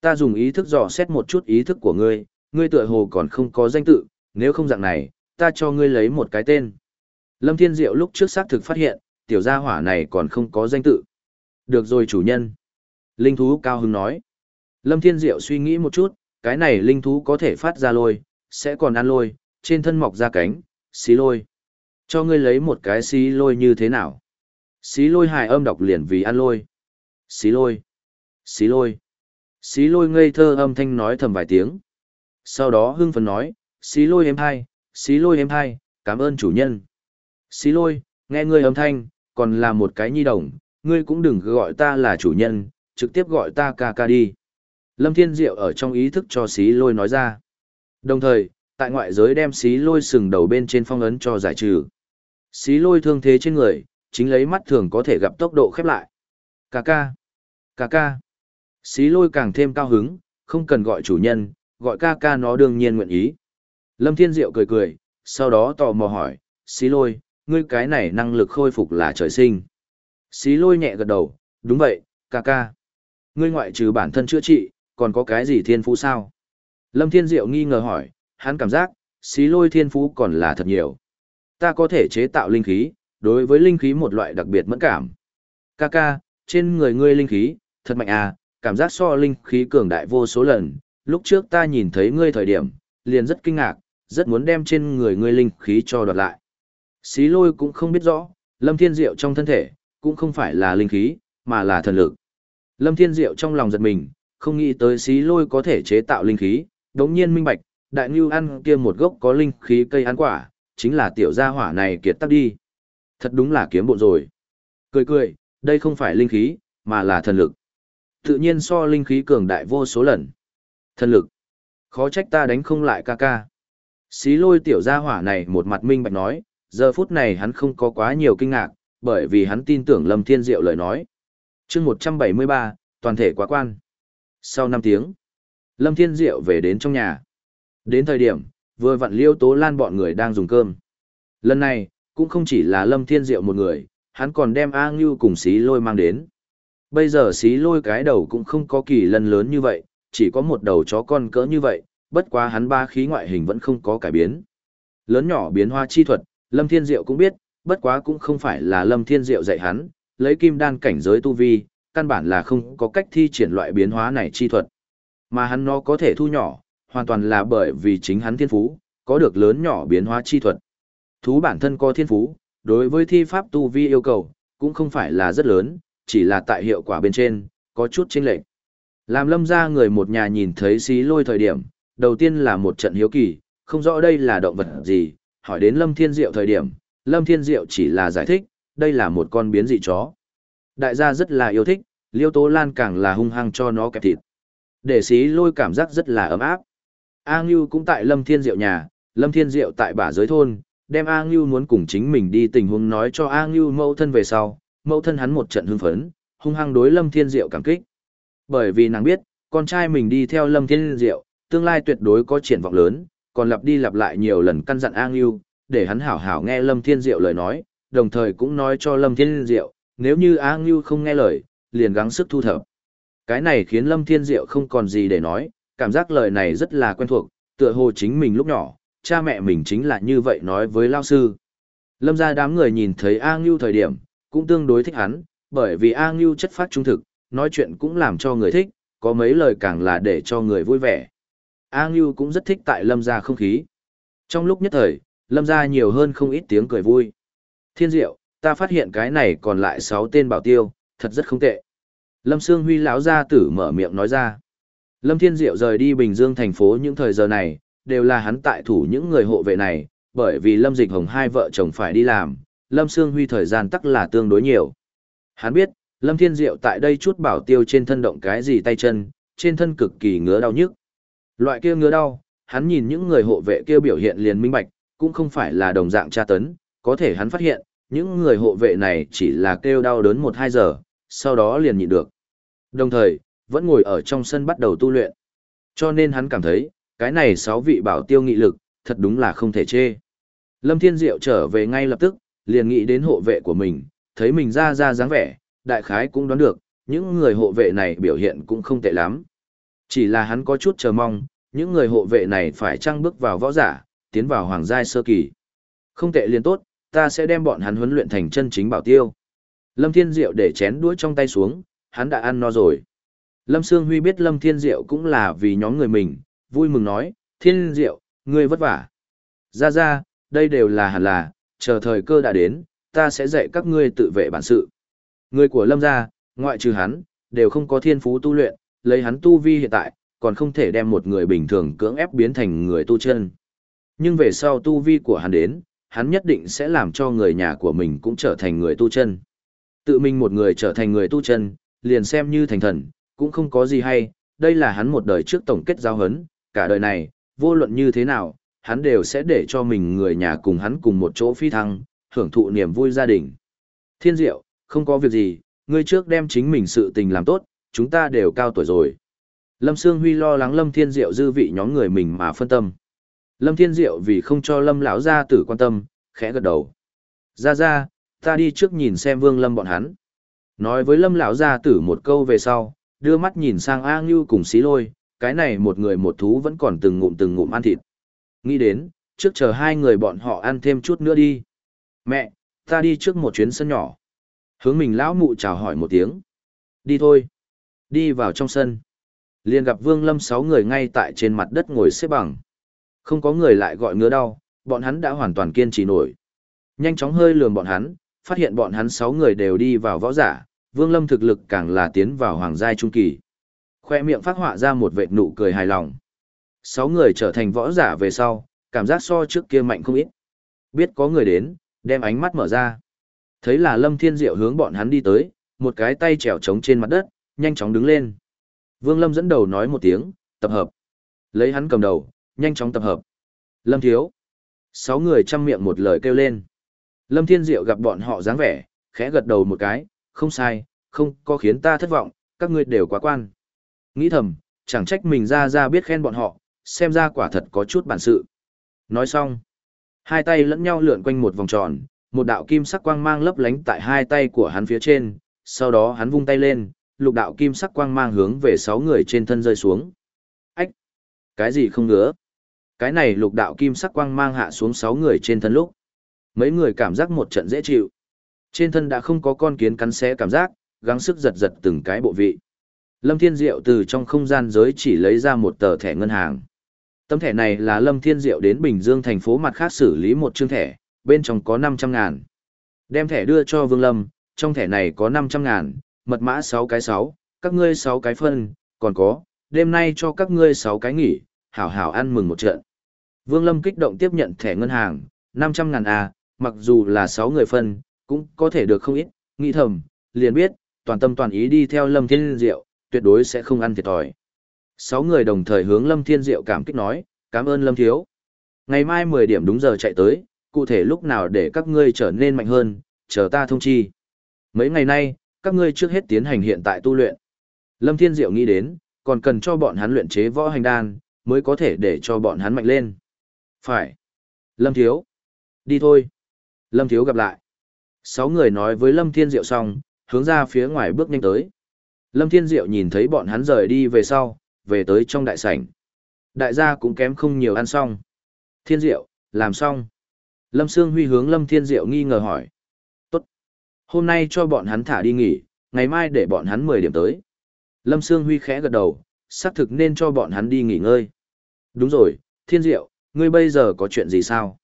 Ta dùng ý thức dò xét một chút ý thức của ngươi, ngươi tựa hồ còn không có danh tự, nếu không dạng này, ta cho ngươi lấy một cái tên. Lâm Thiên Diệu lúc trước xác thực phát hiện, tiểu gia hỏa này còn không có danh tự. Được rồi chủ nhân. Linh thú cao hứng nói. Lâm Thiên Diệu suy nghĩ một chút, cái này linh thú có thể phát ra lôi, sẽ còn ăn lôi, trên thân mọc ra cánh, xí lôi. Cho ngươi lấy một cái xí lôi như thế nào? Xí lôi hài âm đọc liền vì ăn lôi. Xí lôi. Xí lôi. Xí lôi ngây thơ âm thanh nói thầm vài tiếng. Sau đó hưng phấn nói, xí lôi em hai, xí lôi em hai, cảm ơn chủ nhân. Xí lôi, nghe ngươi âm thanh, còn là một cái nhi đồng, ngươi cũng đừng gọi ta là chủ nhân, trực tiếp gọi ta ca ca đi. Lâm Thiên Diệu ở trong ý thức cho xí lôi nói ra. Đồng thời, tại ngoại giới đem xí lôi sừng đầu bên trên phong ấn cho giải trừ. Xí lôi thương thế trên người, chính lấy mắt thường có thể gặp tốc độ khép lại. Ca ca, ca ca. Xí lôi càng thêm cao hứng, không cần gọi chủ nhân, gọi ca ca nó đương nhiên nguyện ý. Lâm Thiên Diệu cười cười, sau đó tò mò hỏi, xí lôi, ngươi cái này năng lực khôi phục là trời sinh. Xí lôi nhẹ gật đầu, đúng vậy, ca ca. Ngươi ngoại trừ bản thân chữa trị, còn có cái gì thiên phú sao? Lâm Thiên Diệu nghi ngờ hỏi, hắn cảm giác, xí lôi thiên phú còn là thật nhiều. Ta có thể chế tạo linh khí, đối với linh khí một loại đặc biệt mẫn cảm. Ca ca, trên người ngươi linh khí, thật mạnh à, cảm giác so linh khí cường đại vô số lần. Lúc trước ta nhìn thấy ngươi thời điểm, liền rất kinh ngạc, rất muốn đem trên người ngươi linh khí cho đoạt lại. Xí lôi cũng không biết rõ, Lâm Thiên Diệu trong thân thể, cũng không phải là linh khí, mà là thần lực. Lâm Thiên Diệu trong lòng giật mình, không nghĩ tới xí lôi có thể chế tạo linh khí, đống nhiên minh bạch, đại ngưu ăn kia một gốc có linh khí cây ăn quả, chính là tiểu gia hỏa này kiệt tắc đi. Thật đúng là kiếm bộ rồi. Cười cười, đây không phải linh khí, mà là thần lực. Tự nhiên so linh khí cường đại vô số lần. Thần lực. Khó trách ta đánh không lại ca ca. Xí lôi tiểu gia hỏa này một mặt minh bạch nói, giờ phút này hắn không có quá nhiều kinh ngạc, bởi vì hắn tin tưởng Lâm Thiên Diệu lời nói. chương 173, toàn thể quá quan. Sau 5 tiếng, Lâm Thiên Diệu về đến trong nhà. Đến thời điểm, vừa vặn liêu tố lan bọn người đang dùng cơm. Lần này, cũng không chỉ là Lâm Thiên Diệu một người, hắn còn đem A Ngưu cùng xí lôi mang đến. Bây giờ xí lôi cái đầu cũng không có kỳ lần lớn như vậy, chỉ có một đầu chó con cỡ như vậy, bất quá hắn ba khí ngoại hình vẫn không có cải biến. Lớn nhỏ biến hoa chi thuật, Lâm Thiên Diệu cũng biết, bất quá cũng không phải là Lâm Thiên Diệu dạy hắn, lấy kim đan cảnh giới tu vi, căn bản là không có cách thi triển loại biến hóa này chi thuật. Mà hắn nó có thể thu nhỏ, hoàn toàn là bởi vì chính hắn thiên phú, có được lớn nhỏ biến hóa chi thuật. Thú bản thân có thiên phú, đối với thi pháp tu vi yêu cầu, cũng không phải là rất lớn, chỉ là tại hiệu quả bên trên, có chút chênh lệch. Làm lâm ra người một nhà nhìn thấy xí lôi thời điểm, đầu tiên là một trận hiếu kỳ, không rõ đây là động vật gì, hỏi đến lâm thiên diệu thời điểm, lâm thiên diệu chỉ là giải thích, đây là một con biến dị chó. Đại gia rất là yêu thích, liêu tố lan càng là hung hăng cho nó kẹp thịt. Để xí lôi cảm giác rất là ấm áp. A Ngưu cũng tại lâm thiên diệu nhà, lâm thiên diệu tại bả giới thôn, đem A Ngưu muốn cùng chính mình đi tình huống nói cho A Ngưu mẫu thân về sau, mẫu thân hắn một trận hưng phấn, hung hăng đối Lâm Thiên Diệu cảm kích. Bởi vì nàng biết, con trai mình đi theo Lâm Thiên Diệu, tương lai tuyệt đối có triển vọng lớn, còn lặp đi lặp lại nhiều lần căn dặn A Ngưu, để hắn hảo hảo nghe Lâm Thiên Diệu lời nói, đồng thời cũng nói cho Lâm Thiên Diệu, nếu như A Ngưu không nghe lời, liền gắng sức thu thập. Cái này khiến Lâm Thiên Diệu không còn gì để nói, cảm giác lời này rất là quen thuộc, tựa hồ chính mình lúc nhỏ, cha mẹ mình chính là như vậy nói với lao sư. Lâm ra đám người nhìn thấy A Ngưu thời điểm, cũng tương đối thích hắn, bởi vì A Ngưu chất phát trung thực, nói chuyện cũng làm cho người thích, có mấy lời càng là để cho người vui vẻ. A Ngưu cũng rất thích tại Lâm gia không khí. Trong lúc nhất thời, Lâm gia nhiều hơn không ít tiếng cười vui. Thiên diệu, ta phát hiện cái này còn lại 6 tên bảo tiêu, thật rất không tệ. Lâm Sương Huy lão gia tử mở miệng nói ra. Lâm Thiên Diệu rời đi Bình Dương thành phố những thời giờ này, đều là hắn tại thủ những người hộ vệ này, bởi vì Lâm Dịch Hồng hai vợ chồng phải đi làm, Lâm Sương Huy thời gian tắc là tương đối nhiều. Hắn biết, Lâm Thiên Diệu tại đây chút bảo tiêu trên thân động cái gì tay chân, trên thân cực kỳ ngứa đau nhức. Loại kia ngứa đau, hắn nhìn những người hộ vệ kia biểu hiện liền minh bạch, cũng không phải là đồng dạng tra tấn, có thể hắn phát hiện, những người hộ vệ này chỉ là kêu đau đớn 1-2 giờ, sau đó liền nhịn được. Đồng thời, vẫn ngồi ở trong sân bắt đầu tu luyện. Cho nên hắn cảm thấy, cái này sáu vị bảo tiêu nghị lực, thật đúng là không thể chê. Lâm Thiên Diệu trở về ngay lập tức, liền nghĩ đến hộ vệ của mình, thấy mình ra ra dáng vẻ, đại khái cũng đoán được, những người hộ vệ này biểu hiện cũng không tệ lắm. Chỉ là hắn có chút chờ mong, những người hộ vệ này phải trăng bước vào võ giả, tiến vào hoàng giai sơ kỳ. Không tệ liền tốt, ta sẽ đem bọn hắn huấn luyện thành chân chính bảo tiêu. Lâm Thiên Diệu để chén đuôi trong tay xuống, hắn đã ăn no rồi. Lâm Sương Huy biết Lâm Thiên Diệu cũng là vì nhóm người mình, vui mừng nói, Thiên Diệu, ngươi vất vả. Ra ra, đây đều là hẳn là, chờ thời cơ đã đến, ta sẽ dạy các ngươi tự vệ bản sự. Người của lâm gia, ngoại trừ hắn, đều không có thiên phú tu luyện, lấy hắn tu vi hiện tại, còn không thể đem một người bình thường cưỡng ép biến thành người tu chân. Nhưng về sau tu vi của hắn đến, hắn nhất định sẽ làm cho người nhà của mình cũng trở thành người tu chân. Tự mình một người trở thành người tu chân, liền xem như thành thần, cũng không có gì hay, đây là hắn một đời trước tổng kết giao hấn, cả đời này, vô luận như thế nào, hắn đều sẽ để cho mình người nhà cùng hắn cùng một chỗ phi thăng, hưởng thụ niềm vui gia đình. Thiên diệu, không có việc gì, ngươi trước đem chính mình sự tình làm tốt, chúng ta đều cao tuổi rồi. Lâm Sương Huy lo lắng Lâm Thiên Diệu dư vị nhóm người mình mà phân tâm. Lâm Thiên Diệu vì không cho Lâm lão gia tử quan tâm, khẽ gật đầu. Ra ra, ta đi trước nhìn xem Vương Lâm bọn hắn. Nói với Lâm lão gia tử một câu về sau, đưa mắt nhìn sang A Ngưu cùng Xí Lôi, cái này một người một thú vẫn còn từng ngụm từng ngụm ăn thịt. Nghĩ đến, trước chờ hai người bọn họ ăn thêm chút nữa đi. Mẹ, ta đi trước một chuyến sân nhỏ. Hướng mình lão mụ chào hỏi một tiếng. Đi thôi. Đi vào trong sân. liền gặp Vương Lâm sáu người ngay tại trên mặt đất ngồi xếp bằng. Không có người lại gọi ngứa đau, bọn hắn đã hoàn toàn kiên trì nổi. Nhanh chóng hơi lườm bọn hắn, phát hiện bọn hắn sáu người đều đi vào võ giả, Vương Lâm thực lực càng là tiến vào hoàng giai trung kỳ. Khoe miệng phát họa ra một vệt nụ cười hài lòng. Sáu người trở thành võ giả về sau, cảm giác so trước kia mạnh không ít. Biết có người đến, đem ánh mắt mở ra. Thấy là Lâm Thiên Diệu hướng bọn hắn đi tới, một cái tay trèo trống trên mặt đất, nhanh chóng đứng lên. Vương Lâm dẫn đầu nói một tiếng, tập hợp. Lấy hắn cầm đầu, nhanh chóng tập hợp. Lâm Thiếu. Sáu người chăm miệng một lời kêu lên. Lâm Thiên Diệu gặp bọn họ dáng vẻ, khẽ gật đầu một cái, không sai, không có khiến ta thất vọng, các ngươi đều quá quan. Nghĩ thầm, chẳng trách mình ra ra biết khen bọn họ, xem ra quả thật có chút bản sự. Nói xong, hai tay lẫn nhau lượn quanh một vòng tròn, một đạo kim sắc quang mang lấp lánh tại hai tay của hắn phía trên, sau đó hắn vung tay lên, lục đạo kim sắc quang mang hướng về sáu người trên thân rơi xuống. Ách! Cái gì không ngứa? Cái này lục đạo kim sắc quang mang hạ xuống sáu người trên thân lúc. Mấy người cảm giác một trận dễ chịu. Trên thân đã không có con kiến cắn xé cảm giác, gắng sức giật giật từng cái bộ vị. Lâm Thiên Diệu từ trong không gian giới chỉ lấy ra một tờ thẻ ngân hàng. Tấm thẻ này là Lâm Thiên Diệu đến Bình Dương thành phố mặt khác xử lý một chương thẻ, bên trong có 500 ngàn. Đem thẻ đưa cho Vương Lâm, trong thẻ này có 500 ngàn, mật mã 6 cái 6, các ngươi 6 cái phân, còn có, đêm nay cho các ngươi 6 cái nghỉ, hảo hảo ăn mừng một trận. Vương Lâm kích động tiếp nhận thẻ ngân hàng, 500 ngàn à, mặc dù là 6 người phân, cũng có thể được không ít, nghĩ thầm, liền biết, toàn tâm toàn ý đi theo Lâm Thiên Diệu, tuyệt đối sẽ không ăn thiệt thòi. 6 người đồng thời hướng Lâm Thiên Diệu cảm kích nói, cảm ơn Lâm Thiếu. Ngày mai 10 điểm đúng giờ chạy tới, cụ thể lúc nào để các ngươi trở nên mạnh hơn, chờ ta thông chi. Mấy ngày nay, các ngươi trước hết tiến hành hiện tại tu luyện. Lâm Thiên Diệu nghĩ đến, còn cần cho bọn hắn luyện chế võ hành đan, mới có thể để cho bọn hắn mạnh lên. Phải. Lâm Thiếu. Đi thôi. Lâm Thiếu gặp lại. Sáu người nói với Lâm Thiên Diệu xong, hướng ra phía ngoài bước nhanh tới. Lâm Thiên Diệu nhìn thấy bọn hắn rời đi về sau, về tới trong đại sảnh. Đại gia cũng kém không nhiều ăn xong. Thiên Diệu, làm xong. Lâm Sương Huy hướng Lâm Thiên Diệu nghi ngờ hỏi. Hôm nay cho bọn hắn thả đi nghỉ, ngày mai để bọn hắn 10 điểm tới. Lâm Sương Huy khẽ gật đầu, xác thực nên cho bọn hắn đi nghỉ ngơi. Đúng rồi, Thiên Diệu, ngươi bây giờ có chuyện gì sao?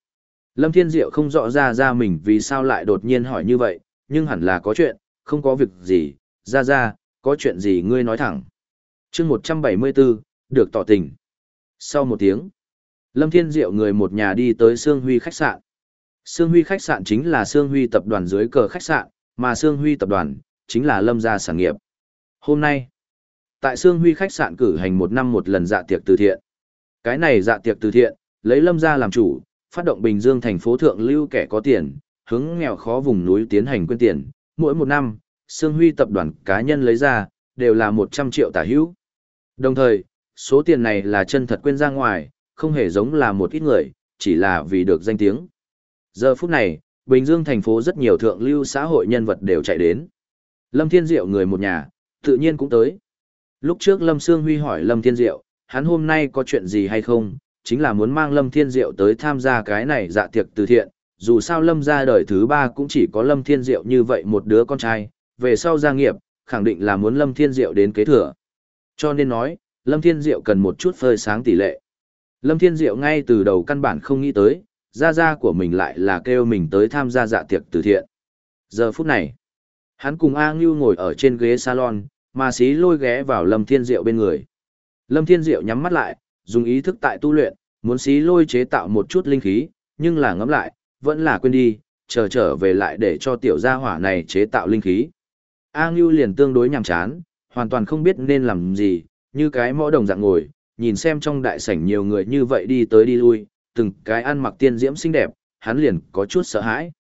Lâm Thiên Diệu không rõ ra ra mình vì sao lại đột nhiên hỏi như vậy, nhưng hẳn là có chuyện, không có việc gì, ra ra, có chuyện gì ngươi nói thẳng. chương 174, được tỏ tình. Sau một tiếng, Lâm Thiên Diệu người một nhà đi tới Sương Huy khách sạn. Sương Huy khách sạn chính là Sương Huy tập đoàn dưới cờ khách sạn, mà Sương Huy tập đoàn chính là Lâm gia sản nghiệp. Hôm nay, tại Sương Huy khách sạn cử hành một năm một lần dạ tiệc từ thiện. Cái này dạ tiệc từ thiện, lấy Lâm gia làm chủ, phát động Bình Dương thành phố thượng lưu kẻ có tiền, hướng nghèo khó vùng núi tiến hành quyên tiền. Mỗi một năm, Sương Huy tập đoàn cá nhân lấy ra, đều là 100 triệu tả hữu. Đồng thời, số tiền này là chân thật quyên ra ngoài, không hề giống là một ít người, chỉ là vì được danh tiếng. Giờ phút này, Bình Dương thành phố rất nhiều thượng lưu xã hội nhân vật đều chạy đến. Lâm Thiên Diệu người một nhà, tự nhiên cũng tới. Lúc trước Lâm Sương Huy hỏi Lâm Thiên Diệu, hắn hôm nay có chuyện gì hay không, chính là muốn mang Lâm Thiên Diệu tới tham gia cái này dạ tiệc từ thiện. Dù sao Lâm ra đời thứ ba cũng chỉ có Lâm Thiên Diệu như vậy một đứa con trai, về sau gia nghiệp, khẳng định là muốn Lâm Thiên Diệu đến kế thừa. Cho nên nói, Lâm Thiên Diệu cần một chút phơi sáng tỷ lệ. Lâm Thiên Diệu ngay từ đầu căn bản không nghĩ tới, gia gia của mình lại là kêu mình tới tham gia dạ tiệc từ thiện. Giờ phút này, hắn cùng A Ngưu ngồi ở trên ghế salon, mà xí lôi ghé vào Lâm Thiên Diệu bên người. Lâm Thiên Diệu nhắm mắt lại, dùng ý thức tại tu luyện, muốn xí lôi chế tạo một chút linh khí, nhưng là ngẫm lại, vẫn là quên đi, chờ trở về lại để cho tiểu gia hỏa này chế tạo linh khí. A Ngưu liền tương đối nhàm chán, hoàn toàn không biết nên làm gì, như cái mõ đồng dạng ngồi, nhìn xem trong đại sảnh nhiều người như vậy đi tới đi lui, từng cái ăn mặc tiên diễm xinh đẹp, hắn liền có chút sợ hãi.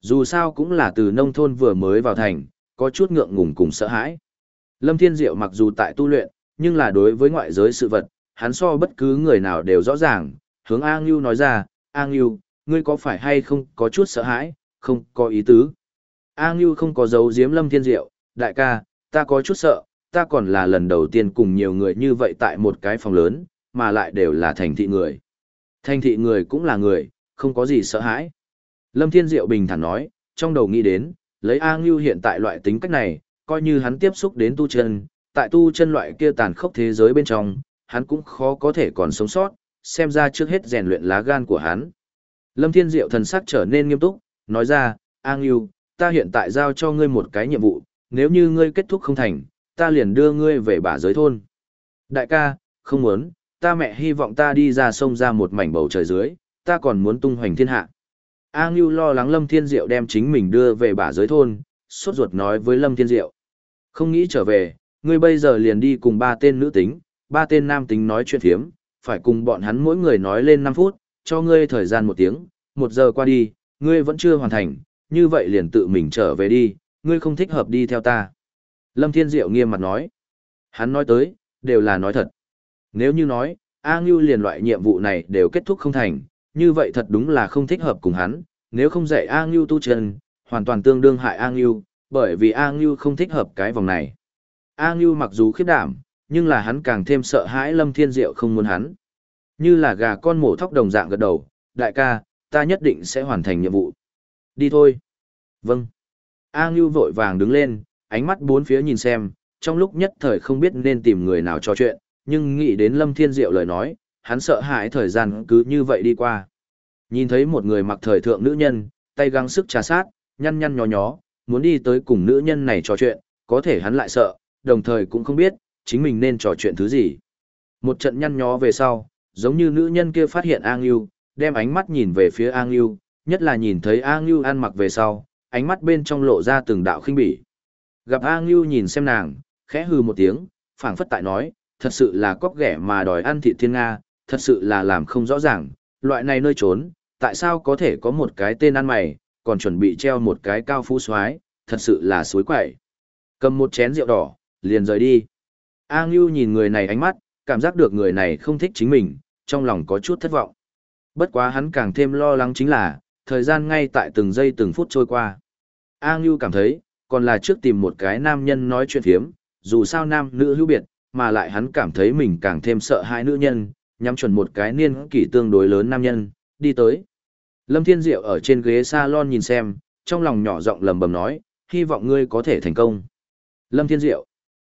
Dù sao cũng là từ nông thôn vừa mới vào thành, có chút ngượng ngùng cùng sợ hãi. Lâm Thiên Diệu mặc dù tại tu luyện, nhưng là đối với ngoại giới sự vật, hắn so bất cứ người nào đều rõ ràng, hướng A Ngưu nói ra, A Ngưu, ngươi có phải hay không có chút sợ hãi, không có ý tứ. A Ngưu không có giấu giếm Lâm Thiên Diệu, đại ca, ta có chút sợ, ta còn là lần đầu tiên cùng nhiều người như vậy tại một cái phòng lớn, mà lại đều là thành thị người. Thành thị người cũng là người, không có gì sợ hãi. Lâm Thiên Diệu bình thản nói, trong đầu nghĩ đến, lấy A Ngưu hiện tại loại tính cách này, coi như hắn tiếp xúc đến tu chân, tại tu chân loại kia tàn khốc thế giới bên trong, hắn cũng khó có thể còn sống sót, xem ra trước hết rèn luyện lá gan của hắn. Lâm Thiên Diệu thần sắc trở nên nghiêm túc, nói ra, A Ngưu, ta hiện tại giao cho ngươi một cái nhiệm vụ, nếu như ngươi kết thúc không thành, ta liền đưa ngươi về bả giới thôn. Đại ca, không muốn, ta mẹ hy vọng ta đi ra sông ra một mảnh bầu trời dưới, ta còn muốn tung hoành thiên hạ. A Ngưu lo lắng Lâm Thiên Diệu đem chính mình đưa về bả giới thôn, sốt ruột nói với Lâm Thiên Diệu. Không nghĩ trở về, ngươi bây giờ liền đi cùng ba tên nữ tính, ba tên nam tính nói chuyện thiếm, phải cùng bọn hắn mỗi người nói lên 5 phút, cho ngươi thời gian một tiếng, một giờ qua đi, ngươi vẫn chưa hoàn thành, như vậy liền tự mình trở về đi, ngươi không thích hợp đi theo ta. Lâm Thiên Diệu nghiêm mặt nói. Hắn nói tới, đều là nói thật. Nếu như nói, A Ngưu liền loại nhiệm vụ này đều kết thúc không thành, như vậy thật đúng là không thích hợp cùng hắn, nếu không dạy A Ngưu tu chân, hoàn toàn tương đương hại A Ngưu, bởi vì A Ngưu không thích hợp cái vòng này. A Ngưu mặc dù khiếp đảm, nhưng là hắn càng thêm sợ hãi Lâm Thiên Diệu không muốn hắn. Như là gà con mổ thóc đồng dạng gật đầu, đại ca, ta nhất định sẽ hoàn thành nhiệm vụ. Đi thôi. Vâng. A Ngưu vội vàng đứng lên, ánh mắt bốn phía nhìn xem, trong lúc nhất thời không biết nên tìm người nào trò chuyện, nhưng nghĩ đến Lâm Thiên Diệu lời nói, hắn sợ hãi thời gian cứ như vậy đi qua. Nhìn thấy một người mặc thời thượng nữ nhân, tay găng sức trà sát, nhăn nhăn nhó nhó, muốn đi tới cùng nữ nhân này trò chuyện, có thể hắn lại sợ, đồng thời cũng không biết, chính mình nên trò chuyện thứ gì. Một trận nhăn nhó về sau, giống như nữ nhân kia phát hiện A Ngưu, đem ánh mắt nhìn về phía A Ngưu, nhất là nhìn thấy A Ngưu ăn mặc về sau, ánh mắt bên trong lộ ra từng đạo khinh bỉ. Gặp A Ngưu nhìn xem nàng, khẽ hừ một tiếng, phảng phất tại nói, thật sự là cóc ghẻ mà đòi ăn thịt thiên Nga, thật sự là làm không rõ ràng, loại này nơi trốn, tại sao có thể có một cái tên ăn mày, còn chuẩn bị treo một cái cao phú soái thật sự là suối quậy. Cầm một chén rượu đỏ, liền rời đi. A Ngưu nhìn người này ánh mắt, cảm giác được người này không thích chính mình, trong lòng có chút thất vọng. Bất quá hắn càng thêm lo lắng chính là, thời gian ngay tại từng giây từng phút trôi qua. A Ngưu cảm thấy, còn là trước tìm một cái nam nhân nói chuyện phiếm, dù sao nam nữ hữu biệt, mà lại hắn cảm thấy mình càng thêm sợ hai nữ nhân, nhắm chuẩn một cái niên kỷ tương đối lớn nam nhân, đi tới. Lâm Thiên Diệu ở trên ghế salon nhìn xem, trong lòng nhỏ giọng lầm bầm nói, hy vọng ngươi có thể thành công. Lâm Thiên Diệu.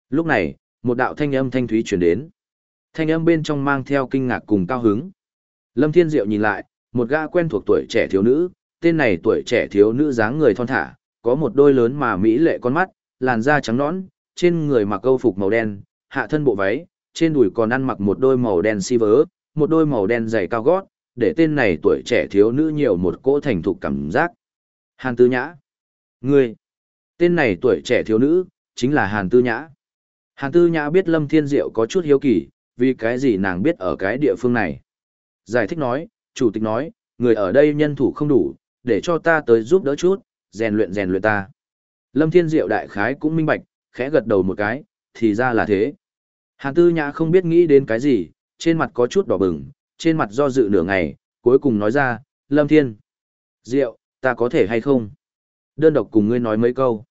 Lúc này, một đạo thanh âm thanh thúy chuyển đến. Thanh âm bên trong mang theo kinh ngạc cùng cao hứng. Lâm Thiên Diệu nhìn lại, một gã quen thuộc tuổi trẻ thiếu nữ, tên này tuổi trẻ thiếu nữ dáng người thon thả, có một đôi lớn mà mỹ lệ con mắt, làn da trắng nõn, trên người mặc câu phục màu đen, hạ thân bộ váy, trên đùi còn ăn mặc một đôi màu đen si vớ, một đôi màu đen dày cao gót, để tên này tuổi trẻ thiếu nữ nhiều một cỗ thành thục cảm giác. Hàn Tư Nhã. Ngươi. Tên này tuổi trẻ thiếu nữ, chính là Hàn Tư Nhã. Hàn Tư Nhã biết Lâm Thiên Diệu có chút hiếu kỳ, vì cái gì nàng biết ở cái địa phương này. Giải thích nói, chủ tịch nói, người ở đây nhân thủ không đủ, để cho ta tới giúp đỡ chút, rèn luyện rèn luyện ta. Lâm Thiên Diệu đại khái cũng minh bạch, khẽ gật đầu một cái, thì ra là thế. Hàn Tư Nhã không biết nghĩ đến cái gì, trên mặt có chút đỏ bừng, trên mặt do dự nửa ngày, cuối cùng nói ra, Lâm Thiên. Diệu, ta có thể hay không? Đơn độc cùng ngươi nói mấy câu.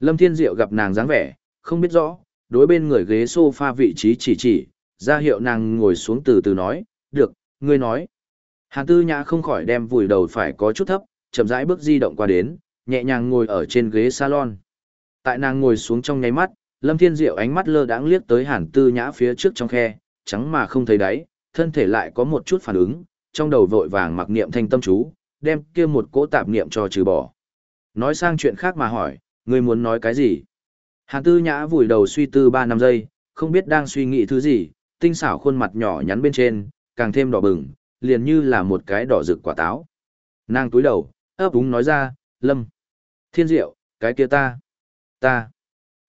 Lâm Thiên Diệu gặp nàng dáng vẻ, không biết rõ, đối bên người ghế sofa vị trí chỉ chỉ, ra hiệu nàng ngồi xuống từ từ nói, được, ngươi nói. Hàn Tư Nhã không khỏi đem vùi đầu phải có chút thấp, chậm rãi bước di động qua đến, nhẹ nhàng ngồi ở trên ghế salon. Tại nàng ngồi xuống trong nháy mắt, Lâm Thiên Diệu ánh mắt lơ đãng liếc tới Hàn Tư Nhã phía trước trong khe, trắng mà không thấy đáy, thân thể lại có một chút phản ứng, trong đầu vội vàng mặc niệm thanh tâm chú, đem kia một cỗ tạp niệm cho trừ bỏ. Nói sang chuyện khác mà hỏi, ngươi muốn nói cái gì? Hàn tư nhã vùi đầu suy tư 3 năm giây, không biết đang suy nghĩ thứ gì, tinh xảo khuôn mặt nhỏ nhắn bên trên, càng thêm đỏ bừng, liền như là một cái đỏ rực quả táo. Nàng túi đầu, ấp úng nói ra, Lâm. Thiên diệu, cái kia ta. Ta.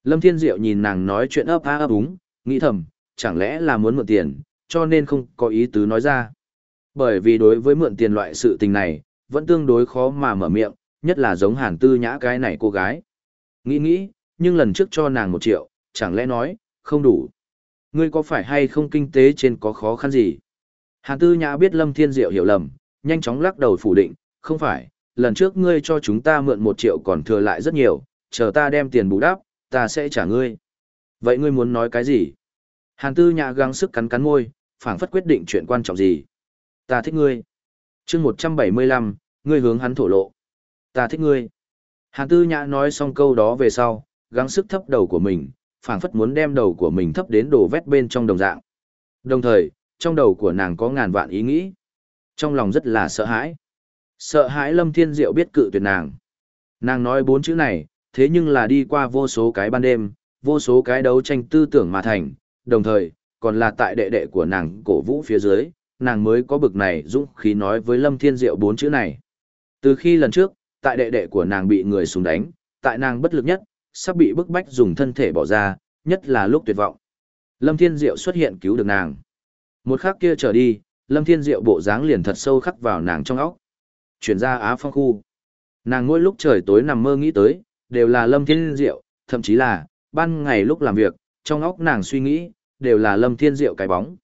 Lâm Thiên Diệu nhìn nàng nói chuyện ấp á ấp úng, nghĩ thầm, chẳng lẽ là muốn mượn tiền, cho nên không có ý tứ nói ra. Bởi vì đối với mượn tiền loại sự tình này, vẫn tương đối khó mà mở miệng, nhất là giống hàn tư nhã cái này cô gái. Nghĩ nghĩ, nhưng lần trước cho nàng một triệu, chẳng lẽ nói, không đủ. Ngươi có phải hay không kinh tế trên có khó khăn gì? Hàn tư nhã biết Lâm Thiên Diệu hiểu lầm, nhanh chóng lắc đầu phủ định, không phải, lần trước ngươi cho chúng ta mượn một triệu còn thừa lại rất nhiều, chờ ta đem tiền bù đắp, ta sẽ trả ngươi. Vậy ngươi muốn nói cái gì? Hàn tư nhã gắng sức cắn cắn môi, phảng phất quyết định chuyện quan trọng gì. Ta thích ngươi. chương 175, ngươi hướng hắn thổ lộ. Ta thích ngươi. Hàn tư nhã nói xong câu đó về sau, gắng sức thấp đầu của mình, phảng phất muốn đem đầu của mình thấp đến đổ vét bên trong đồng dạng. Đồng thời, trong đầu của nàng có ngàn vạn ý nghĩ. Trong lòng rất là sợ hãi. Sợ hãi Lâm Thiên Diệu biết cự tuyệt nàng. Nàng nói bốn chữ này, thế nhưng là đi qua vô số cái ban đêm, vô số cái đấu tranh tư tưởng mà thành, đồng thời, còn là tại đệ đệ của nàng cổ vũ phía dưới, nàng mới có bực này dũng khí nói với Lâm Thiên Diệu bốn chữ này. Từ khi lần trước, tại đệ đệ của nàng bị người súng đánh, tại nàng bất lực nhất, sắp bị bức bách dùng thân thể bỏ ra, nhất là lúc tuyệt vọng. Lâm Thiên Diệu xuất hiện cứu được nàng. Một khắc kia trở đi, Lâm Thiên Diệu bộ dáng liền thật sâu khắc vào nàng trong óc. Chuyển ra Á Phong khu. Nàng ngôi lúc trời tối nằm mơ nghĩ tới, đều là Lâm Thiên Diệu, thậm chí là, ban ngày lúc làm việc, trong óc nàng suy nghĩ, đều là Lâm Thiên Diệu cái bóng.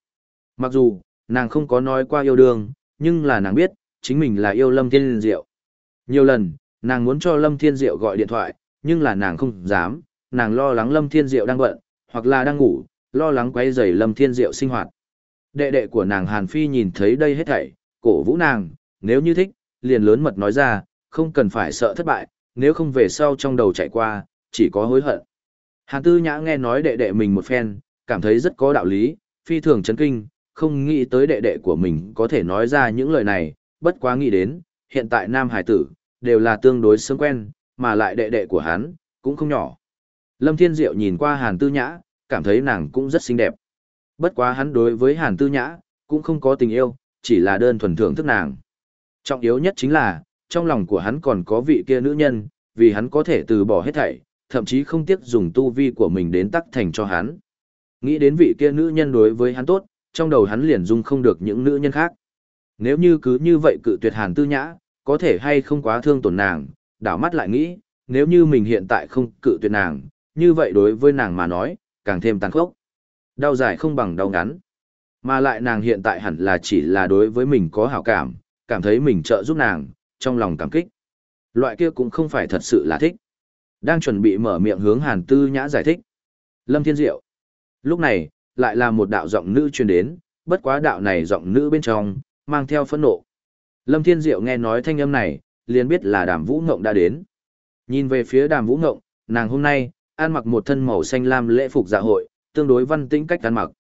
Mặc dù, nàng không có nói qua yêu đương, nhưng là nàng biết, chính mình là yêu Lâm Thiên Diệu. Nhiều lần, nàng muốn cho Lâm Thiên Diệu gọi điện thoại, nhưng là nàng không dám, nàng lo lắng Lâm Thiên Diệu đang bận, hoặc là đang ngủ, lo lắng quấy rầy Lâm Thiên Diệu sinh hoạt. Đệ đệ của nàng Hàn Phi nhìn thấy đây hết thảy, cổ vũ nàng, nếu như thích, liền lớn mật nói ra, không cần phải sợ thất bại, nếu không về sau trong đầu chạy qua, chỉ có hối hận. Hàn Tư Nhã nghe nói đệ đệ mình một phen, cảm thấy rất có đạo lý, phi thường chấn kinh, không nghĩ tới đệ đệ của mình có thể nói ra những lời này, bất quá nghĩ đến, hiện tại nam hải tử, đều là tương đối sớm quen, mà lại đệ đệ của hắn, cũng không nhỏ. Lâm Thiên Diệu nhìn qua Hàn Tư Nhã, cảm thấy nàng cũng rất xinh đẹp. Bất quá hắn đối với Hàn Tư Nhã, cũng không có tình yêu, chỉ là đơn thuần thưởng thức nàng. Trọng yếu nhất chính là, trong lòng của hắn còn có vị kia nữ nhân, vì hắn có thể từ bỏ hết thảy, thậm chí không tiếc dùng tu vi của mình đến tắc thành cho hắn. Nghĩ đến vị kia nữ nhân đối với hắn tốt, trong đầu hắn liền dung không được những nữ nhân khác. Nếu như cứ như vậy cự tuyệt hàn tư nhã, có thể hay không quá thương tổn nàng, đảo mắt lại nghĩ, nếu như mình hiện tại không cự tuyệt nàng, như vậy đối với nàng mà nói, càng thêm tàn khốc. Đau dài không bằng đau ngắn. Mà lại nàng hiện tại hẳn là chỉ là đối với mình có hảo cảm, cảm thấy mình trợ giúp nàng, trong lòng cảm kích. Loại kia cũng không phải thật sự là thích. Đang chuẩn bị mở miệng hướng Hàn Tư Nhã giải thích. Lâm Thiên Diệu. Lúc này, lại là một đạo giọng nữ truyền đến, bất quá đạo này giọng nữ bên trong, mang theo phẫn nộ. Lâm Thiên Diệu nghe nói thanh âm này, liền biết là Đàm Vũ Ngộng đã đến. Nhìn về phía Đàm Vũ Ngộng, nàng hôm nay, ăn mặc một thân màu xanh lam lễ phục dạ hội, tương đối văn tĩnh cách ăn mặc.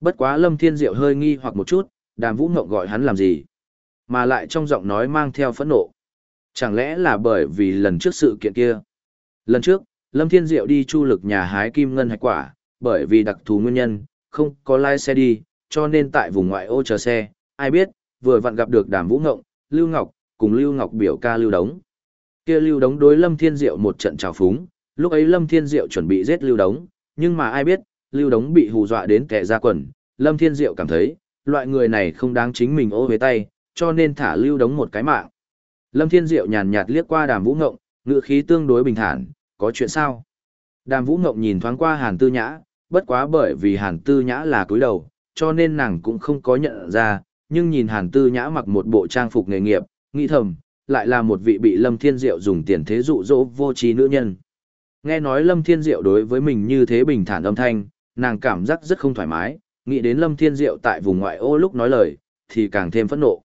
Bất quá Lâm Thiên Diệu hơi nghi hoặc một chút, Đàm Vũ Ngộng gọi hắn làm gì? Mà lại trong giọng nói mang theo phẫn nộ. Chẳng lẽ là bởi vì lần trước sự kiện kia? Lần trước, Lâm Thiên Diệu đi chu lực nhà hái kim ngân hạch quả, bởi vì đặc thù nguyên nhân, không có lái xe đi, cho nên tại vùng ngoại ô chờ xe, ai biết, vừa vặn gặp được Đàm Vũ Ngộng, Lưu Ngọc, cùng Lưu Ngọc biểu ca Lưu Đống. Kia Lưu Đống đối Lâm Thiên Diệu một trận trào phúng, lúc ấy Lâm Thiên Diệu chuẩn bị giết Lưu Đống, nhưng mà ai biết, Lưu Đống bị hù dọa đến kẻ ra quần, Lâm Thiên Diệu cảm thấy, loại người này không đáng chính mình ô với tay, cho nên thả Lưu Đống một cái mạng. Lâm Thiên Diệu nhàn nhạt liếc qua Đàm Vũ Ngộng, ngữ khí tương đối bình thản, có chuyện sao? Đàm Vũ Ngộng nhìn thoáng qua Hàn Tư Nhã, bất quá bởi vì Hàn Tư Nhã là cúi đầu, cho nên nàng cũng không có nhận ra, nhưng nhìn Hàn Tư Nhã mặc một bộ trang phục nghề nghiệp, nghĩ thầm, lại là một vị bị Lâm Thiên Diệu dùng tiền thế dụ dỗ vô trí nữ nhân. Nghe nói Lâm Thiên Diệu đối với mình như thế bình thản âm thanh, nàng cảm giác rất không thoải mái, nghĩ đến Lâm Thiên Diệu tại vùng ngoại ô lúc nói lời, thì càng thêm phẫn nộ.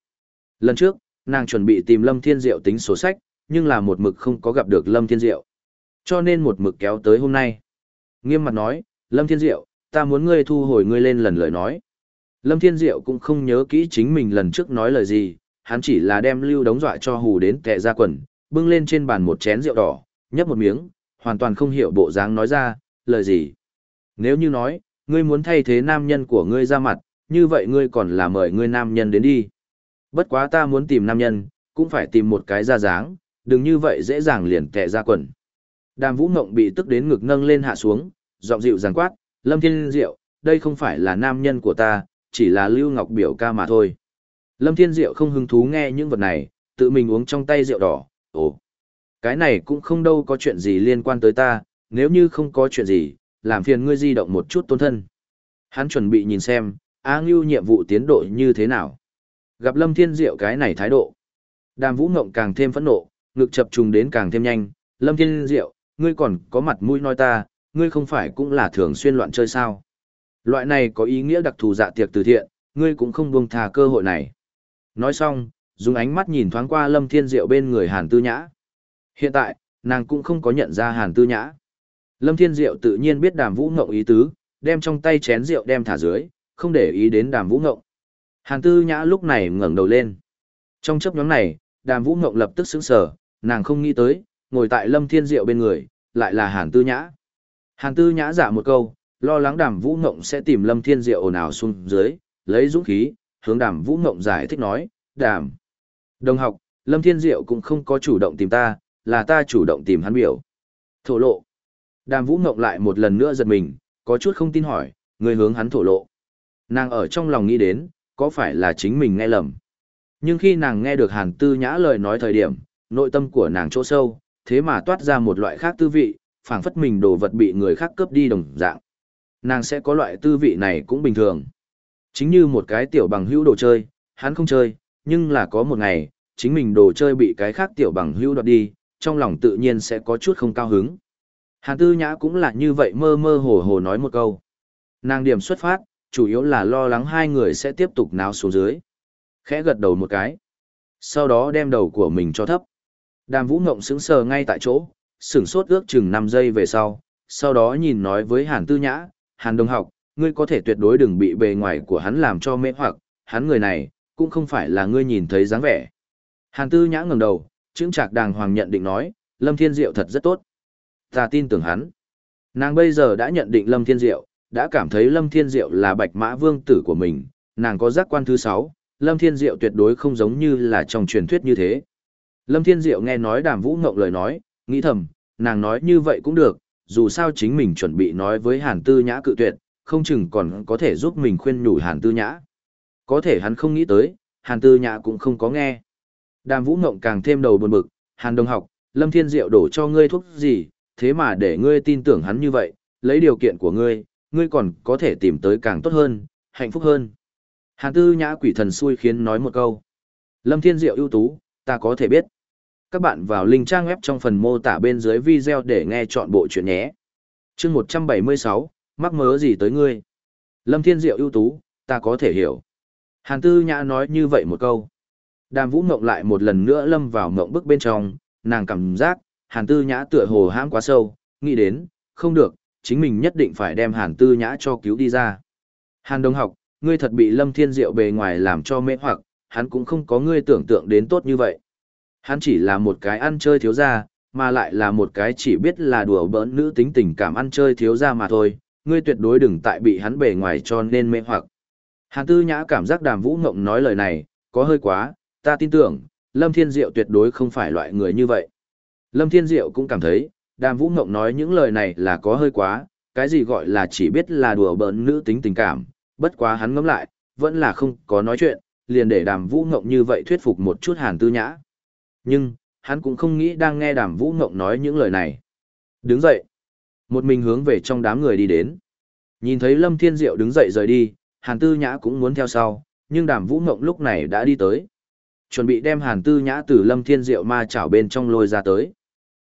Lần trước, nàng chuẩn bị tìm Lâm Thiên Diệu tính sổ sách, nhưng là một mực không có gặp được Lâm Thiên Diệu. Cho nên một mực kéo tới hôm nay. Nghiêm mặt nói, Lâm Thiên Diệu, ta muốn ngươi thu hồi ngươi lên lần lời nói. Lâm Thiên Diệu cũng không nhớ kỹ chính mình lần trước nói lời gì, hắn chỉ là đem lưu đống dọa cho hù đến tệ ra quần, bưng lên trên bàn một chén rượu đỏ, nhấp một miếng, hoàn toàn không hiểu bộ dáng nói ra, lời gì. Nếu như nói, ngươi muốn thay thế nam nhân của ngươi ra mặt, như vậy ngươi còn là mời ngươi nam nhân đến đi. Bất quá ta muốn tìm nam nhân, cũng phải tìm một cái ra dáng, đừng như vậy dễ dàng liền tệ ra quần. Đàm Vũ Ngộng bị tức đến ngực nâng lên hạ xuống, giọng dịu dàng quát, Lâm Thiên Diệu, đây không phải là nam nhân của ta, chỉ là Lưu Ngọc biểu ca mà thôi. Lâm Thiên Diệu không hứng thú nghe những vật này, tự mình uống trong tay rượu đỏ, ồ. Cái này cũng không đâu có chuyện gì liên quan tới ta, nếu như không có chuyện gì, làm phiền ngươi di động một chút tôn thân. Hắn chuẩn bị nhìn xem, A Ngưu nhiệm vụ tiến độ như thế nào. Gặp Lâm Thiên Diệu cái này thái độ. Đàm Vũ Ngộng càng thêm phẫn nộ, ngực chập trùng đến càng thêm nhanh. Lâm Thiên Diệu, ngươi còn có mặt mũi nói ta, ngươi không phải cũng là thường xuyên loạn chơi sao. Loại này có ý nghĩa đặc thù dạ tiệc từ thiện, ngươi cũng không buông thà cơ hội này. Nói xong, dùng ánh mắt nhìn thoáng qua Lâm Thiên Diệu bên người Hàn Tư Nhã. Hiện tại, nàng cũng không có nhận ra Hàn Tư Nhã. Lâm Thiên Diệu tự nhiên biết Đàm Vũ Ngộng ý tứ, đem trong tay chén rượu đem thả dưới, không để ý đến Đàm Vũ Ngộng. Hàn Tư Nhã lúc này ngẩng đầu lên. Trong chấp nhóm này, Đàm Vũ Ngộng lập tức sững sờ, nàng không nghĩ tới, ngồi tại Lâm Thiên Diệu bên người, lại là Hàn Tư Nhã. Hàn Tư Nhã giả một câu, lo lắng Đàm Vũ Ngộng sẽ tìm Lâm Thiên Diệu ồn ào xuống dưới, lấy dũng khí, hướng Đàm Vũ Ngộng giải thích nói, "Đàm, đồng học, Lâm Thiên Diệu cũng không có chủ động tìm ta, là ta chủ động tìm hắn biểu." Thổ lộ. Đàm Vũ Ngộng lại một lần nữa giật mình, có chút không tin hỏi, người hướng hắn thổ lộ. Nàng ở trong lòng nghĩ đến, có phải là chính mình nghe lầm. Nhưng khi nàng nghe được Hàn Tư Nhã lời nói thời điểm, nội tâm của nàng chỗ sâu, thế mà toát ra một loại khác tư vị, phảng phất mình đồ vật bị người khác cướp đi đồng dạng. Nàng sẽ có loại tư vị này cũng bình thường. Chính như một cái tiểu bằng hữu đồ chơi, hắn không chơi, nhưng là có một ngày, chính mình đồ chơi bị cái khác tiểu bằng hữu đoạt đi, trong lòng tự nhiên sẽ có chút không cao hứng. Hàn Tư Nhã cũng là như vậy mơ mơ hồ hồ nói một câu. Nàng điểm xuất phát, chủ yếu là lo lắng hai người sẽ tiếp tục náo xuống dưới. Khẽ gật đầu một cái. Sau đó đem đầu của mình cho thấp. Đàm Vũ Ngộng sững sờ ngay tại chỗ, sửng sốt ước chừng 5 giây về sau, sau đó nhìn nói với Hàn Tư Nhã, Hàn Đông học, ngươi có thể tuyệt đối đừng bị bề ngoài của hắn làm cho mê hoặc, hắn người này, cũng không phải là ngươi nhìn thấy dáng vẻ. Hàn Tư Nhã ngẩng đầu, chứng trạc đàng hoàng nhận định nói, Lâm Thiên Diệu thật rất tốt. Ta tin tưởng hắn. Nàng bây giờ đã nhận định Lâm Thiên Diệu, đã cảm thấy Lâm Thiên Diệu là bạch mã vương tử của mình, nàng có giác quan thứ 6, Lâm Thiên Diệu tuyệt đối không giống như là trong truyền thuyết như thế. Lâm Thiên Diệu nghe nói đàm vũ ngộng lời nói, nghĩ thầm, nàng nói như vậy cũng được, dù sao chính mình chuẩn bị nói với Hàn Tư Nhã cự tuyệt, không chừng còn có thể giúp mình khuyên nhủ Hàn Tư Nhã. Có thể hắn không nghĩ tới, Hàn Tư Nhã cũng không có nghe. Đàm Vũ Ngộng càng thêm đầu buồn bực, Hàn Đông học, Lâm Thiên Diệu đổ cho ngươi thuốc gì, thế mà để ngươi tin tưởng hắn như vậy, lấy điều kiện của ngươi, ngươi còn có thể tìm tới càng tốt hơn, hạnh phúc hơn. Hàn Tư Nhã quỷ thần xui khiến nói một câu. Lâm Thiên Diệu ưu tú, ta có thể biết. Các bạn vào link trang web trong phần mô tả bên dưới video để nghe chọn bộ chuyện nhé. chương 176, mắc mớ gì tới ngươi? Lâm Thiên Diệu ưu tú, ta có thể hiểu. Hàn Tư Nhã nói như vậy một câu. Đàm Vũ Mộng lại một lần nữa lâm vào mộng bức bên trong, nàng cảm giác, Hàn Tư Nhã tựa hồ hãm quá sâu, nghĩ đến, không được, chính mình nhất định phải đem Hàn Tư Nhã cho cứu đi ra. Hàn Đông học, ngươi thật bị Lâm Thiên Diệu bề ngoài làm cho mê hoặc, hắn cũng không có ngươi tưởng tượng đến tốt như vậy. Hắn chỉ là một cái ăn chơi thiếu gia, mà lại là một cái chỉ biết là đùa bỡn nữ tính tình cảm ăn chơi thiếu gia mà thôi, ngươi tuyệt đối đừng tại bị hắn bề ngoài cho nên mê hoặc. Hàn Tư Nhã cảm giác Đàm Vũ Ngộng nói lời này, có hơi quá, ta tin tưởng, Lâm Thiên Diệu tuyệt đối không phải loại người như vậy. Lâm Thiên Diệu cũng cảm thấy, Đàm Vũ Ngộng nói những lời này là có hơi quá, cái gì gọi là chỉ biết là đùa bỡn nữ tính tình cảm, bất quá hắn ngẫm lại, vẫn là không có nói chuyện, liền để Đàm Vũ Ngộng như vậy thuyết phục một chút Hàn Tư Nhã. Nhưng, hắn cũng không nghĩ đang nghe Đàm Vũ Ngộng nói những lời này. Đứng dậy, một mình hướng về trong đám người đi đến. Nhìn thấy Lâm Thiên Diệu đứng dậy rời đi, Hàn Tư Nhã cũng muốn theo sau, nhưng Đàm Vũ Ngộng lúc này đã đi tới. Chuẩn bị đem Hàn Tư Nhã từ Lâm Thiên Diệu ma chảo bên trong lôi ra tới.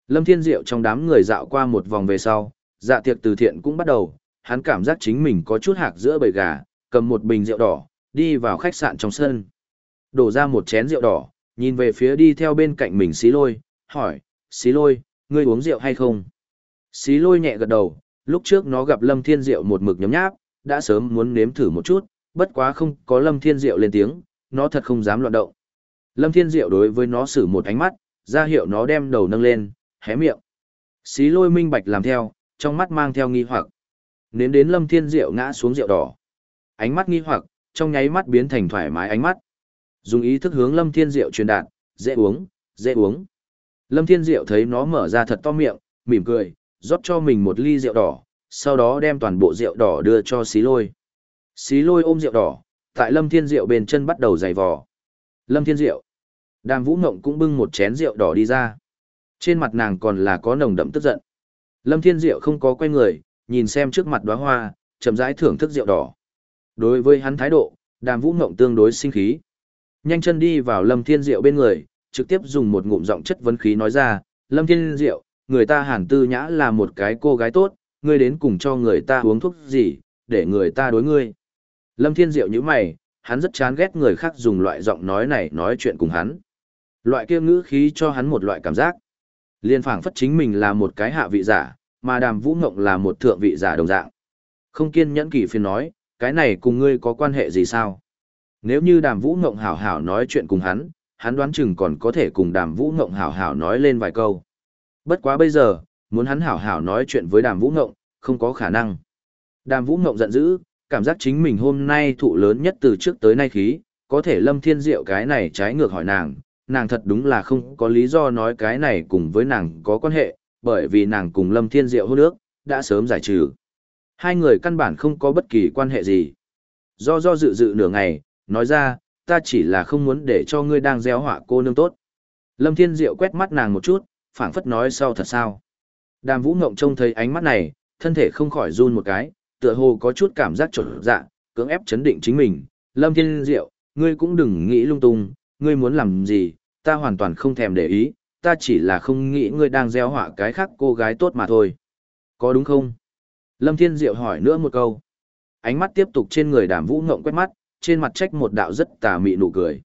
Lâm Thiên Diệu trong đám người dạo qua một vòng về sau, dạ tiệc từ thiện cũng bắt đầu, hắn cảm giác chính mình có chút hạc giữa bầy gà, cầm một bình rượu đỏ, đi vào khách sạn trong sân. Đổ ra một chén rượu đỏ, nhìn về phía đi theo bên cạnh mình xí lôi, hỏi, xí lôi, ngươi uống rượu hay không? Xí lôi nhẹ gật đầu, lúc trước nó gặp Lâm Thiên Diệu một mực nhấm nháp, đã sớm muốn nếm thử một chút, Bất quá không có Lâm Thiên Diệu lên tiếng, nó thật không dám loạn động. Lâm Thiên Diệu đối với nó sử một ánh mắt, ra hiệu nó đem đầu nâng lên, hé miệng. Xí lôi minh bạch làm theo, trong mắt mang theo nghi hoặc. Nếm đến Lâm Thiên Diệu ngã xuống rượu đỏ. Ánh mắt nghi hoặc, trong nháy mắt biến thành thoải mái ánh mắt. Dùng ý thức hướng Lâm Thiên Diệu truyền đạt, dễ uống, dễ uống. Lâm Thiên Diệu thấy nó mở ra thật to miệng, mỉm cười, rót cho mình một ly rượu đỏ, sau đó đem toàn bộ rượu đỏ đưa cho xí lôi. Xí lôi ôm rượu đỏ, tại Lâm Thiên Diệu bên chân bắt đầu giày vò. Lâm Thiên Diệu. Đàm Vũ mộng cũng bưng một chén rượu đỏ đi ra. Trên mặt nàng còn là có nồng đậm tức giận. Lâm Thiên Diệu không có quay người, nhìn xem trước mặt đóa hoa, chậm rãi thưởng thức rượu đỏ. Đối với hắn thái độ, Đàm Vũ Ngộng tương đối sinh khí. Nhanh chân đi vào Lâm Thiên Diệu bên người, trực tiếp dùng một ngụm giọng chất vấn khí nói ra, Lâm Thiên Diệu, người ta Hàn Tư Nhã là một cái cô gái tốt, ngươi đến cùng cho người ta uống thuốc gì, để người ta đối ngươi. Lâm Thiên Diệu nhíu mày, hắn rất chán ghét người khác dùng loại giọng nói này nói chuyện cùng hắn. Loại kia ngữ khí cho hắn một loại cảm giác. Liên phảng phất chính mình là một cái hạ vị giả, mà đàm vũ ngộng là một thượng vị giả đồng dạng. Không kiên nhẫn kỳ phiền nói, cái này cùng ngươi có quan hệ gì sao? Nếu như đàm vũ ngộng hảo hảo nói chuyện cùng hắn, hắn đoán chừng còn có thể cùng đàm vũ ngộng hảo hảo nói lên vài câu. Bất quá bây giờ, muốn hắn hảo hảo nói chuyện với đàm vũ ngộng, không có khả năng. Đàm vũ ngộng giận dữ, cảm giác chính mình hôm nay thụ lớn nhất từ trước tới nay khí, có thể lâm thiên diệu cái này trái ngược hỏi nàng, nàng thật đúng là không có lý do nói cái này cùng với nàng có quan hệ, bởi vì nàng cùng lâm thiên diệu hôn ước, đã sớm giải trừ. Hai người căn bản không có bất kỳ quan hệ gì. Do do dự dự nửa ngày, nói ra, ta chỉ là không muốn để cho ngươi đang gieo họa cô nương tốt. Lâm Thiên Diệu quét mắt nàng một chút, phảng phất nói sau thật sao. Đàm Vũ Ngộng trông thấy ánh mắt này, thân thể không khỏi run một cái, tựa hồ có chút cảm giác trột dạ, cưỡng ép chấn định chính mình. Lâm Thiên Diệu, ngươi cũng đừng nghĩ lung tung, ngươi muốn làm gì, ta hoàn toàn không thèm để ý, ta chỉ là không nghĩ ngươi đang gieo họa cái khác cô gái tốt mà thôi. Có đúng không? Lâm Thiên Diệu hỏi nữa một câu. Ánh mắt tiếp tục trên người đàm vũ ngộng quét mắt, trên mặt trách một đạo rất tà mị nụ cười.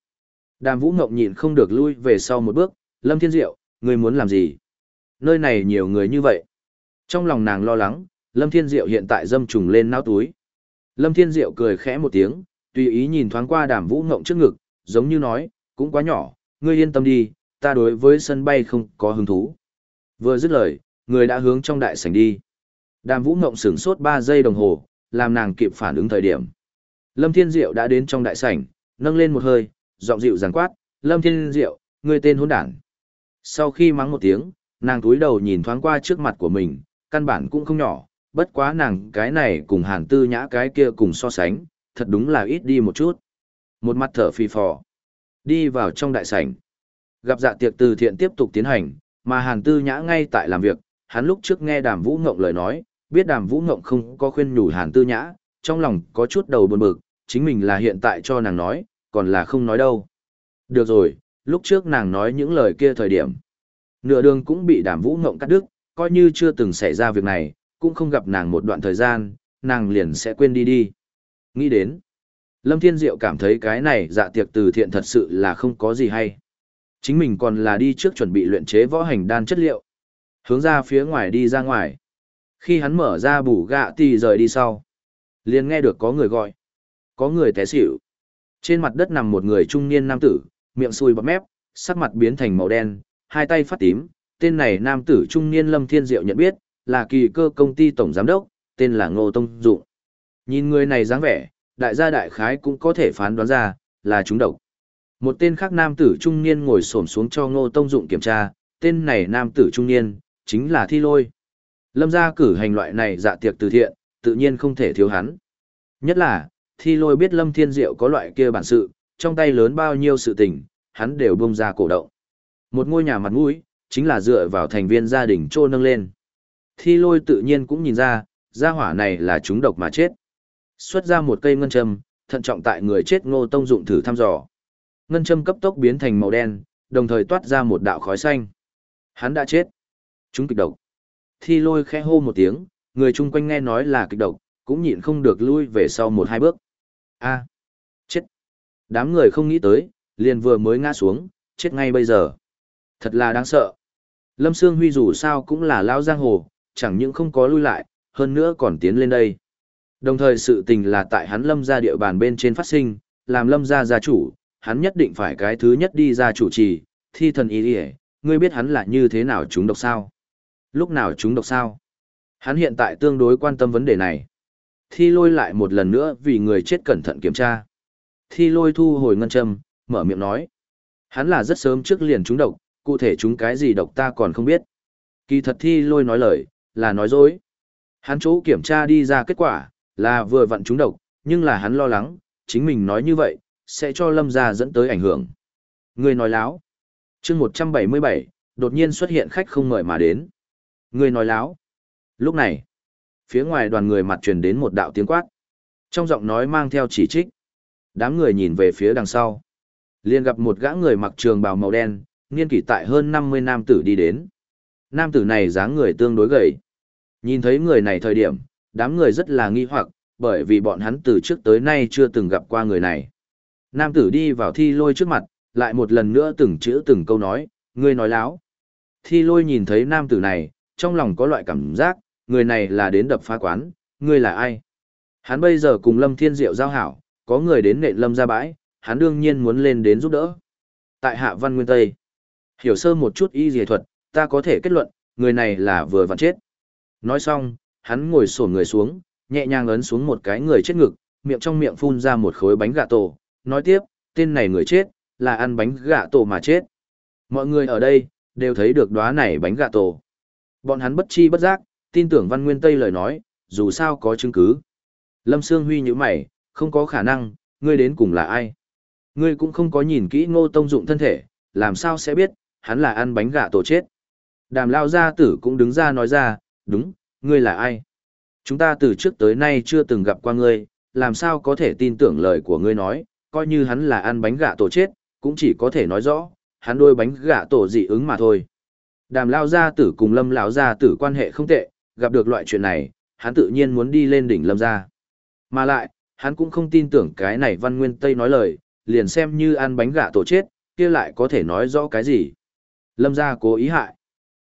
Đàm vũ ngộng nhịn không được lui về sau một bước, Lâm Thiên Diệu, ngươi muốn làm gì? Nơi này nhiều người như vậy. Trong lòng nàng lo lắng, Lâm Thiên Diệu hiện tại dâm trùng lên náo túi. Lâm Thiên Diệu cười khẽ một tiếng, tùy ý nhìn thoáng qua đàm vũ ngộng trước ngực, giống như nói, cũng quá nhỏ, ngươi yên tâm đi, ta đối với sân bay không có hứng thú. Vừa dứt lời, người đã hướng trong đại sảnh đi. Đàm vũ ngộng sửng sốt 3 giây đồng hồ, làm nàng kịp phản ứng thời điểm. Lâm Thiên Diệu đã đến trong đại sảnh, nâng lên một hơi, giọng dịu dàng quát, Lâm Thiên Diệu, ngươi tên hỗn đản. Sau khi mắng một tiếng, nàng túi đầu nhìn thoáng qua trước mặt của mình, căn bản cũng không nhỏ, bất quá nàng cái này cùng hàn tư nhã cái kia cùng so sánh, thật đúng là ít đi một chút. Một mặt thở phì phò. Đi vào trong đại sảnh. Gặp dạ tiệc từ thiện tiếp tục tiến hành, mà hàn tư nhã ngay tại làm việc, hắn lúc trước nghe đàm vũ ngộng lời nói, biết đàm vũ ngộng không có khuyên nhủ hàn tư nhã, trong lòng có chút đầu buồn bực, chính mình là hiện tại cho nàng nói, còn là không nói đâu. Được rồi, lúc trước nàng nói những lời kia thời điểm. Nửa đường cũng bị đàm vũ ngộng cắt đứt, coi như chưa từng xảy ra việc này, cũng không gặp nàng một đoạn thời gian, nàng liền sẽ quên đi đi. Nghĩ đến, Lâm Thiên Diệu cảm thấy cái này dạ tiệc từ thiện thật sự là không có gì hay. Chính mình còn là đi trước chuẩn bị luyện chế võ hành đan chất liệu. Hướng ra phía ngoài đi ra ngoài. Khi hắn mở ra bủ gạ tì rời đi sau. liền nghe được có người gọi. Có người té xỉu. Trên mặt đất nằm một người trung niên nam tử, miệng sùi bắp mép, sắc mặt biến thành màu đen, hai tay phát tím. Tên này nam tử trung niên Lâm Thiên Diệu nhận biết, là kỳ cơ công ty tổng giám đốc, tên là Ngô Tông Dụng. Nhìn người này dáng vẻ, đại gia đại khái cũng có thể phán đoán ra, là chúng độc. Một tên khác nam tử trung niên ngồi xổm xuống cho Ngô Tông Dụng kiểm tra, tên này nam tử trung niên, chính là Thi Lôi. Lâm gia cử hành loại này dạ tiệc từ thiện, tự nhiên không thể thiếu hắn. Nhất là, Thi Lôi biết Lâm Thiên Diệu có loại kia bản sự, trong tay lớn bao nhiêu sự tình, hắn đều bung ra cổ động. Một ngôi nhà mặt mũi, chính là dựa vào thành viên gia đình trô nâng lên. Thi Lôi tự nhiên cũng nhìn ra, gia hỏa này là chúng độc mà chết. Xuất ra một cây ngân châm, thận trọng tại người chết Ngô Tông Dụng thử thăm dò. Ngân châm cấp tốc biến thành màu đen, đồng thời toát ra một đạo khói xanh. Hắn đã chết. Chúng kịch độc. Thi lôi khẽ hô một tiếng, người chung quanh nghe nói là kịch độc, cũng nhịn không được lui về sau một hai bước. A, chết. Đám người không nghĩ tới, liền vừa mới ngã xuống, chết ngay bây giờ. Thật là đáng sợ. Lâm Sương Huy dù sao cũng là lao giang hồ, chẳng những không có lui lại, hơn nữa còn tiến lên đây. Đồng thời sự tình là tại hắn lâm gia địa bàn bên trên phát sinh, làm lâm gia gia chủ, hắn nhất định phải cái thứ nhất đi ra chủ trì, thi thần ý đi ngươi biết hắn là như thế nào chúng độc sao? Lúc nào chúng độc sao? Hắn hiện tại tương đối quan tâm vấn đề này. Thi lôi lại một lần nữa vì người chết cẩn thận kiểm tra. Thi lôi thu hồi ngân châm, mở miệng nói. Hắn là rất sớm trước liền chúng độc, cụ thể chúng cái gì độc ta còn không biết. Kỳ thật thi lôi nói lời, là nói dối. Hắn chỗ kiểm tra đi ra kết quả, là vừa vặn chúng độc, nhưng là hắn lo lắng, chính mình nói như vậy, sẽ cho lâm gia dẫn tới ảnh hưởng. Người nói láo. chương 177, đột nhiên xuất hiện khách không mời mà đến. Người nói láo. Lúc này, phía ngoài đoàn người mặt truyền đến một đạo tiếng quát. Trong giọng nói mang theo chỉ trích. Đám người nhìn về phía đằng sau. liền gặp một gã người mặc trường bào màu đen, niên kỷ tại hơn 50 nam tử đi đến. Nam tử này dáng người tương đối gầy. Nhìn thấy người này thời điểm, đám người rất là nghi hoặc, bởi vì bọn hắn từ trước tới nay chưa từng gặp qua người này. Nam tử đi vào thi lôi trước mặt, lại một lần nữa từng chữ từng câu nói, ngươi nói láo. Thi lôi nhìn thấy nam tử này, trong lòng có loại cảm giác, người này là đến đập phá quán, ngươi là ai? Hắn bây giờ cùng Lâm Thiên Diệu giao hảo, có người đến nện Lâm ra bãi, hắn đương nhiên muốn lên đến giúp đỡ. Tại Hạ Văn Nguyên Tây, hiểu sơ một chút y dề thuật, ta có thể kết luận, người này là vừa vặn chết. Nói xong, hắn ngồi sổ người xuống, nhẹ nhàng ấn xuống một cái người chết ngực, miệng trong miệng phun ra một khối bánh gà tổ, nói tiếp, tên này người chết, là ăn bánh gà tổ mà chết. Mọi người ở đây, đều thấy được đóa này bánh gà tổ. Bọn hắn bất chi bất giác, tin tưởng Văn Nguyên Tây lời nói, dù sao có chứng cứ. Lâm Sương Huy như mày, không có khả năng, ngươi đến cùng là ai? Ngươi cũng không có nhìn kỹ ngô tông dụng thân thể, làm sao sẽ biết, hắn là ăn bánh gà tổ chết. Đàm lao gia tử cũng đứng ra nói ra, đúng, ngươi là ai? Chúng ta từ trước tới nay chưa từng gặp qua ngươi, làm sao có thể tin tưởng lời của ngươi nói, coi như hắn là ăn bánh gà tổ chết, cũng chỉ có thể nói rõ, hắn đôi bánh gà tổ dị ứng mà thôi. Đàm lao gia tử cùng lâm lão gia tử quan hệ không tệ, gặp được loại chuyện này, hắn tự nhiên muốn đi lên đỉnh lâm gia. Mà lại, hắn cũng không tin tưởng cái này văn nguyên tây nói lời, liền xem như ăn bánh gà tổ chết, kia lại có thể nói rõ cái gì. Lâm gia cố ý hại.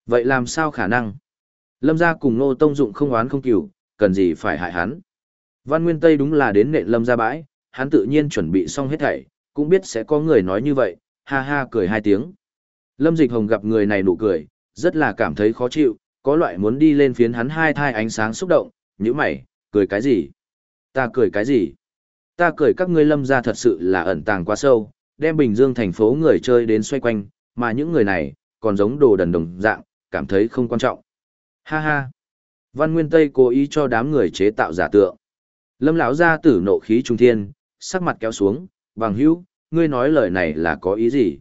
Vậy làm sao khả năng? Lâm gia cùng Ngô Tông Dụng không oán không cừu, cần gì phải hại hắn. Văn Nguyên Tây đúng là đến nện Lâm gia bãi, hắn tự nhiên chuẩn bị xong hết thảy, cũng biết sẽ có người nói như vậy, ha ha cười hai tiếng. Lâm Dịch Hồng gặp người này nụ cười, rất là cảm thấy khó chịu, có loại muốn đi lên phiến hắn hai thai ánh sáng xúc động, nhíu mày, cười cái gì? Ta cười cái gì? Ta cười các ngươi lâm gia thật sự là ẩn tàng quá sâu, đem Bình Dương thành phố người chơi đến xoay quanh, mà những người này, còn giống đồ đần đồng dạng, cảm thấy không quan trọng. Ha ha. Văn Nguyên Tây cố ý cho đám người chế tạo giả tượng. Lâm lão gia tử nộ khí trung thiên, sắc mặt kéo xuống, bằng hữu, ngươi nói lời này là có ý gì?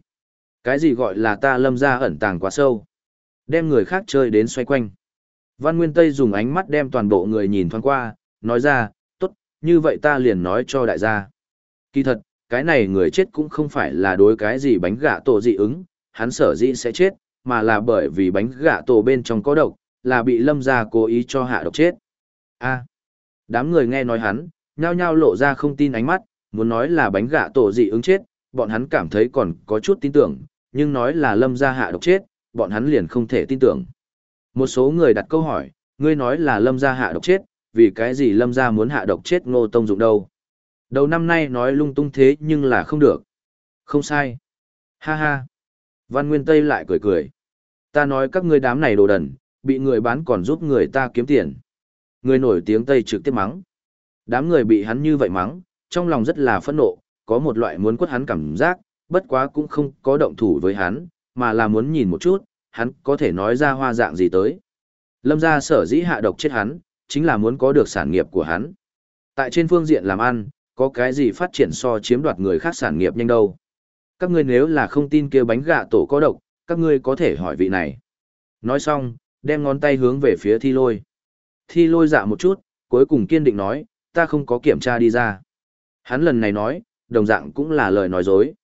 Cái gì gọi là ta lâm gia ẩn tàng quá sâu? Đem người khác chơi đến xoay quanh. Văn Nguyên Tây dùng ánh mắt đem toàn bộ người nhìn thoáng qua, nói ra, tốt, như vậy ta liền nói cho đại gia. Kỳ thật, cái này người chết cũng không phải là đối cái gì bánh gạ tổ dị ứng, hắn sở dĩ sẽ chết, mà là bởi vì bánh gạ tổ bên trong có độc, là bị lâm gia cố ý cho hạ độc chết. a đám người nghe nói hắn, nhao nhao lộ ra không tin ánh mắt, muốn nói là bánh gạ tổ dị ứng chết, bọn hắn cảm thấy còn có chút tin tưởng, nhưng nói là lâm gia hạ độc chết, bọn hắn liền không thể tin tưởng. Một số người đặt câu hỏi, ngươi nói là lâm gia hạ độc chết, vì cái gì lâm gia muốn hạ độc chết ngô tông dụng đâu? Đầu năm nay nói lung tung thế nhưng là không được. Không sai. Ha ha. Văn Nguyên Tây lại cười cười. Ta nói các ngươi đám này đồ đần, bị người bán còn giúp người ta kiếm tiền. Người nổi tiếng Tây trực tiếp mắng. Đám người bị hắn như vậy mắng, trong lòng rất là phẫn nộ, có một loại muốn quất hắn cảm giác, bất quá cũng không có động thủ với hắn, mà là muốn nhìn một chút, hắn có thể nói ra hoa dạng gì tới. Lâm gia sở dĩ hạ độc chết hắn, chính là muốn có được sản nghiệp của hắn. Tại trên phương diện làm ăn, có cái gì phát triển so chiếm đoạt người khác sản nghiệp nhanh đâu. Các ngươi nếu là không tin kia bánh gạ tổ có độc, các ngươi có thể hỏi vị này. Nói xong, đem ngón tay hướng về phía thi lôi. Thi lôi dạ một chút, cuối cùng kiên định nói, ta không có kiểm tra đi ra. Hắn lần này nói, đồng dạng cũng là lời nói dối.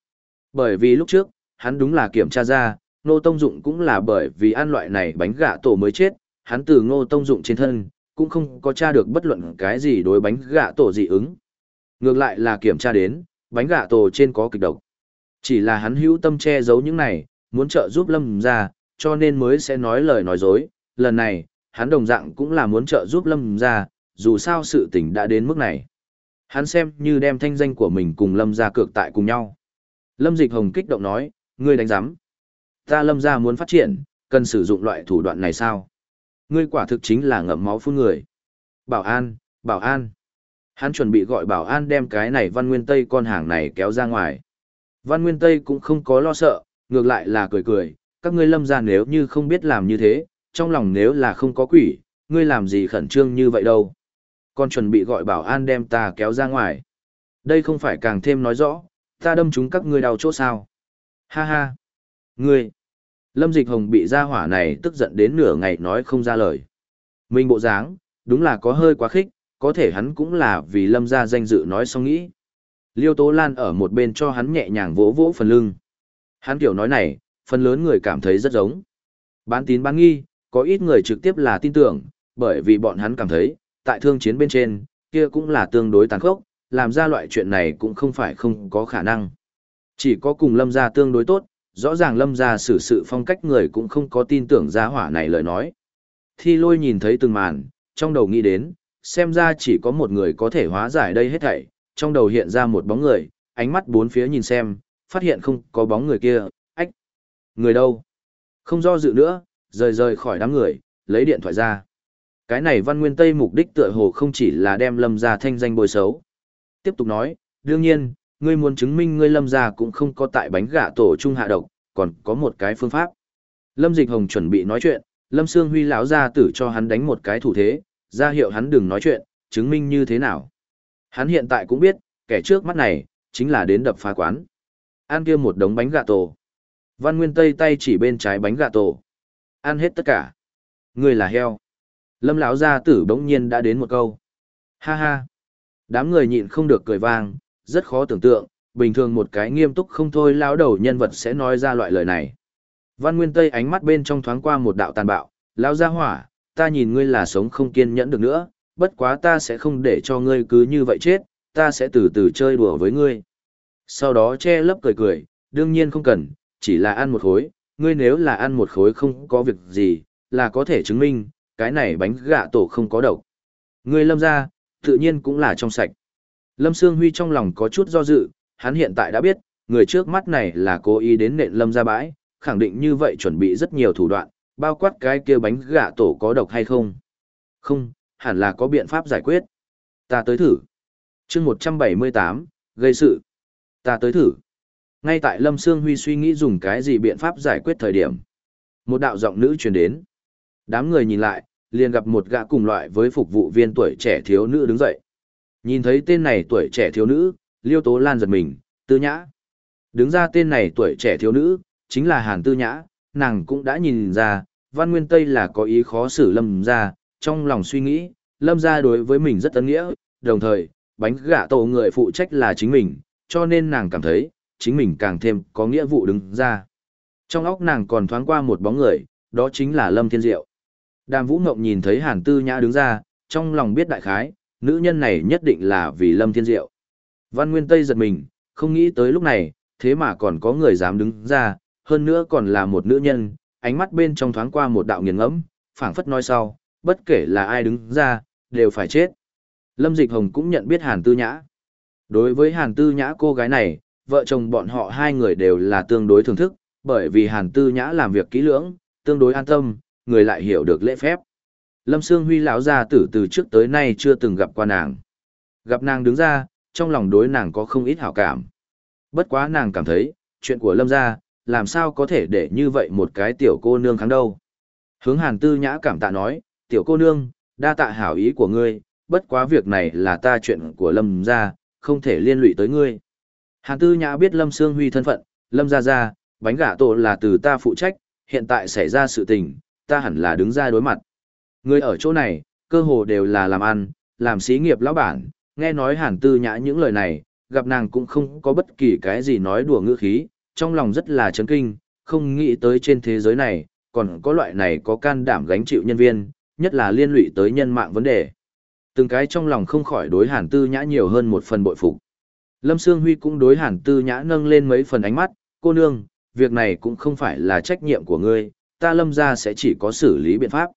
Bởi vì lúc trước, hắn đúng là kiểm tra ra, Ngô Tông Dụng cũng là bởi vì ăn loại này bánh gạ tổ mới chết, hắn từ Ngô Tông Dụng trên thân, cũng không có tra được bất luận cái gì đối bánh gạ tổ dị ứng. Ngược lại là kiểm tra đến, bánh gạ tổ trên có kịch độc. Chỉ là hắn hữu tâm che giấu những này, muốn trợ giúp Lâm ra, cho nên mới sẽ nói lời nói dối. Lần này, hắn đồng dạng cũng là muốn trợ giúp Lâm ra, dù sao sự tình đã đến mức này. Hắn xem như đem thanh danh của mình cùng Lâm gia cược tại cùng nhau. Lâm Dịch Hồng kích động nói, ngươi đánh giám. Ta Lâm gia muốn phát triển, cần sử dụng loại thủ đoạn này sao? Ngươi quả thực chính là ngậm máu phun người. Bảo an, bảo an. Hắn chuẩn bị gọi bảo an đem cái này văn nguyên tây con hàng này kéo ra ngoài. Văn nguyên tây cũng không có lo sợ, ngược lại là cười cười, các ngươi lâm ra nếu như không biết làm như thế, trong lòng nếu là không có quỷ, ngươi làm gì khẩn trương như vậy đâu. con chuẩn bị gọi bảo an đem ta kéo ra ngoài. Đây không phải càng thêm nói rõ, ta đâm chúng các ngươi đau chỗ sao. Ha ha. Ngươi. Lâm Dịch Hồng bị gia hỏa này tức giận đến nửa ngày nói không ra lời. Mình bộ dáng, đúng là có hơi quá khích, có thể hắn cũng là vì Lâm gia danh dự nói xong nghĩ. Liêu Tố Lan ở một bên cho hắn nhẹ nhàng vỗ vỗ phần lưng. Hắn kiểu nói này, phần lớn người cảm thấy rất giống. Bán tín bán nghi, có ít người trực tiếp là tin tưởng, bởi vì bọn hắn cảm thấy, tại thương chiến bên trên, kia cũng là tương đối tàn khốc, làm ra loại chuyện này cũng không phải không có khả năng. Chỉ có cùng lâm gia tương đối tốt, rõ ràng lâm gia xử sự phong cách người cũng không có tin tưởng gia hỏa này lời nói. Thi lôi nhìn thấy từng màn, trong đầu nghĩ đến, xem ra chỉ có một người có thể hóa giải đây hết thảy, trong đầu hiện ra một bóng người, ánh mắt bốn phía nhìn xem, phát hiện không có bóng người kia. Người đâu? Không do dự nữa, rời rời khỏi đám người, lấy điện thoại ra. Cái này văn nguyên Tây mục đích tựa hồ không chỉ là đem lâm gia thanh danh bồi xấu. Tiếp tục nói, đương nhiên, ngươi muốn chứng minh ngươi lâm gia cũng không có tại bánh gà tổ trung hạ độc, còn có một cái phương pháp. Lâm Dịch Hồng chuẩn bị nói chuyện, Lâm Sương Huy lão gia tử cho hắn đánh một cái thủ thế, ra hiệu hắn đừng nói chuyện, chứng minh như thế nào. Hắn hiện tại cũng biết, kẻ trước mắt này, chính là đến đập phá quán. Ăn kia một đống bánh gà tổ. Văn Nguyên Tây tay chỉ bên trái bánh gà tổ. Ăn hết tất cả. Người là heo. Lâm lão gia tử bỗng nhiên đã đến một câu. Ha ha. Đám người nhịn không được cười vang, rất khó tưởng tượng, bình thường một cái nghiêm túc không thôi lão đầu nhân vật sẽ nói ra loại lời này. Văn Nguyên Tây ánh mắt bên trong thoáng qua một đạo tàn bạo, lão gia hỏa, ta nhìn ngươi là sống không kiên nhẫn được nữa, bất quá ta sẽ không để cho ngươi cứ như vậy chết, ta sẽ từ từ chơi đùa với ngươi. Sau đó che lấp cười cười, đương nhiên không cần, chỉ là ăn một khối, ngươi nếu là ăn một khối không có việc gì, là có thể chứng minh, cái này bánh gạ tổ không có độc. Ngươi lâm ra, tự nhiên cũng là trong sạch. Lâm Sương Huy trong lòng có chút do dự, hắn hiện tại đã biết, người trước mắt này là cố ý đến nện lâm ra bãi, khẳng định như vậy chuẩn bị rất nhiều thủ đoạn, bao quát cái kia bánh gạ tổ có độc hay không. Không, hẳn là có biện pháp giải quyết. Ta tới thử. chương 178, gây sự. Ta tới thử. Ngay tại Lâm Sương Huy suy nghĩ dùng cái gì biện pháp giải quyết thời điểm. Một đạo giọng nữ truyền đến. Đám người nhìn lại, liền gặp một gã cùng loại với phục vụ viên tuổi trẻ thiếu nữ đứng dậy. Nhìn thấy tên này tuổi trẻ thiếu nữ, Liêu Tố Lan giật mình, tư nhã. Đứng ra tên này tuổi trẻ thiếu nữ, chính là Hàn Tư Nhã, nàng cũng đã nhìn ra, Văn Nguyên Tây là có ý khó xử Lâm ra, trong lòng suy nghĩ, Lâm ra đối với mình rất ấn nghĩa, đồng thời, bánh gạ tổ người phụ trách là chính mình, cho nên nàng cảm thấy, chính mình càng thêm có nghĩa vụ đứng ra. Trong óc nàng còn thoáng qua một bóng người, đó chính là Lâm Thiên Diệu. Đàm Vũ Ngộng nhìn thấy Hàn Tư Nhã đứng ra, trong lòng biết đại khái, nữ nhân này nhất định là vì Lâm Thiên Diệu. Văn Nguyên Tây giật mình, không nghĩ tới lúc này, thế mà còn có người dám đứng ra, hơn nữa còn là một nữ nhân, ánh mắt bên trong thoáng qua một đạo nghiền ngẫm, phảng phất nói sau, bất kể là ai đứng ra, đều phải chết. Lâm Dịch Hồng cũng nhận biết Hàn Tư Nhã. Đối với Hàn Tư Nhã cô gái này, vợ chồng bọn họ hai người đều là tương đối thưởng thức, bởi vì Hàn Tư Nhã làm việc kỹ lưỡng, tương đối an tâm, người lại hiểu được lễ phép. Lâm Sương Huy lão gia tử từ trước tới nay chưa từng gặp qua nàng. Gặp nàng đứng ra, trong lòng đối nàng có không ít hảo cảm. Bất quá nàng cảm thấy, chuyện của Lâm gia, làm sao có thể để như vậy một cái tiểu cô nương kháng đâu. Hướng Hàn Tư Nhã cảm tạ nói, tiểu cô nương, đa tạ hảo ý của ngươi, bất quá việc này là ta chuyện của Lâm gia, không thể liên lụy tới ngươi. Hàn Tư Nhã biết Lâm Sương Huy thân phận, Lâm gia gia, bánh gà tổ là từ ta phụ trách, hiện tại xảy ra sự tình, ta hẳn là đứng ra đối mặt. Người ở chỗ này, cơ hồ đều là làm ăn, làm xí nghiệp lão bản, nghe nói Hàn Tư Nhã những lời này, gặp nàng cũng không có bất kỳ cái gì nói đùa ngữ khí, trong lòng rất là chấn kinh, không nghĩ tới trên thế giới này, còn có loại này có can đảm gánh chịu nhân viên, nhất là liên lụy tới nhân mạng vấn đề. Từng cái trong lòng không khỏi đối Hàn Tư Nhã nhiều hơn một phần bội phục. Lâm Sương Huy cũng đối Hàn Tư Nhã nâng lên mấy phần ánh mắt, cô nương, việc này cũng không phải là trách nhiệm của ngươi, ta lâm ra sẽ chỉ có xử lý biện pháp.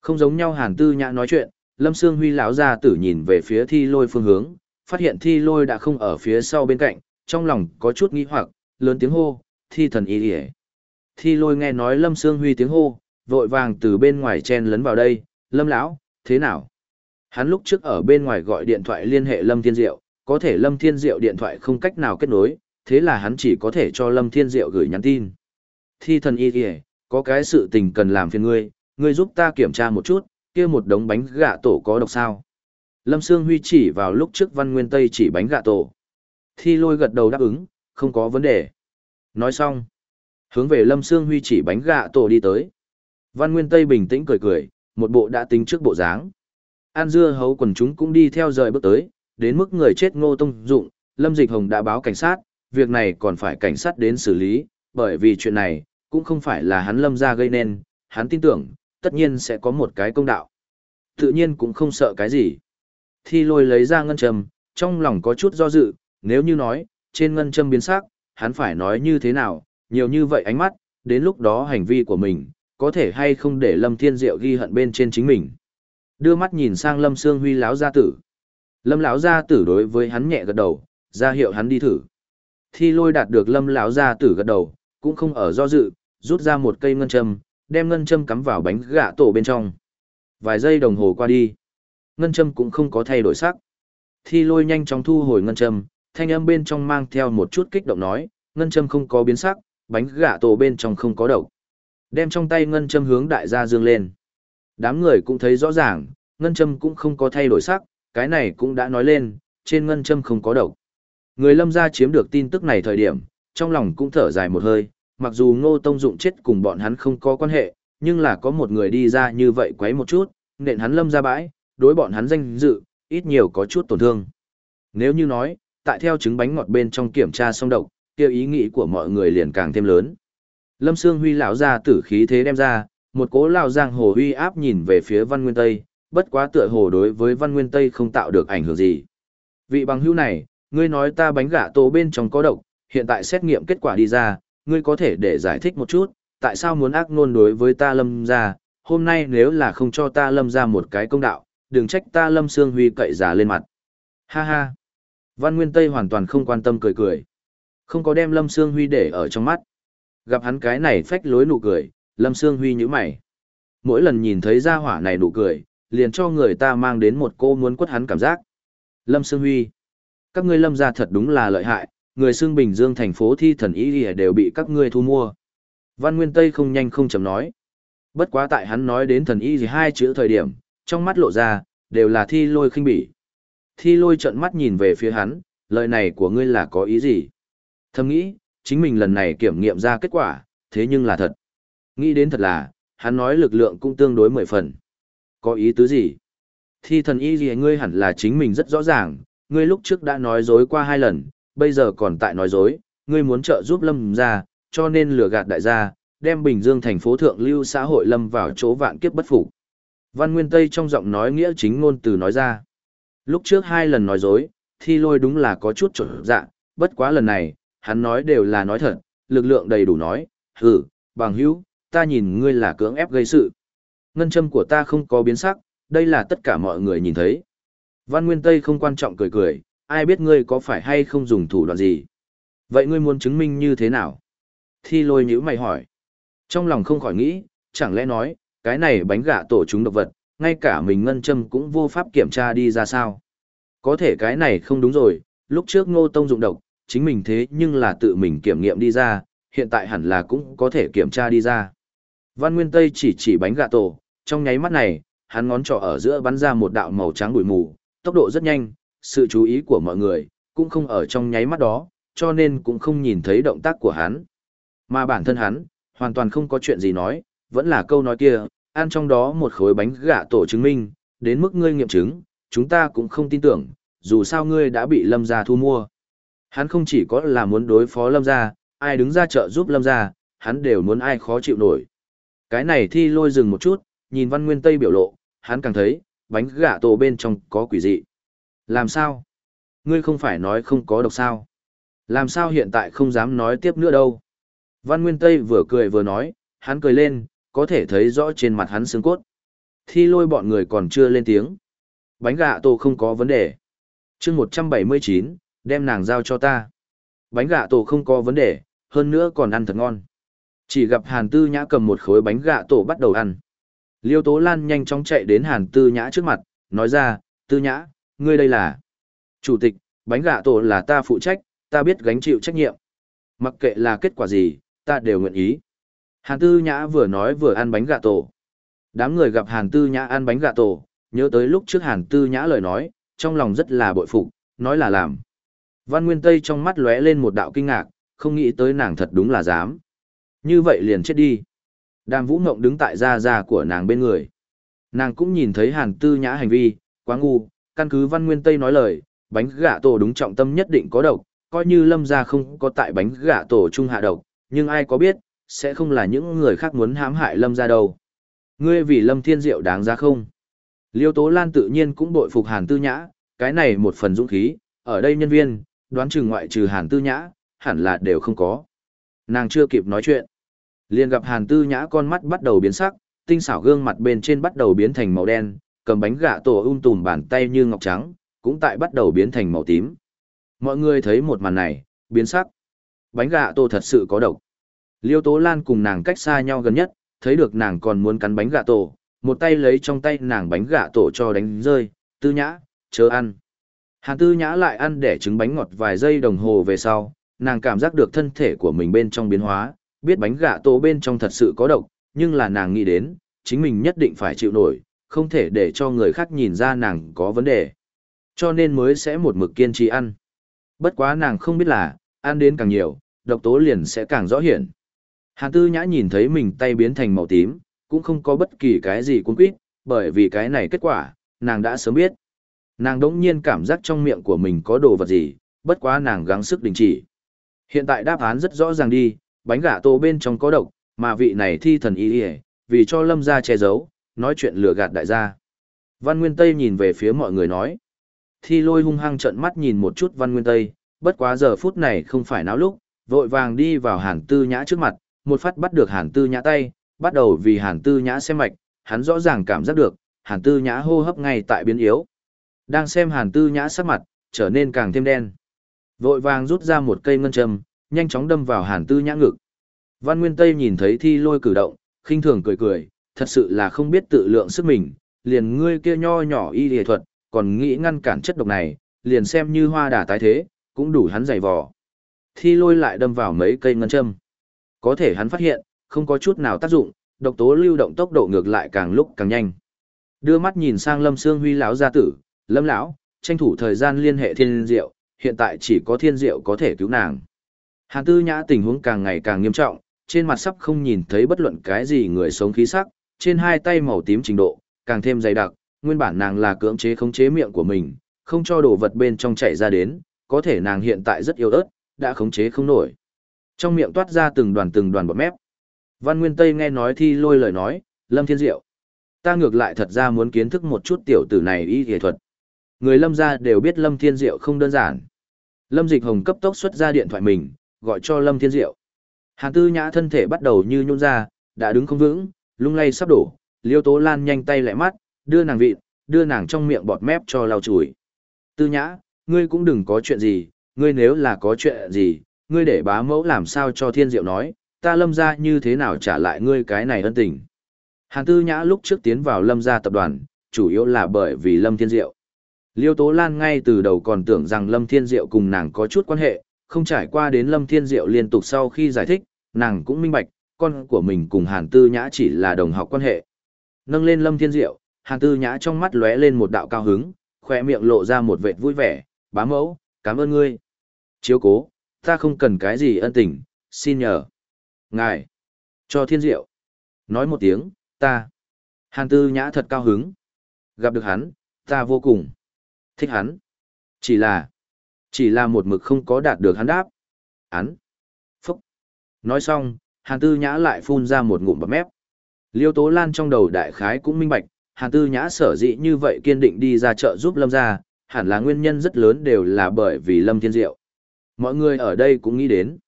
Không giống nhau Hàn Tư Nhã nói chuyện, Lâm Sương Huy lão ra tử nhìn về phía thi lôi phương hướng, phát hiện thi lôi đã không ở phía sau bên cạnh, trong lòng có chút nghi hoặc, lớn tiếng hô, thi thần y đi Thi lôi nghe nói Lâm Sương Huy tiếng hô, vội vàng từ bên ngoài chen lấn vào đây, Lâm lão, thế nào? Hắn lúc trước ở bên ngoài gọi điện thoại liên hệ Lâm Thiên Diệu, có thể Lâm Thiên Diệu điện thoại không cách nào kết nối, thế là hắn chỉ có thể cho Lâm Thiên Diệu gửi nhắn tin. Thi thần y kìa, có cái sự tình cần làm phiền ngươi, ngươi giúp ta kiểm tra một chút, kia một đống bánh gạ tổ có độc sao. Lâm Sương Huy chỉ vào lúc trước Văn Nguyên Tây chỉ bánh gạ tổ. Thi lôi gật đầu đáp ứng, không có vấn đề. Nói xong, hướng về Lâm Sương Huy chỉ bánh gạ tổ đi tới. Văn Nguyên Tây bình tĩnh cười cười, một bộ đã tính trước bộ dáng. An dưa hấu quần chúng cũng đi theo rời bước tới, đến mức người chết ngô tông dụng, Lâm Dịch Hồng đã báo cảnh sát, việc này còn phải cảnh sát đến xử lý, bởi vì chuyện này, cũng không phải là hắn lâm ra gây nên, hắn tin tưởng, tất nhiên sẽ có một cái công đạo. Tự nhiên cũng không sợ cái gì. Thi lôi lấy ra ngân châm, trong lòng có chút do dự, nếu như nói, trên ngân châm biến sắc, hắn phải nói như thế nào, nhiều như vậy ánh mắt, đến lúc đó hành vi của mình, có thể hay không để Lâm Thiên Diệu ghi hận bên trên chính mình. Đưa mắt nhìn sang Lâm Sương Huy láo gia tử. Lâm lão gia tử đối với hắn nhẹ gật đầu, ra hiệu hắn đi thử. Thi lôi đạt được Lâm lão gia tử gật đầu, cũng không ở do dự, rút ra một cây ngân châm, đem ngân châm cắm vào bánh gạ tổ bên trong. Vài giây đồng hồ qua đi, ngân châm cũng không có thay đổi sắc. Thi lôi nhanh chóng thu hồi ngân châm, thanh âm bên trong mang theo một chút kích động nói, ngân châm không có biến sắc, bánh gạ tổ bên trong không có độc. Đem trong tay ngân châm hướng đại gia dương lên. Đám người cũng thấy rõ ràng, ngân châm cũng không có thay đổi sắc, cái này cũng đã nói lên, trên ngân châm không có độc. Người lâm gia chiếm được tin tức này thời điểm, trong lòng cũng thở dài một hơi, mặc dù ngô tông dụng chết cùng bọn hắn không có quan hệ, nhưng là có một người đi ra như vậy quấy một chút, nện hắn lâm ra bãi, đối bọn hắn danh dự, ít nhiều có chút tổn thương. Nếu như nói, tại theo trứng bánh ngọt bên trong kiểm tra xong độc, kêu ý nghĩ của mọi người liền càng thêm lớn. Lâm Sương Huy lão ra tử khí thế đem ra, một cố lao giang hồ huy áp nhìn về phía Văn Nguyên Tây, bất quá tựa hồ đối với Văn Nguyên Tây không tạo được ảnh hưởng gì. Vị bằng hữu này, ngươi nói ta bánh gạ tổ bên trong có độc, hiện tại xét nghiệm kết quả đi ra, ngươi có thể để giải thích một chút, tại sao muốn ác ngôn đối với ta lâm ra, hôm nay nếu là không cho ta lâm ra một cái công đạo, đừng trách ta lâm Sương Huy cậy giả lên mặt. Ha ha. Văn Nguyên Tây hoàn toàn không quan tâm cười cười. Không có đem Lâm Sương Huy để ở trong mắt. Gặp hắn cái này phách lối nụ cười, Lâm Sương Huy nhíu mày. Mỗi lần nhìn thấy gia hỏa này nụ cười, liền cho người ta mang đến một cô muốn quất hắn cảm giác. Lâm Sương Huy. Các ngươi lâm gia thật đúng là lợi hại, người xương Bình Dương thành phố thi thần ý đều bị các ngươi thu mua. Văn Nguyên Tây không nhanh không chậm nói. Bất quá tại hắn nói đến thần y gì hai chữ thời điểm, trong mắt lộ ra, đều là thi lôi khinh bỉ. Thi lôi trận mắt nhìn về phía hắn, lời này của ngươi là có ý gì? Thầm nghĩ, chính mình lần này kiểm nghiệm ra kết quả, thế nhưng là thật. Nghĩ đến thật là, hắn nói lực lượng cũng tương đối mười phần. Có ý tứ gì? Thi thần y gì ngươi hẳn là chính mình rất rõ ràng, ngươi lúc trước đã nói dối qua hai lần, bây giờ còn tại nói dối, ngươi muốn trợ giúp lâm ra, cho nên lừa gạt đại gia, đem Bình Dương thành phố thượng lưu xã hội lâm vào chỗ vạn kiếp bất phục. Văn Nguyên Tây trong giọng nói nghĩa chính ngôn từ nói ra. Lúc trước hai lần nói dối, thi lôi đúng là có chút trở dạ, bất quá lần này, hắn nói đều là nói thật, lực lượng đầy đủ nói, hừ, bằng hữu, ta nhìn ngươi là cưỡng ép gây sự. Ngân châm của ta không có biến sắc, đây là tất cả mọi người nhìn thấy. Văn Nguyên Tây không quan trọng cười cười, ai biết ngươi có phải hay không dùng thủ đoạn gì. Vậy ngươi muốn chứng minh như thế nào? Thi lôi nhữ mày hỏi. Trong lòng không khỏi nghĩ, chẳng lẽ nói, cái này bánh gạ tổ chúng độc vật, ngay cả mình ngân châm cũng vô pháp kiểm tra đi ra sao. Có thể cái này không đúng rồi, lúc trước ngô tông dụng độc, chính mình thế nhưng là tự mình kiểm nghiệm đi ra, hiện tại hẳn là cũng có thể kiểm tra đi ra. Văn Nguyên Tây chỉ chỉ bánh gà tổ, trong nháy mắt này, hắn ngón trỏ ở giữa bắn ra một đạo màu trắng bụi mù, tốc độ rất nhanh, sự chú ý của mọi người, cũng không ở trong nháy mắt đó, cho nên cũng không nhìn thấy động tác của hắn. Mà bản thân hắn, hoàn toàn không có chuyện gì nói, vẫn là câu nói kia, ăn trong đó một khối bánh gà tổ chứng minh, đến mức ngươi nghiệm chứng, chúng ta cũng không tin tưởng, dù sao ngươi đã bị lâm gia thu mua. Hắn không chỉ có là muốn đối phó lâm gia, ai đứng ra trợ giúp lâm gia, hắn đều muốn ai khó chịu nổi. Cái này thi lôi dừng một chút, nhìn văn nguyên tây biểu lộ, hắn càng thấy, bánh gà tổ bên trong có quỷ dị. Làm sao? Ngươi không phải nói không có độc sao? Làm sao hiện tại không dám nói tiếp nữa đâu? Văn Nguyên Tây vừa cười vừa nói, hắn cười lên, có thể thấy rõ trên mặt hắn xương cốt. Thi lôi bọn người còn chưa lên tiếng, Bánh gạ tổ không có vấn đề. chương 179, đem nàng giao cho ta. Bánh gạ tổ không có vấn đề, hơn nữa còn ăn thật ngon. Chỉ gặp Hàn Tư Nhã cầm một khối bánh gạ tổ bắt đầu ăn. Liêu Tố Lan nhanh chóng chạy đến Hàn Tư Nhã trước mặt, nói ra, Tư Nhã, ngươi đây là... Chủ tịch, bánh gạ tổ là ta phụ trách, ta biết gánh chịu trách nhiệm. Mặc kệ là kết quả gì, ta đều nguyện ý. Hàn Tư Nhã vừa nói vừa ăn bánh gạ tổ. Đám người gặp Hàn Tư Nhã ăn bánh gạ tổ, nhớ tới lúc trước Hàn Tư Nhã lời nói, trong lòng rất là bội phục, nói là làm. Văn Nguyên Tây trong mắt lóe lên một đạo kinh ngạc, không nghĩ tới nàng thật đúng là dám. Như vậy liền chết đi. Đàm Vũ Ngộng đứng tại gia gia của nàng bên người. Nàng cũng nhìn thấy Hàn Tư Nhã hành vi, quá ngu, căn cứ Văn Nguyên Tây nói lời, bánh gạ tổ đúng trọng tâm nhất định có độc, coi như lâm gia không có tại bánh gạ tổ trung hạ độc, nhưng ai có biết, sẽ không là những người khác muốn hãm hại lâm gia đâu. Ngươi vì lâm thiên diệu đáng ra không? Liêu Tố Lan tự nhiên cũng bội phục Hàn Tư Nhã, cái này một phần dũng khí, ở đây nhân viên, đoán chừng ngoại trừ Hàn Tư Nhã, hẳn là đều không có. Nàng chưa kịp nói chuyện liền gặp Hàn Tư Nhã con mắt bắt đầu biến sắc, tinh xảo gương mặt bên trên bắt đầu biến thành màu đen, cầm bánh gạ tổ ung tùm bàn tay như ngọc trắng, cũng tại bắt đầu biến thành màu tím. Mọi người thấy một màn này, biến sắc. Bánh gạ tổ thật sự có độc. Liêu Tố Lan cùng nàng cách xa nhau gần nhất, thấy được nàng còn muốn cắn bánh gạ tổ, một tay lấy trong tay nàng bánh gạ tổ cho đánh rơi, tư nhã, chớ ăn. Hàn tư nhã lại ăn để trứng bánh ngọt vài giây đồng hồ về sau, nàng cảm giác được thân thể của mình bên trong biến hóa, biết bánh gạ tổ bên trong thật sự có độc, nhưng là nàng nghĩ đến, chính mình nhất định phải chịu nổi, không thể để cho người khác nhìn ra nàng có vấn đề. Cho nên mới sẽ một mực kiên trì ăn. Bất quá nàng không biết là, ăn đến càng nhiều, độc tố liền sẽ càng rõ hiển. Hàn tư nhã nhìn thấy mình tay biến thành màu tím, cũng không có bất kỳ cái gì cuốn quýt, bởi vì cái này kết quả, nàng đã sớm biết. Nàng đỗng nhiên cảm giác trong miệng của mình có đồ vật gì, bất quá nàng gắng sức đình chỉ. Hiện tại đáp án rất rõ ràng đi, bánh gà tô bên trong có độc, mà vị này thi thần y y vì cho lâm gia che giấu, nói chuyện lừa gạt đại gia. Văn Nguyên Tây nhìn về phía mọi người nói. Thi lôi hung hăng trợn mắt nhìn một chút Văn Nguyên Tây, bất quá giờ phút này không phải náo lúc, vội vàng đi vào hàn tư nhã trước mặt, một phát bắt được hàn tư nhã tay, bắt đầu vì hàn tư nhã xem mạch, hắn rõ ràng cảm giác được, hàn tư nhã hô hấp ngay tại biến yếu. Đang xem hàn tư nhã sắc mặt, trở nên càng thêm đen. Vội vàng rút ra một cây ngân châm, nhanh chóng đâm vào hàn tư nhã ngực. Văn Nguyên Tây nhìn thấy thi lôi cử động, khinh thường cười cười, thật sự là không biết tự lượng sức mình, liền ngươi kia nho nhỏ y lì thuật, còn nghĩ ngăn cản chất độc này, liền xem như hoa đà tái thế, cũng đủ hắn dày vò. Thi lôi lại đâm vào mấy cây ngân châm. Có thể hắn phát hiện, không có chút nào tác dụng, độc tố lưu động tốc độ ngược lại càng lúc càng nhanh. Đưa mắt nhìn sang Lâm Sương Huy lão gia tử, Lâm lão, tranh thủ thời gian liên hệ Thiên Diệu, hiện tại chỉ có Thiên Diệu có thể cứu nàng. Hàn Tư Nhã tình huống càng ngày càng nghiêm trọng, trên mặt sắp không nhìn thấy bất luận cái gì người sống khí sắc, trên hai tay màu tím trình độ, càng thêm dày đặc, nguyên bản nàng là cưỡng chế khống chế miệng của mình, không cho đồ vật bên trong chảy ra đến, có thể nàng hiện tại rất yếu ớt, đã khống chế không nổi. Trong miệng toát ra từng đoàn từng đoàn bọt mép. Văn Nguyên Tây nghe nói thi lôi lời nói, Lâm Thiên Diệu. Ta ngược lại thật ra muốn kiến thức một chút tiểu tử này y nghệ thuật. Người Lâm gia đều biết Lâm Thiên Diệu không đơn giản. Lâm Dịch Hồng cấp tốc xuất ra điện thoại mình, gọi cho Lâm Thiên Diệu. Hàn Tư Nhã thân thể bắt đầu như nhún ra, đã đứng không vững, lung lay sắp đổ, Liêu Tố Lan nhanh tay lẹ mắt, đưa nàng vịt, đưa nàng trong miệng bọt mép cho lau chùi. Tư Nhã, ngươi cũng đừng có chuyện gì, ngươi nếu là có chuyện gì, ngươi để bá mẫu làm sao cho Thiên Diệu nói, ta lâm ra như thế nào trả lại ngươi cái này ân tình. Hàn Tư Nhã lúc trước tiến vào lâm gia tập đoàn, chủ yếu là bởi vì lâm thiên diệu. Liêu Tố Lan ngay từ đầu còn tưởng rằng lâm thiên diệu cùng nàng có chút quan hệ, không trải qua đến lâm thiên diệu liên tục sau khi giải thích, nàng cũng minh bạch, con của mình cùng Hàn Tư Nhã chỉ là đồng học quan hệ. Nâng lên lâm thiên diệu, Hàn Tư Nhã trong mắt lóe lên một đạo cao hứng, khoe miệng lộ ra một vệt vui vẻ, bá mẫu, cảm ơn ngươi. Chiếu cố, ta không cần cái gì ân tình, xin nhờ. Ngài, cho thiên diệu. Nói một tiếng, ta. Hàn tư nhã thật cao hứng. Gặp được hắn, ta vô cùng. Thích hắn. Chỉ là, chỉ là một mực không có đạt được hắn đáp. Hắn. Phúc. Nói xong, hàn tư nhã lại phun ra một ngụm bắp mép. Liêu tố lan trong đầu đại khái cũng minh bạch, hàn tư nhã sở dĩ như vậy kiên định đi ra chợ giúp lâm gia, hẳn là nguyên nhân rất lớn đều là bởi vì lâm thiên diệu. Mọi người ở đây cũng nghĩ đến.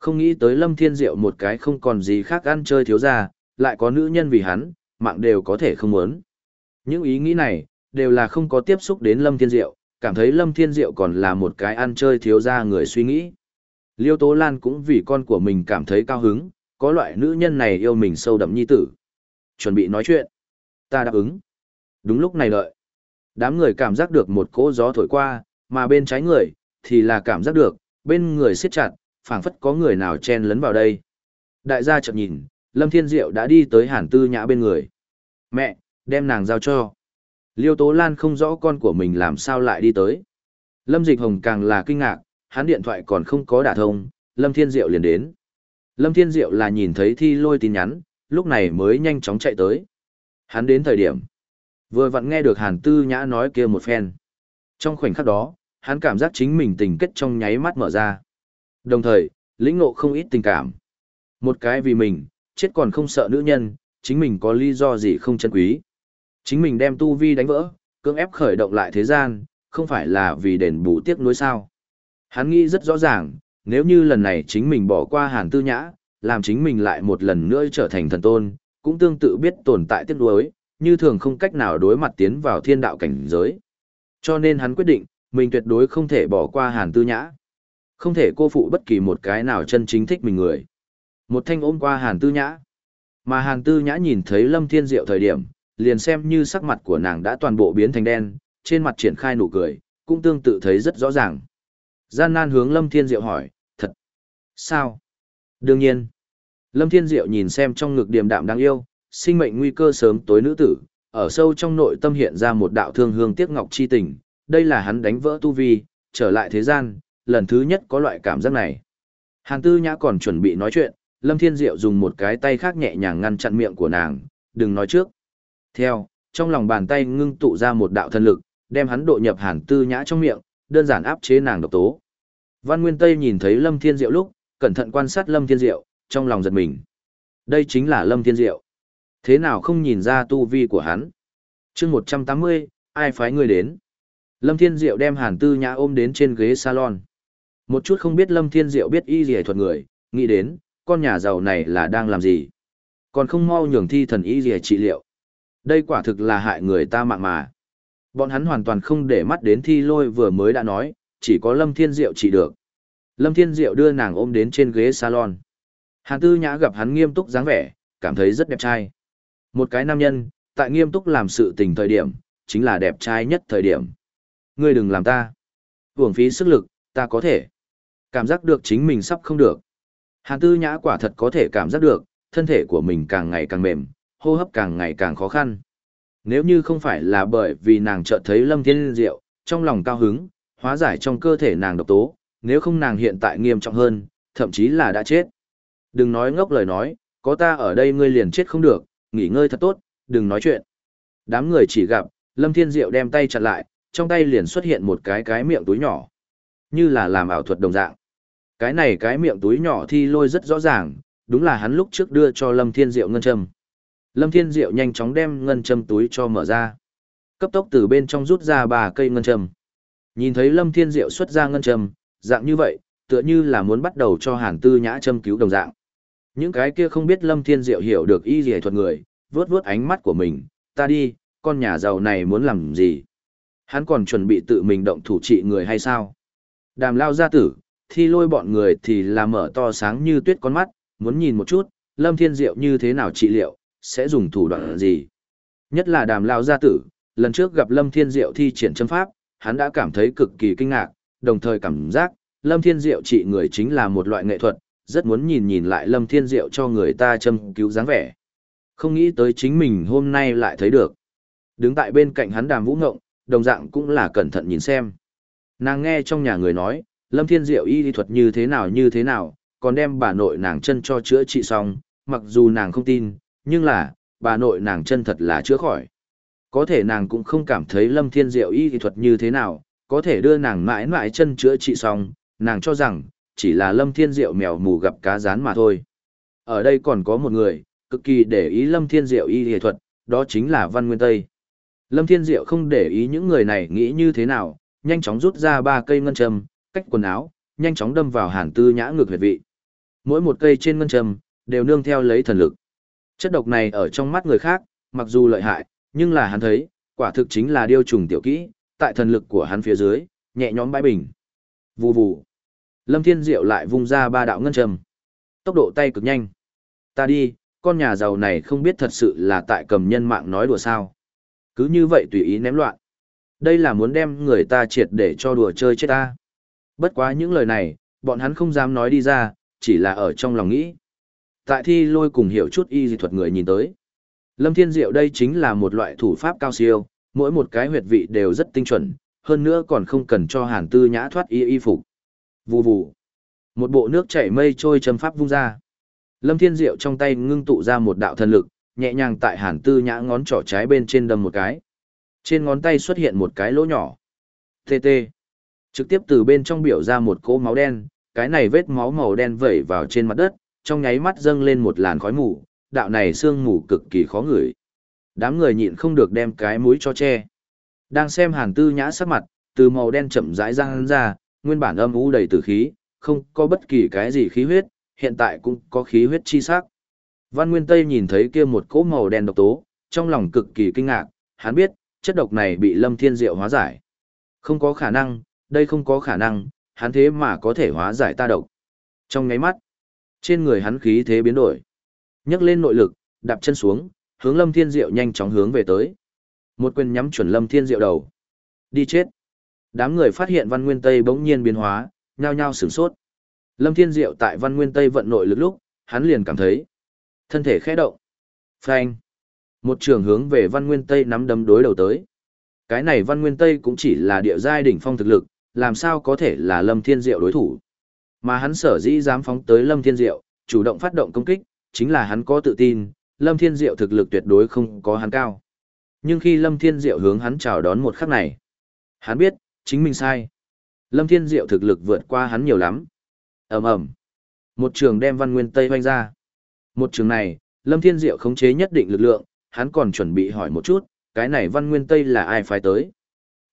Không nghĩ tới Lâm Thiên Diệu một cái không còn gì khác ăn chơi thiếu ra, lại có nữ nhân vì hắn, mạng đều có thể không muốn. Những ý nghĩ này, đều là không có tiếp xúc đến Lâm Thiên Diệu, cảm thấy Lâm Thiên Diệu còn là một cái ăn chơi thiếu ra người suy nghĩ. Liêu Tố Lan cũng vì con của mình cảm thấy cao hứng, có loại nữ nhân này yêu mình sâu đậm nhi tử. Chuẩn bị nói chuyện. Ta đáp ứng. Đúng lúc này đợi. Đám người cảm giác được một cỗ gió thổi qua, mà bên trái người, thì là cảm giác được, bên người siết chặt, phảng phất có người nào chen lấn vào đây. Đại gia chợt nhìn, Lâm Thiên Diệu đã đi tới Hàn Tư Nhã bên người. Mẹ, đem nàng giao cho. Liêu Tố Lan không rõ con của mình làm sao lại đi tới. Lâm Dịch Hồng càng là kinh ngạc, hắn điện thoại còn không có đả thông, Lâm Thiên Diệu liền đến. Lâm Thiên Diệu là nhìn thấy thi lôi tin nhắn, lúc này mới nhanh chóng chạy tới. Hắn đến thời điểm, vừa vặn nghe được Hàn Tư Nhã nói kia một phen. Trong khoảnh khắc đó, hắn cảm giác chính mình tình kết trong nháy mắt mở ra. Đồng thời, lĩnh ngộ không ít tình cảm. Một cái vì mình, chết còn không sợ nữ nhân, chính mình có lý do gì không chân quý. Chính mình đem tu vi đánh vỡ, cưỡng ép khởi động lại thế gian, không phải là vì đền bù tiếc nuối sao. Hắn nghĩ rất rõ ràng, nếu như lần này chính mình bỏ qua hàn tư nhã, làm chính mình lại một lần nữa trở thành thần tôn, cũng tương tự biết tồn tại tiếc nuối, như thường không cách nào đối mặt tiến vào thiên đạo cảnh giới. Cho nên hắn quyết định, mình tuyệt đối không thể bỏ qua hàn tư nhã. Không thể cô phụ bất kỳ một cái nào chân chính thích mình người. Một thanh ôm qua hàn tư nhã. Mà hàn tư nhã nhìn thấy lâm thiên diệu thời điểm, liền xem như sắc mặt của nàng đã toàn bộ biến thành đen, trên mặt triển khai nụ cười, cũng tương tự thấy rất rõ ràng. Gian nan hướng lâm thiên diệu hỏi, thật? Sao? Đương nhiên. Lâm thiên diệu nhìn xem trong ngực điềm đạm đáng yêu, sinh mệnh nguy cơ sớm tối nữ tử, ở sâu trong nội tâm hiện ra một đạo thương hương tiếc ngọc chi tình, đây là hắn đánh vỡ tu vi, trở lại thế gian, lần thứ nhất có loại cảm giác này. Hàn Tư Nhã còn chuẩn bị nói chuyện, Lâm Thiên Diệu dùng một cái tay khác nhẹ nhàng ngăn chặn miệng của nàng, đừng nói trước. Theo, trong lòng bàn tay ngưng tụ ra một đạo thân lực, đem hắn độ nhập Hàn Tư Nhã trong miệng, đơn giản áp chế nàng độc tố. Văn Nguyên Tây nhìn thấy Lâm Thiên Diệu lúc, cẩn thận quan sát Lâm Thiên Diệu, trong lòng giật mình. Đây chính là Lâm Thiên Diệu. Thế nào không nhìn ra tu vi của hắn? chương 180, ai phái người đến? Lâm Thiên Diệu đem Hàn Tư Nhã ôm đến trên ghế salon. Một chút không biết Lâm Thiên Diệu biết y gì thuật người, nghĩ đến, con nhà giàu này là đang làm gì? Còn không mau nhường thi thần y gì trị liệu. Đây quả thực là hại người ta mạng mà. Bọn hắn hoàn toàn không để mắt đến thi lôi vừa mới đã nói, chỉ có Lâm Thiên Diệu chỉ được. Lâm Thiên Diệu đưa nàng ôm đến trên ghế salon. Hàn Tư Nhã gặp hắn nghiêm túc dáng vẻ, cảm thấy rất đẹp trai. Một cái nam nhân, tại nghiêm túc làm sự tình thời điểm, chính là đẹp trai nhất thời điểm. Ngươi đừng làm ta. Hưởng phí sức lực, ta có thể. Cảm giác được chính mình sắp không được. Hàn Tư Nhã quả thật có thể cảm giác được, thân thể của mình càng ngày càng mềm, hô hấp càng ngày càng khó khăn. Nếu như không phải là bởi vì nàng chợt thấy Lâm Thiên Diệu, trong lòng cao hứng, hóa giải trong cơ thể nàng độc tố, nếu không nàng hiện tại nghiêm trọng hơn, thậm chí là đã chết. Đừng nói ngốc lời nói, có ta ở đây ngươi liền chết không được, nghỉ ngơi thật tốt, đừng nói chuyện. Đám người chỉ gặp, Lâm Thiên Diệu đem tay chặt lại, trong tay liền xuất hiện một cái cái miệng túi nhỏ. Như là làm ảo thuật đồng dạng. Cái này cái miệng túi nhỏ thi lôi rất rõ ràng, đúng là hắn lúc trước đưa cho Lâm Thiên Diệu ngân châm. Lâm Thiên Diệu nhanh chóng đem ngân châm túi cho mở ra. Cấp tốc từ bên trong rút ra bà cây ngân châm. Nhìn thấy Lâm Thiên Diệu xuất ra ngân châm, dạng như vậy, tựa như là muốn bắt đầu cho Hàn Tư Nhã châm cứu đồng dạng. Những cái kia không biết Lâm Thiên Diệu hiểu được y gì thuật người, vướt vướt ánh mắt của mình, ta đi, con nhà giàu này muốn làm gì? Hắn còn chuẩn bị tự mình động thủ trị người hay sao? Đàm lao gia tử, thi lôi bọn người thì là mở to sáng như tuyết con mắt, muốn nhìn một chút, Lâm Thiên Diệu như thế nào trị liệu, sẽ dùng thủ đoạn gì. Nhất là đàm lao gia tử, lần trước gặp Lâm Thiên Diệu thi triển châm pháp, hắn đã cảm thấy cực kỳ kinh ngạc, đồng thời cảm giác, Lâm Thiên Diệu trị người chính là một loại nghệ thuật, rất muốn nhìn nhìn lại Lâm Thiên Diệu cho người ta châm cứu dáng vẻ. Không nghĩ tới chính mình hôm nay lại thấy được. Đứng tại bên cạnh hắn đàm vũ ngộng, đồng dạng cũng là cẩn thận nhìn xem. Nàng nghe trong nhà người nói, Lâm Thiên Diệu y lý thuật như thế nào như thế nào, còn đem bà nội nàng chân cho chữa trị xong, mặc dù nàng không tin, nhưng là, bà nội nàng chân thật là chữa khỏi. Có thể nàng cũng không cảm thấy Lâm Thiên Diệu y lý thuật như thế nào, có thể đưa nàng mãi mãi chân chữa trị xong, nàng cho rằng, chỉ là Lâm Thiên Diệu mèo mù gặp cá rán mà thôi. Ở đây còn có một người, cực kỳ để ý Lâm Thiên Diệu y y thuật, đó chính là Văn Nguyên Tây. Lâm Thiên Diệu không để ý những người này nghĩ như thế nào, nhanh chóng rút ra ba cây ngân châm, cách quần áo, nhanh chóng đâm vào hàn tư nhã ngược huyệt vị. Mỗi một cây trên ngân châm, đều nương theo lấy thần lực. Chất độc này ở trong mắt người khác, mặc dù lợi hại, nhưng là hắn thấy, Quả thực chính là điêu trùng tiểu kỹ, tại thần lực của hắn phía dưới, nhẹ nhõm bãi bình. Vù vù. Lâm Thiên Diệu lại vung ra ba đạo ngân trầm. Tốc độ tay cực nhanh. Ta đi, con nhà giàu này không biết thật sự là tại cầm nhân mạng nói đùa sao. Cứ như vậy tùy ý ném loạn. Đây là muốn đem người ta triệt để cho đùa chơi chết ta. Bất quá những lời này, bọn hắn không dám nói đi ra, chỉ là ở trong lòng nghĩ. Tại thi lôi cùng hiểu chút y dị thuật người nhìn tới. Lâm Thiên Diệu đây chính là một loại thủ pháp cao siêu, mỗi một cái huyệt vị đều rất tinh chuẩn, hơn nữa còn không cần cho hàn tư nhã thoát y y phục. Vù vù. Một bộ nước chảy mây trôi châm pháp vung ra. Lâm Thiên Diệu trong tay ngưng tụ ra một đạo thần lực, nhẹ nhàng tại hàn tư nhã ngón trỏ trái bên trên đâm một cái. Trên ngón tay xuất hiện một cái lỗ nhỏ. TT. Trực tiếp từ bên trong biểu ra một cỗ máu đen, cái này vết máu màu đen vẩy vào trên mặt đất, trong nháy mắt dâng lên một làn khói mù, đạo này sương mù cực kỳ khó ngửi. Đám người nhịn không được đem cái mũi cho che. Đang xem hàn tư nhã sắc mặt, từ màu đen chậm rãi răng ra, nguyên bản âm u đầy tử khí, không có bất kỳ cái gì khí huyết, hiện tại cũng có khí huyết chi sắc. Văn Nguyên Tây nhìn thấy kia một cỗ màu đen độc tố, trong lòng cực kỳ kinh ngạc, hắn biết, chất độc này bị Lâm Thiên Diệu hóa giải. Không có khả năng, đây không có khả năng, hắn thế mà có thể hóa giải ta độc. Trong ngáy mắt, trên người hắn khí thế biến đổi. nhấc lên nội lực, đạp chân xuống, hướng Lâm Thiên Diệu nhanh chóng hướng về tới. Một quyền nhắm chuẩn Lâm Thiên Diệu đầu. Đi chết. Đám người phát hiện Văn Nguyên Tây bỗng nhiên biến hóa, nhao nhao sửng sốt. Lâm Thiên Diệu tại Văn Nguyên Tây vận nội lực lúc, hắn liền cảm thấy thân thể khẽ động. Phanh. Một trường hướng về Văn Nguyên Tây nắm đấm đối đầu tới. Cái này Văn Nguyên Tây cũng chỉ là địa giai đỉnh phong thực lực, làm sao có thể là Lâm Thiên Diệu đối thủ. Mà hắn sở dĩ dám phóng tới Lâm Thiên Diệu, chủ động phát động công kích, chính là hắn có tự tin, Lâm Thiên Diệu thực lực tuyệt đối không có hắn cao. Nhưng khi Lâm Thiên Diệu hướng hắn chào đón một khắc này, hắn biết, chính mình sai. Lâm Thiên Diệu thực lực vượt qua hắn nhiều lắm. ầm ầm, Một trường đem Văn Nguyên Tây hoanh ra. Một trường này, Lâm Thiên Diệu khống chế nhất định lực lượng, hắn còn chuẩn bị hỏi một chút, cái này Văn Nguyên Tây là ai phái tới.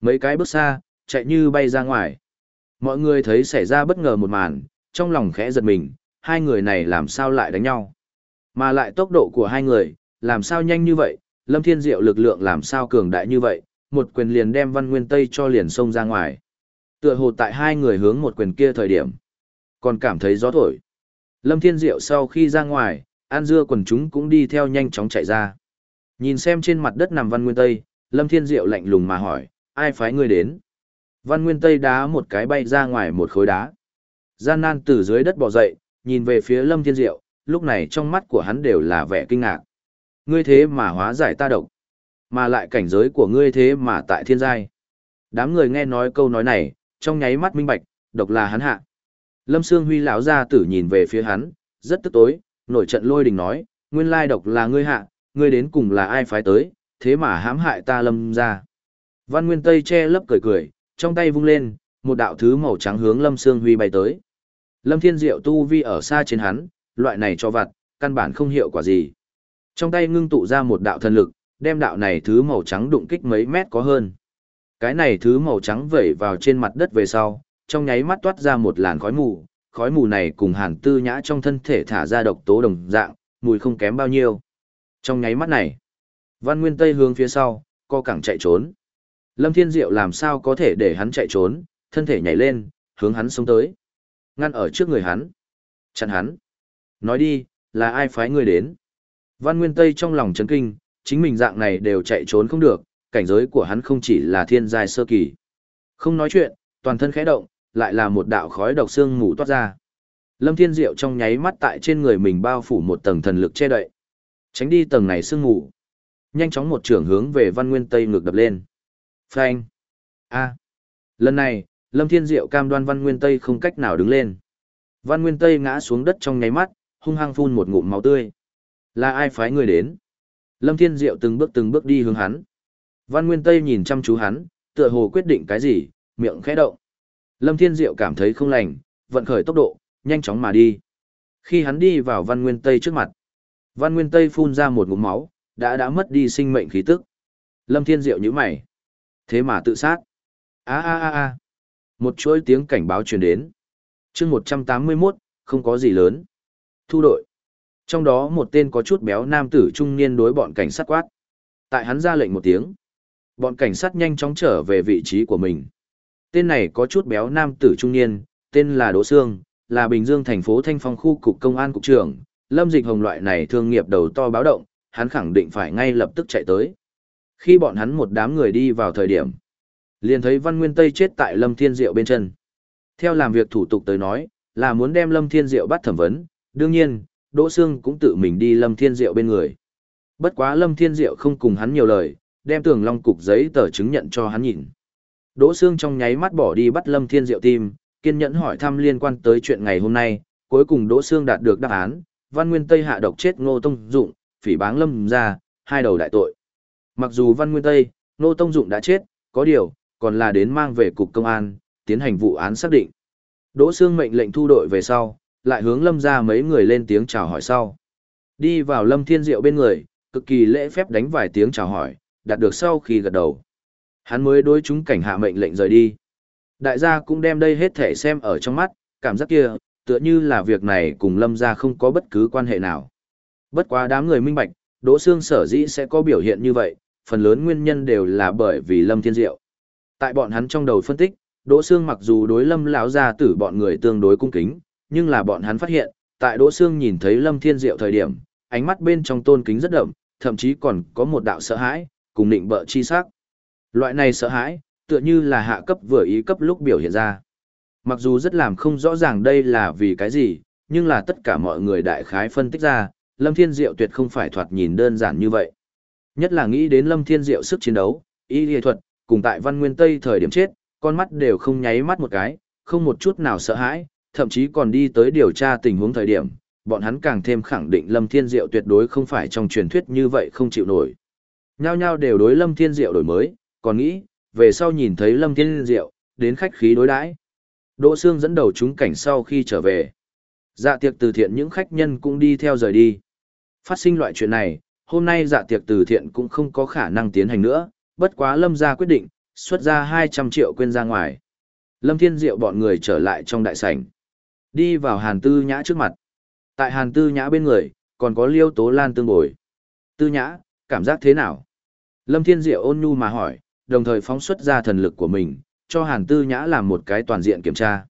Mấy cái bước xa, chạy như bay ra ngoài. Mọi người thấy xảy ra bất ngờ một màn, trong lòng khẽ giật mình, hai người này làm sao lại đánh nhau. Mà lại tốc độ của hai người, làm sao nhanh như vậy, Lâm Thiên Diệu lực lượng làm sao cường đại như vậy, một quyền liền đem Văn Nguyên Tây cho liền xông ra ngoài. Tựa hồ tại hai người hướng một quyền kia thời điểm, còn cảm thấy gió thổi. Lâm Thiên Diệu sau khi ra ngoài, An Dưa quần chúng cũng đi theo nhanh chóng chạy ra. Nhìn xem trên mặt đất nằm Văn Nguyên Tây, Lâm Thiên Diệu lạnh lùng mà hỏi, ai phái ngươi đến? Văn Nguyên Tây đá một cái bay ra ngoài một khối đá. Gian nan từ dưới đất bò dậy, nhìn về phía Lâm Thiên Diệu, lúc này trong mắt của hắn đều là vẻ kinh ngạc. Ngươi thế mà hóa giải ta độc, mà lại cảnh giới của ngươi thế mà tại thiên giai. Đám người nghe nói câu nói này, trong nháy mắt minh bạch, độc là hắn hạ. Lâm Sương Huy lão gia tử nhìn về phía hắn, rất tức tối, nổi trận lôi đình nói, nguyên lai độc là ngươi hạ, ngươi đến cùng là ai phái tới, thế mà hãm hại ta lâm ra. Văn Nguyên Tây che lấp cười cười, trong tay vung lên, một đạo thứ màu trắng hướng Lâm Sương Huy bay tới. Lâm Thiên Diệu tu vi ở xa trên hắn, loại này cho vặt, căn bản không hiệu quả gì. Trong tay ngưng tụ ra một đạo thần lực, đem đạo này thứ màu trắng đụng kích mấy mét có hơn. Cái này thứ màu trắng vẩy vào trên mặt đất về sau, trong nháy mắt toát ra một làn khói mù, khói mù này cùng hàn tư nhã trong thân thể thả ra độc tố đồng dạng, mùi không kém bao nhiêu. Trong nháy mắt này, Văn Nguyên Tây hướng phía sau, co cẳng chạy trốn. Lâm Thiên Diệu làm sao có thể để hắn chạy trốn, thân thể nhảy lên, hướng hắn xuống tới. Ngăn ở trước người hắn. Chặn hắn. Nói đi, là ai phái người đến? Văn Nguyên Tây trong lòng chấn kinh, chính mình dạng này đều chạy trốn không được, cảnh giới của hắn không chỉ là thiên giai sơ kỳ. Không nói chuyện, toàn thân khẽ động, lại là một đạo khói độc xương mù toát ra. Lâm Thiên Diệu trong nháy mắt tại trên người mình bao phủ một tầng thần lực che đậy. Tránh đi tầng này sương mù. Nhanh chóng một trường hướng về Văn Nguyên Tây ngược đập lên. Phanh. A. Lần này, Lâm Thiên Diệu cam đoan Văn Nguyên Tây không cách nào đứng lên. Văn Nguyên Tây ngã xuống đất trong nháy mắt, hung hăng phun một ngụm máu tươi. Là ai phái người đến? Lâm Thiên Diệu từng bước từng bước đi hướng hắn. Văn Nguyên Tây nhìn chăm chú hắn, tựa hồ quyết định cái gì, miệng khẽ động. Lâm Thiên Diệu cảm thấy không lành, vận khởi tốc độ, nhanh chóng mà đi. Khi hắn đi vào Văn Nguyên Tây trước mặt, Văn Nguyên Tây phun ra một ngụm máu, đã đã mất đi sinh mệnh khí tức. Lâm Thiên Diệu nhíu mày. Thế mà tự sát. A a a a. Một chuỗi tiếng cảnh báo truyền đến. Chương 181, không có gì lớn. Thu đội. Trong đó một tên có chút béo nam tử trung niên đối bọn cảnh sát quát. Tại hắn ra lệnh một tiếng. Bọn cảnh sát nhanh chóng trở về vị trí của mình. Tên này có chút béo nam tử trung niên, tên là Đỗ Sương, là Bình Dương thành phố Thanh Phong khu cục công an cục trưởng, Lâm Dịch Hồng loại này thương nghiệp đầu to báo động, hắn khẳng định phải ngay lập tức chạy tới. Khi bọn hắn một đám người đi vào thời điểm, liền thấy Văn Nguyên Tây chết tại Lâm Thiên Diệu bên chân. Theo làm việc thủ tục tới nói, là muốn đem Lâm Thiên Diệu bắt thẩm vấn, đương nhiên, Đỗ Sương cũng tự mình đi Lâm Thiên Diệu bên người. Bất quá Lâm Thiên Diệu không cùng hắn nhiều lời, đem tường long cục giấy tờ chứng nhận cho hắn nhìn. Đỗ Sương trong nháy mắt bỏ đi bắt Lâm Thiên Diệu tim, kiên nhẫn hỏi thăm liên quan tới chuyện ngày hôm nay, cuối cùng Đỗ Sương đạt được đáp án, Văn Nguyên Tây hạ độc chết Ngô Tông Dụng, phỉ báng Lâm ra, hai đầu đại tội. Mặc dù Văn Nguyên Tây, nô Tông Dụng đã chết, có điều, còn là đến mang về cục công an, tiến hành vụ án xác định. Đỗ Sương mệnh lệnh thu đội về sau, lại hướng Lâm ra mấy người lên tiếng chào hỏi sau. Đi vào Lâm Thiên Diệu bên người, cực kỳ lễ phép đánh vài tiếng chào hỏi, đạt được sau khi gật đầu. Hắn mới đối chúng cảnh hạ mệnh lệnh rời đi. Đại gia cũng đem đây hết thể xem ở trong mắt, cảm giác kia, tựa như là việc này cùng Lâm gia không có bất cứ quan hệ nào. Bất quá đám người minh bạch, Đỗ Sương sở dĩ sẽ có biểu hiện như vậy, phần lớn nguyên nhân đều là bởi vì Lâm Thiên Diệu. Tại bọn hắn trong đầu phân tích, Đỗ Sương mặc dù đối Lâm lão gia tử bọn người tương đối cung kính, nhưng là bọn hắn phát hiện, tại Đỗ Sương nhìn thấy Lâm Thiên Diệu thời điểm, ánh mắt bên trong tôn kính rất đậm, thậm chí còn có một đạo sợ hãi, cùng định bợ chi sắc. Loại này sợ hãi, tựa như là hạ cấp vừa ý cấp lúc biểu hiện ra. Mặc dù rất làm không rõ ràng đây là vì cái gì, nhưng là tất cả mọi người đại khái phân tích ra, Lâm Thiên Diệu tuyệt không phải thoạt nhìn đơn giản như vậy. Nhất là nghĩ đến Lâm Thiên Diệu sức chiến đấu, y lý thuật, cùng tại Văn Nguyên Tây thời điểm chết, con mắt đều không nháy mắt một cái, không một chút nào sợ hãi, thậm chí còn đi tới điều tra tình huống thời điểm, bọn hắn càng thêm khẳng định Lâm Thiên Diệu tuyệt đối không phải trong truyền thuyết như vậy không chịu nổi. Nhao nhao đều đối Lâm Thiên Diệu đổi mới, còn nghĩ, về sau nhìn thấy Lâm Thiên Diệu, đến khách khí đối đãi. Đỗ Sương dẫn đầu chúng cảnh sau khi trở về. Dạ tiệc từ thiện những khách nhân cũng đi theo rời đi. Phát sinh loại chuyện này, hôm nay dạ tiệc từ thiện cũng không có khả năng tiến hành nữa, bất quá Lâm gia quyết định, xuất ra 200 triệu quên ra ngoài. Lâm Thiên Diệu bọn người trở lại trong đại sảnh. Đi vào Hàn Tư Nhã trước mặt. Tại Hàn Tư Nhã bên người, còn có Liêu Tố Lan tương bồi. Tư Nhã, cảm giác thế nào? Lâm Thiên Diệu ôn nhu mà hỏi, đồng thời phóng xuất ra thần lực của mình, cho Hàn Tư Nhã làm một cái toàn diện kiểm tra.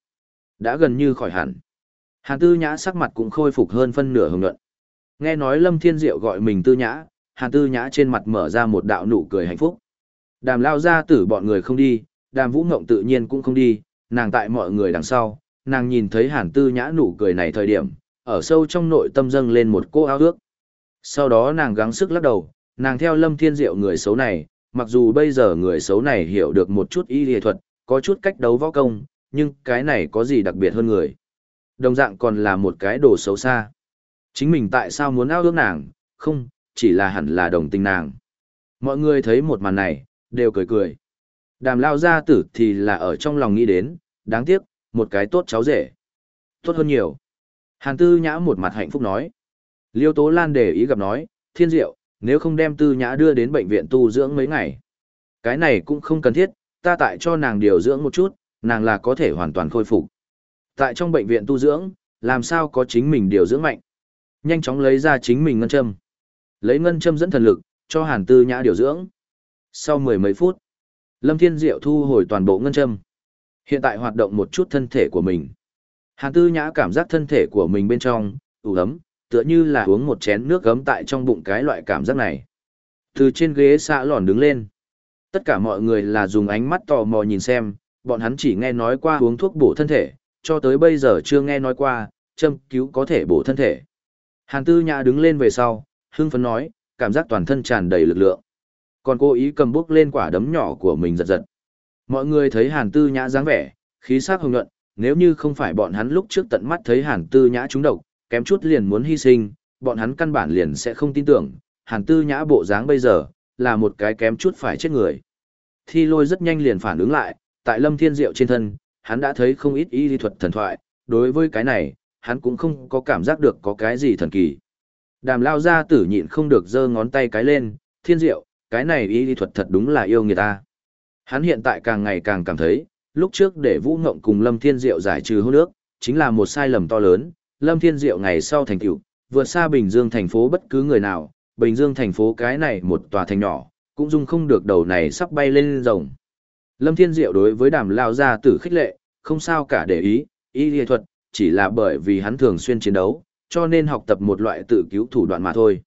Đã gần như khỏi hẳn. Hàn Tư Nhã sắc mặt cũng khôi phục hơn phân nửa hồng nhuận. Nghe nói Lâm Thiên Diệu gọi mình Tư Nhã, Hàn Tư Nhã trên mặt mở ra một đạo nụ cười hạnh phúc. Đàm lao ra tử bọn người không đi, đàm vũ ngộng tự nhiên cũng không đi, nàng tại mọi người đằng sau, nàng nhìn thấy Hàn Tư Nhã nụ cười này thời điểm, ở sâu trong nội tâm dâng lên một cô áo ước. Sau đó nàng gắng sức lắc đầu, nàng theo Lâm Thiên Diệu người xấu này, mặc dù bây giờ người xấu này hiểu được một chút y lý thuật, có chút cách đấu võ công, nhưng cái này có gì đặc biệt hơn người. Đồng dạng còn là một cái đồ xấu xa. Chính mình tại sao muốn ao ước nàng, không, chỉ là hẳn là đồng tình nàng. Mọi người thấy một màn này, đều cười cười. Đàm lao gia tử thì là ở trong lòng nghĩ đến, đáng tiếc, một cái tốt cháu rể. Tốt hơn nhiều. Hàn tư nhã một mặt hạnh phúc nói. Liêu Tố Lan để ý gặp nói, thiên diệu, nếu không đem tư nhã đưa đến bệnh viện tu dưỡng mấy ngày. Cái này cũng không cần thiết, ta tại cho nàng điều dưỡng một chút, nàng là có thể hoàn toàn khôi phục. Tại trong bệnh viện tu dưỡng, làm sao có chính mình điều dưỡng mạnh. Nhanh chóng lấy ra chính mình ngân châm. Lấy ngân châm dẫn thần lực, cho hàn tư nhã điều dưỡng. Sau mười mấy phút, Lâm Thiên Diệu thu hồi toàn bộ ngân châm. Hiện tại hoạt động một chút thân thể của mình. Hàn tư nhã cảm giác thân thể của mình bên trong, ủ ấm, tựa như là uống một chén nước gấm tại trong bụng cái loại cảm giác này. Từ trên ghế xạ lòn đứng lên. Tất cả mọi người là dùng ánh mắt tò mò nhìn xem, bọn hắn chỉ nghe nói qua uống thuốc bổ thân thể, cho tới bây giờ chưa nghe nói qua, châm cứu có thể bổ thân thể. Hàn tư nhã đứng lên về sau, hưng phấn nói, cảm giác toàn thân tràn đầy lực lượng. Còn cô ý cầm bút lên quả đấm nhỏ của mình giật giật. Mọi người thấy hàn tư nhã dáng vẻ, khí sắc hồng nhuận, nếu như không phải bọn hắn lúc trước tận mắt thấy hàn tư nhã trúng độc, kém chút liền muốn hy sinh, bọn hắn căn bản liền sẽ không tin tưởng, hàn tư nhã bộ dáng bây giờ, là một cái kém chút phải chết người. Thi lôi rất nhanh liền phản ứng lại, tại lâm thiên diệu trên thân, hắn đã thấy không ít y lý thuật thần thoại, đối với cái này, hắn cũng không có cảm giác được có cái gì thần kỳ. Đàm lao ra tử nhịn không được giơ ngón tay cái lên, thiên diệu, cái này y lý thuật thật đúng là yêu người ta. Hắn hiện tại càng ngày càng cảm thấy, lúc trước để Vũ Ngộng cùng Lâm Thiên Diệu giải trừ hôn nước, chính là một sai lầm to lớn, Lâm Thiên Diệu ngày sau thành tựu, vượt xa Bình Dương thành phố bất cứ người nào, Bình Dương thành phố cái này một tòa thành nhỏ, cũng dung không được đầu này sắp bay lên rồng. Lâm Thiên Diệu đối với đàm lao gia tử khích lệ, không sao cả để ý, y lý thuật, chỉ là bởi vì hắn thường xuyên chiến đấu, cho nên học tập một loại tự cứu thủ đoạn mà thôi.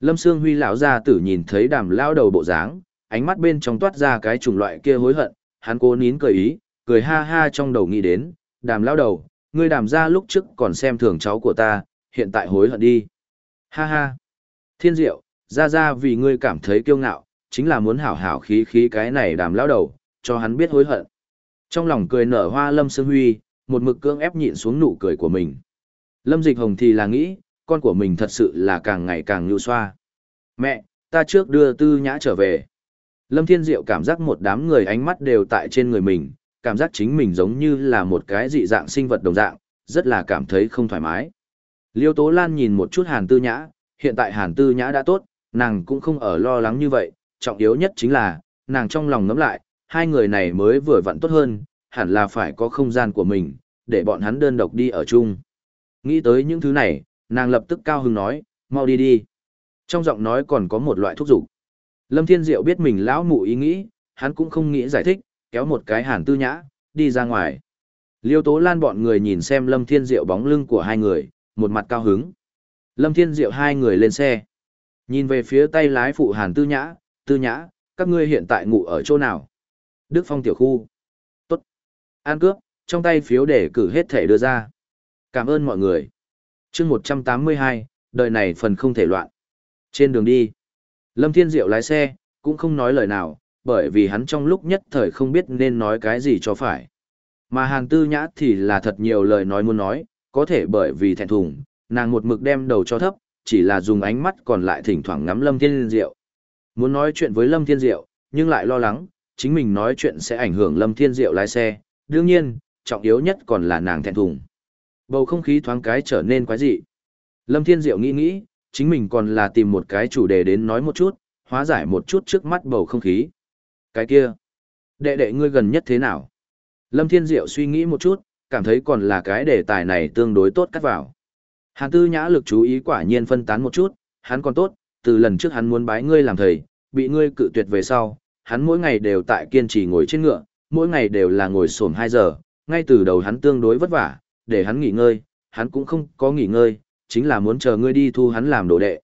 Lâm Sương Huy lão gia tử nhìn thấy đàm lão đầu bộ dáng, ánh mắt bên trong toát ra cái chủng loại kia hối hận, hắn cố nín cười ý, cười ha ha trong đầu nghĩ đến, đàm lão đầu, ngươi đàm ra lúc trước còn xem thường cháu của ta, hiện tại hối hận đi. Ha ha. Thiên diệu, ra ra vì ngươi cảm thấy kiêu ngạo, chính là muốn hảo hảo khí khí cái này đàm lão đầu, cho hắn biết hối hận. Trong lòng cười nở hoa Lâm Sương Huy, một mực cưỡng ép nhịn xuống nụ cười của mình. Lâm Dịch Hồng thì là nghĩ, con của mình thật sự là càng ngày càng nhu xoa. Mẹ, ta trước đưa tư nhã trở về. Lâm Thiên Diệu cảm giác một đám người ánh mắt đều tại trên người mình, cảm giác chính mình giống như là một cái dị dạng sinh vật đồng dạng, rất là cảm thấy không thoải mái. Liêu Tố Lan nhìn một chút Hàn Tư Nhã, hiện tại Hàn Tư Nhã đã tốt, nàng cũng không ở lo lắng như vậy, trọng yếu nhất chính là, nàng trong lòng ngẫm lại, hai người này mới vừa vặn tốt hơn, hẳn là phải có không gian của mình, để bọn hắn đơn độc đi ở chung. Nghĩ tới những thứ này, nàng lập tức cao hứng nói, mau đi đi. Trong giọng nói còn có một loại thúc giục. Lâm Thiên Diệu biết mình lão mụ ý nghĩ, hắn cũng không nghĩ giải thích, kéo một cái hàn tư nhã, đi ra ngoài. Liêu Tố Lan bọn người nhìn xem Lâm Thiên Diệu bóng lưng của hai người, một mặt cao hứng. Lâm Thiên Diệu hai người lên xe. Nhìn về phía tay lái phụ hàn tư nhã, tư nhã, các ngươi hiện tại ngủ ở chỗ nào? Đức Phong tiểu khu. An cướp, trong tay phiếu để cử hết thể đưa ra. Cảm ơn mọi người. chương 182, đời này phần không thể loạn. Trên đường đi, Lâm Thiên Diệu lái xe, cũng không nói lời nào, bởi vì hắn trong lúc nhất thời không biết nên nói cái gì cho phải. Mà hàng Tư Nhã thì là thật nhiều lời nói muốn nói, có thể bởi vì thẹn thùng, nàng một mực đem đầu cho thấp, chỉ là dùng ánh mắt còn lại thỉnh thoảng ngắm Lâm Thiên Diệu. Muốn nói chuyện với Lâm Thiên Diệu, nhưng lại lo lắng, chính mình nói chuyện sẽ ảnh hưởng Lâm Thiên Diệu lái xe, đương nhiên, trọng yếu nhất còn là nàng thẹn thùng. Bầu không khí thoáng cái trở nên quái dị. Lâm Thiên Diệu nghĩ nghĩ, chính mình còn là tìm một cái chủ đề đến nói một chút, hóa giải một chút trước mắt bầu không khí. Cái kia, đệ đệ ngươi gần nhất thế nào? Lâm Thiên Diệu suy nghĩ một chút, cảm thấy còn là cái đề tài này tương đối tốt cắt vào. Hàn Tư Nhã lực chú ý quả nhiên phân tán một chút, hắn còn tốt, từ lần trước hắn muốn bái ngươi làm thầy, bị ngươi cự tuyệt về sau, hắn mỗi ngày đều tại kiên trì ngồi trên ngựa, mỗi ngày đều là ngồi sổm 2 giờ, ngay từ đầu hắn tương đối vất vả, để hắn nghỉ ngơi, hắn cũng không có nghỉ ngơi, chính là muốn chờ ngươi đi thu hắn làm đồ đệ.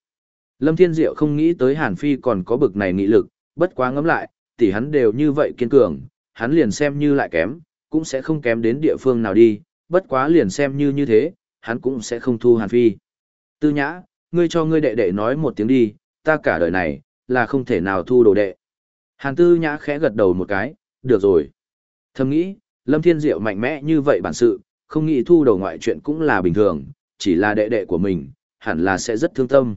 Lâm Thiên Diệu không nghĩ tới Hàn Phi còn có bực này nghị lực, bất quá ngẫm lại, tỷ hắn đều như vậy kiên cường, hắn liền xem như lại kém, cũng sẽ không kém đến địa phương nào đi, bất quá liền xem như như thế, hắn cũng sẽ không thu Hàn Phi. Tư nhã, ngươi cho ngươi đệ đệ nói một tiếng đi, ta cả đời này, là không thể nào thu đồ đệ. Hàn Tư nhã khẽ gật đầu một cái, được rồi. Thầm nghĩ, Lâm Thiên Diệu mạnh mẽ như vậy bản sự, không nghĩ thu đầu ngoại chuyện cũng là bình thường, chỉ là đệ đệ của mình, hẳn là sẽ rất thương tâm.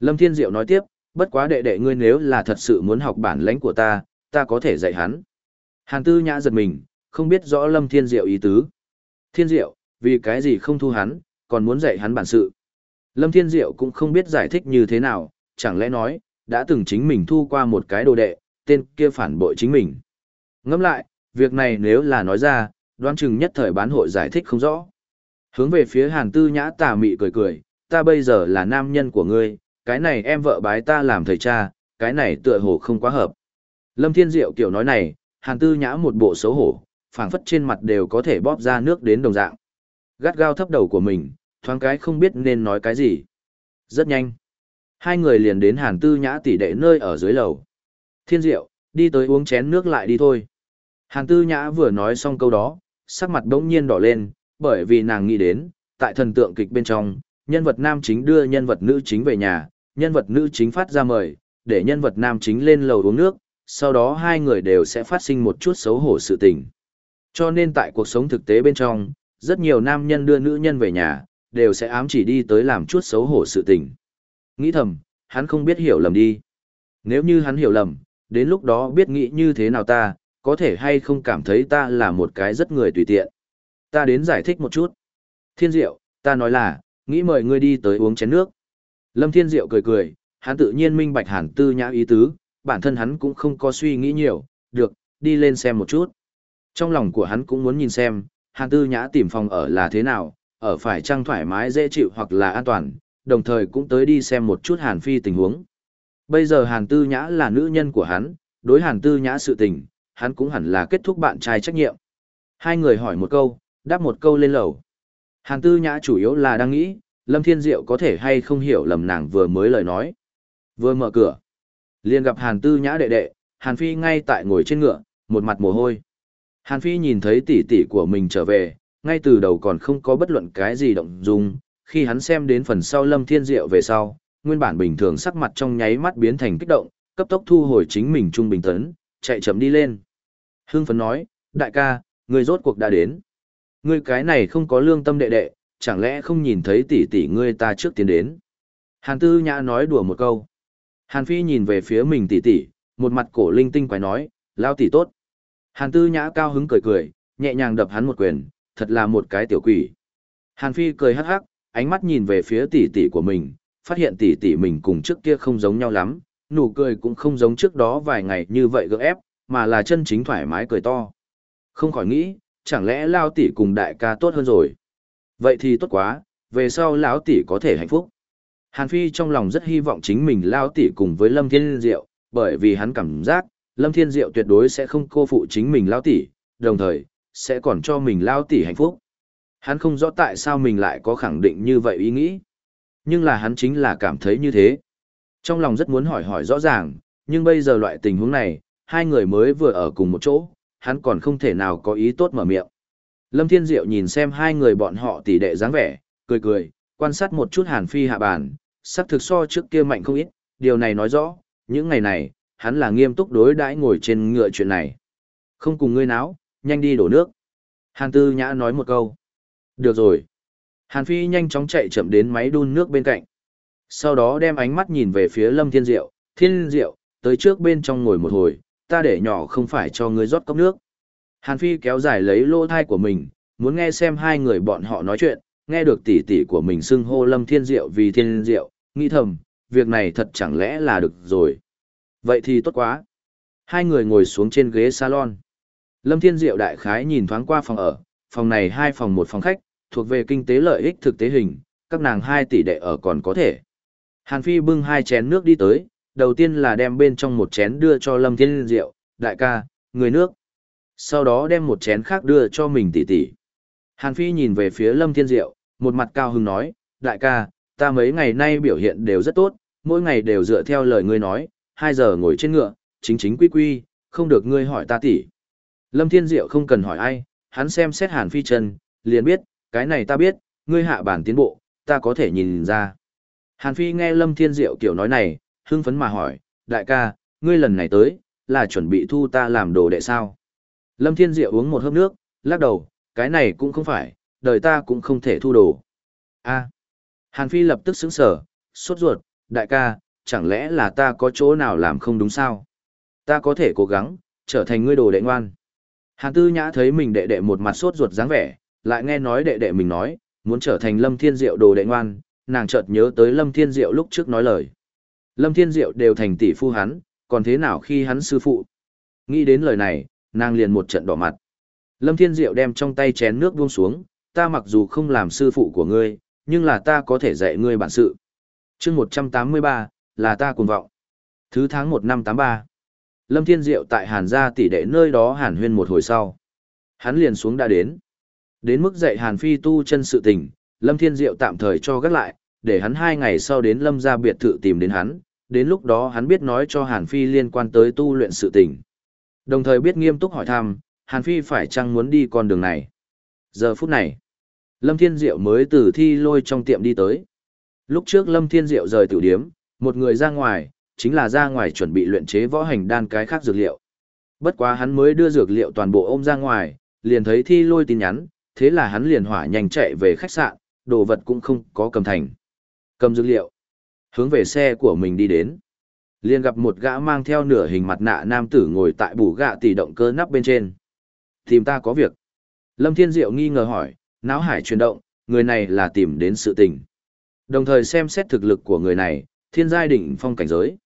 Lâm Thiên Diệu nói tiếp, bất quá đệ đệ ngươi nếu là thật sự muốn học bản lãnh của ta, ta có thể dạy hắn. Hàn Tư Nhã giật mình, không biết rõ Lâm Thiên Diệu ý tứ. Thiên Diệu, vì cái gì không thu hắn, còn muốn dạy hắn bản sự. Lâm Thiên Diệu cũng không biết giải thích như thế nào, chẳng lẽ nói, đã từng chính mình thu qua một cái đồ đệ, tên kia phản bội chính mình. Ngẫm lại, việc này nếu là nói ra, đoán chừng nhất thời bán hội giải thích không rõ. Hướng về phía hàn tư nhã tà mị cười cười, ta bây giờ là nam nhân của ngươi, cái này em vợ bái ta làm thầy cha, cái này tựa hồ không quá hợp. Lâm Thiên Diệu kiểu nói này, hàn tư nhã một bộ xấu hổ, phảng phất trên mặt đều có thể bóp ra nước đến đồng dạng. Gắt gao thấp đầu của mình, thoáng cái không biết nên nói cái gì. Rất nhanh. Hai người liền đến hàn tư nhã tỷ đệ nơi ở dưới lầu. Thiên Diệu, đi tới uống chén nước lại đi thôi. Hàn tư nhã vừa nói xong câu đó, sắc mặt đống nhiên đỏ lên, bởi vì nàng nghĩ đến, tại thần tượng kịch bên trong, nhân vật nam chính đưa nhân vật nữ chính về nhà, nhân vật nữ chính phát ra mời, để nhân vật nam chính lên lầu uống nước, sau đó hai người đều sẽ phát sinh một chút xấu hổ sự tình. Cho nên tại cuộc sống thực tế bên trong, rất nhiều nam nhân đưa nữ nhân về nhà, đều sẽ ám chỉ đi tới làm chút xấu hổ sự tình. Nghĩ thầm, hắn không biết hiểu lầm đi. Nếu như hắn hiểu lầm, đến lúc đó biết nghĩ như thế nào ta, có thể hay không cảm thấy ta là một cái rất người tùy tiện. Ta đến giải thích một chút. Thiên Diệu, ta nói là, nghĩ mời ngươi đi tới uống chén nước. Lâm Thiên Diệu cười cười, hắn tự nhiên minh bạch hàn tư nhã ý tứ, bản thân hắn cũng không có suy nghĩ nhiều, được, đi lên xem một chút. Trong lòng của hắn cũng muốn nhìn xem, hàn tư nhã tìm phòng ở là thế nào, ở phải trăng thoải mái dễ chịu hoặc là an toàn, đồng thời cũng tới đi xem một chút hàn phi tình huống. Bây giờ Hàn Tư Nhã là nữ nhân của hắn, đối Hàn Tư Nhã sự tình, hắn cũng hẳn là kết thúc bạn trai trách nhiệm. Hai người hỏi một câu, đáp một câu lên lầu. Hàn Tư Nhã chủ yếu là đang nghĩ, Lâm Thiên Diệu có thể hay không hiểu lầm nàng vừa mới lời nói. Vừa mở cửa, liền gặp Hàn Tư Nhã đệ đệ, Hàn Phi ngay tại ngồi trên ngựa, một mặt mồ hôi. Hàn Phi nhìn thấy tỷ tỷ của mình trở về, ngay từ đầu còn không có bất luận cái gì động dung, khi hắn xem đến phần sau Lâm Thiên Diệu về sau, nguyên bản bình thường sắc mặt trong nháy mắt biến thành kích động, cấp tốc thu hồi chính mình trung bình tấn, chạy chậm đi lên. Hưng phấn nói, đại ca, người rốt cuộc đã đến. Ngươi cái này không có lương tâm đệ đệ, chẳng lẽ không nhìn thấy tỷ tỷ ngươi ta trước tiến đến. Hàn Tư Nhã nói đùa một câu. Hàn Phi nhìn về phía mình tỷ tỷ, một mặt cổ linh tinh quái nói, lao tỷ tốt. Hàn Tư Nhã cao hứng cười cười, nhẹ nhàng đập hắn một quyền, thật là một cái tiểu quỷ. Hàn Phi cười hắc hắc, ánh mắt nhìn về phía tỷ tỷ của mình, phát hiện tỷ tỷ mình cùng trước kia không giống nhau lắm, nụ cười cũng không giống trước đó vài ngày như vậy gỡ ép, mà là chân chính thoải mái cười to. Không khỏi nghĩ, chẳng lẽ lao tỷ cùng đại ca tốt hơn rồi. Vậy thì tốt quá, về sau lão tỷ có thể hạnh phúc. Hàn Phi trong lòng rất hy vọng chính mình lao tỷ cùng với Lâm Thiên Diệu, bởi vì hắn cảm giác, Lâm Thiên Diệu tuyệt đối sẽ không cô phụ chính mình lao tỷ, đồng thời, sẽ còn cho mình lao tỷ hạnh phúc. Hắn không rõ tại sao mình lại có khẳng định như vậy ý nghĩ. Nhưng là hắn chính là cảm thấy như thế. Trong lòng rất muốn hỏi hỏi rõ ràng, nhưng bây giờ loại tình huống này, hai người mới vừa ở cùng một chỗ, hắn còn không thể nào có ý tốt mở miệng. Lâm Thiên Diệu nhìn xem hai người bọn họ tỷ đệ dáng vẻ, cười cười, quan sát một chút Hàn Phi hạ bàn, sắc thực so trước kia mạnh không ít, điều này nói rõ, những ngày này, hắn là nghiêm túc đối đãi ngồi trên ngựa chuyện này. Không cùng ngươi náo, nhanh đi đổ nước. Hàn Tư Nhã nói một câu. Được rồi. Hàn Phi nhanh chóng chạy chậm đến máy đun nước bên cạnh. Sau đó đem ánh mắt nhìn về phía Lâm Thiên Diệu, Thiên Diệu, tới trước bên trong ngồi một hồi, ta để nhỏ không phải cho ngươi rót cốc nước. Hàn Phi kéo dài lấy lô thai của mình, muốn nghe xem hai người bọn họ nói chuyện, nghe được tỷ tỷ của mình xưng hô Lâm Thiên Diệu vì Thiên Diệu, nghĩ thầm, việc này thật chẳng lẽ là được rồi. Vậy thì tốt quá. Hai người ngồi xuống trên ghế salon. Lâm Thiên Diệu đại khái nhìn thoáng qua phòng ở, phòng này hai phòng một phòng khách, thuộc về kinh tế lợi ích thực tế hình, các nàng hai tỷ đệ ở còn có thể. Hàn Phi bưng hai chén nước đi tới, đầu tiên là đem bên trong một chén đưa cho Lâm Thiên Diệu, đại ca, người nước. Sau đó đem một chén khác đưa cho mình tỷ tỷ. Hàn Phi nhìn về phía Lâm Thiên Diệu, một mặt cao hứng nói, đại ca, ta mấy ngày nay biểu hiện đều rất tốt, mỗi ngày đều dựa theo lời ngươi nói, hai giờ ngồi trên ngựa, chính chính quy quy, không được ngươi hỏi ta tỷ. Lâm Thiên Diệu không cần hỏi ai, hắn xem xét Hàn Phi chân, liền biết, cái này ta biết, ngươi hạ bản tiến bộ, ta có thể nhìn ra. Hàn Phi nghe Lâm Thiên Diệu kiểu nói này, hưng phấn mà hỏi, đại ca, ngươi lần này tới, là chuẩn bị thu ta làm đồ đệ sao? Lâm Thiên Diệu uống một hớp nước, lắc đầu, cái này cũng không phải, đời ta cũng không thể thu đồ. a Hàn Phi lập tức sững sở, sốt ruột, đại ca, chẳng lẽ là ta có chỗ nào làm không đúng sao? Ta có thể cố gắng, trở thành ngươi đồ đệ ngoan. Hàn Tư Nhã thấy mình đệ đệ một mặt sốt ruột dáng vẻ, lại nghe nói đệ đệ mình nói, muốn trở thành Lâm Thiên Diệu đồ đệ ngoan, nàng chợt nhớ tới Lâm Thiên Diệu lúc trước nói lời. Lâm Thiên Diệu đều thành tỷ phu hắn, còn thế nào khi hắn sư phụ? Nghĩ đến lời này, nàng liền một trận đỏ mặt. Lâm Thiên Diệu đem trong tay chén nước buông xuống, ta mặc dù không làm sư phụ của ngươi, nhưng là ta có thể dạy ngươi bản sự. chương 183, là ta cuồng vọng. Thứ tháng 1 năm 83. Lâm Thiên Diệu tại Hàn gia tỷ đệ nơi đó hàn huyên một hồi sau. Hắn liền xuống đã đến. Đến mức dạy Hàn Phi tu chân sự tình, Lâm Thiên Diệu tạm thời cho gác lại, để hắn hai ngày sau đến Lâm gia biệt thự tìm đến hắn, đến lúc đó hắn biết nói cho Hàn Phi liên quan tới tu luyện sự tình. Đồng thời biết nghiêm túc hỏi thăm, Hàn Phi phải chăng muốn đi con đường này. Giờ phút này, Lâm Thiên Diệu mới từ thi lôi trong tiệm đi tới. Lúc trước Lâm Thiên Diệu rời tiểu điếm, một người ra ngoài, chính là ra ngoài chuẩn bị luyện chế võ hành đan cái khác dược liệu. Bất quá hắn mới đưa dược liệu toàn bộ ôm ra ngoài, liền thấy thi lôi tin nhắn, thế là hắn liền hỏa nhanh chạy về khách sạn, đồ vật cũng không có cầm thành. Cầm dược liệu, hướng về xe của mình đi đến. Liền gặp một gã mang theo nửa hình mặt nạ nam tử ngồi tại bù gạ tỷ động cơ nắp bên trên. Tìm ta có việc. Lâm Thiên Diệu nghi ngờ hỏi, náo hải chuyển động, người này là tìm đến sự tình. Đồng thời xem xét thực lực của người này, thiên giai đỉnh phong cảnh giới.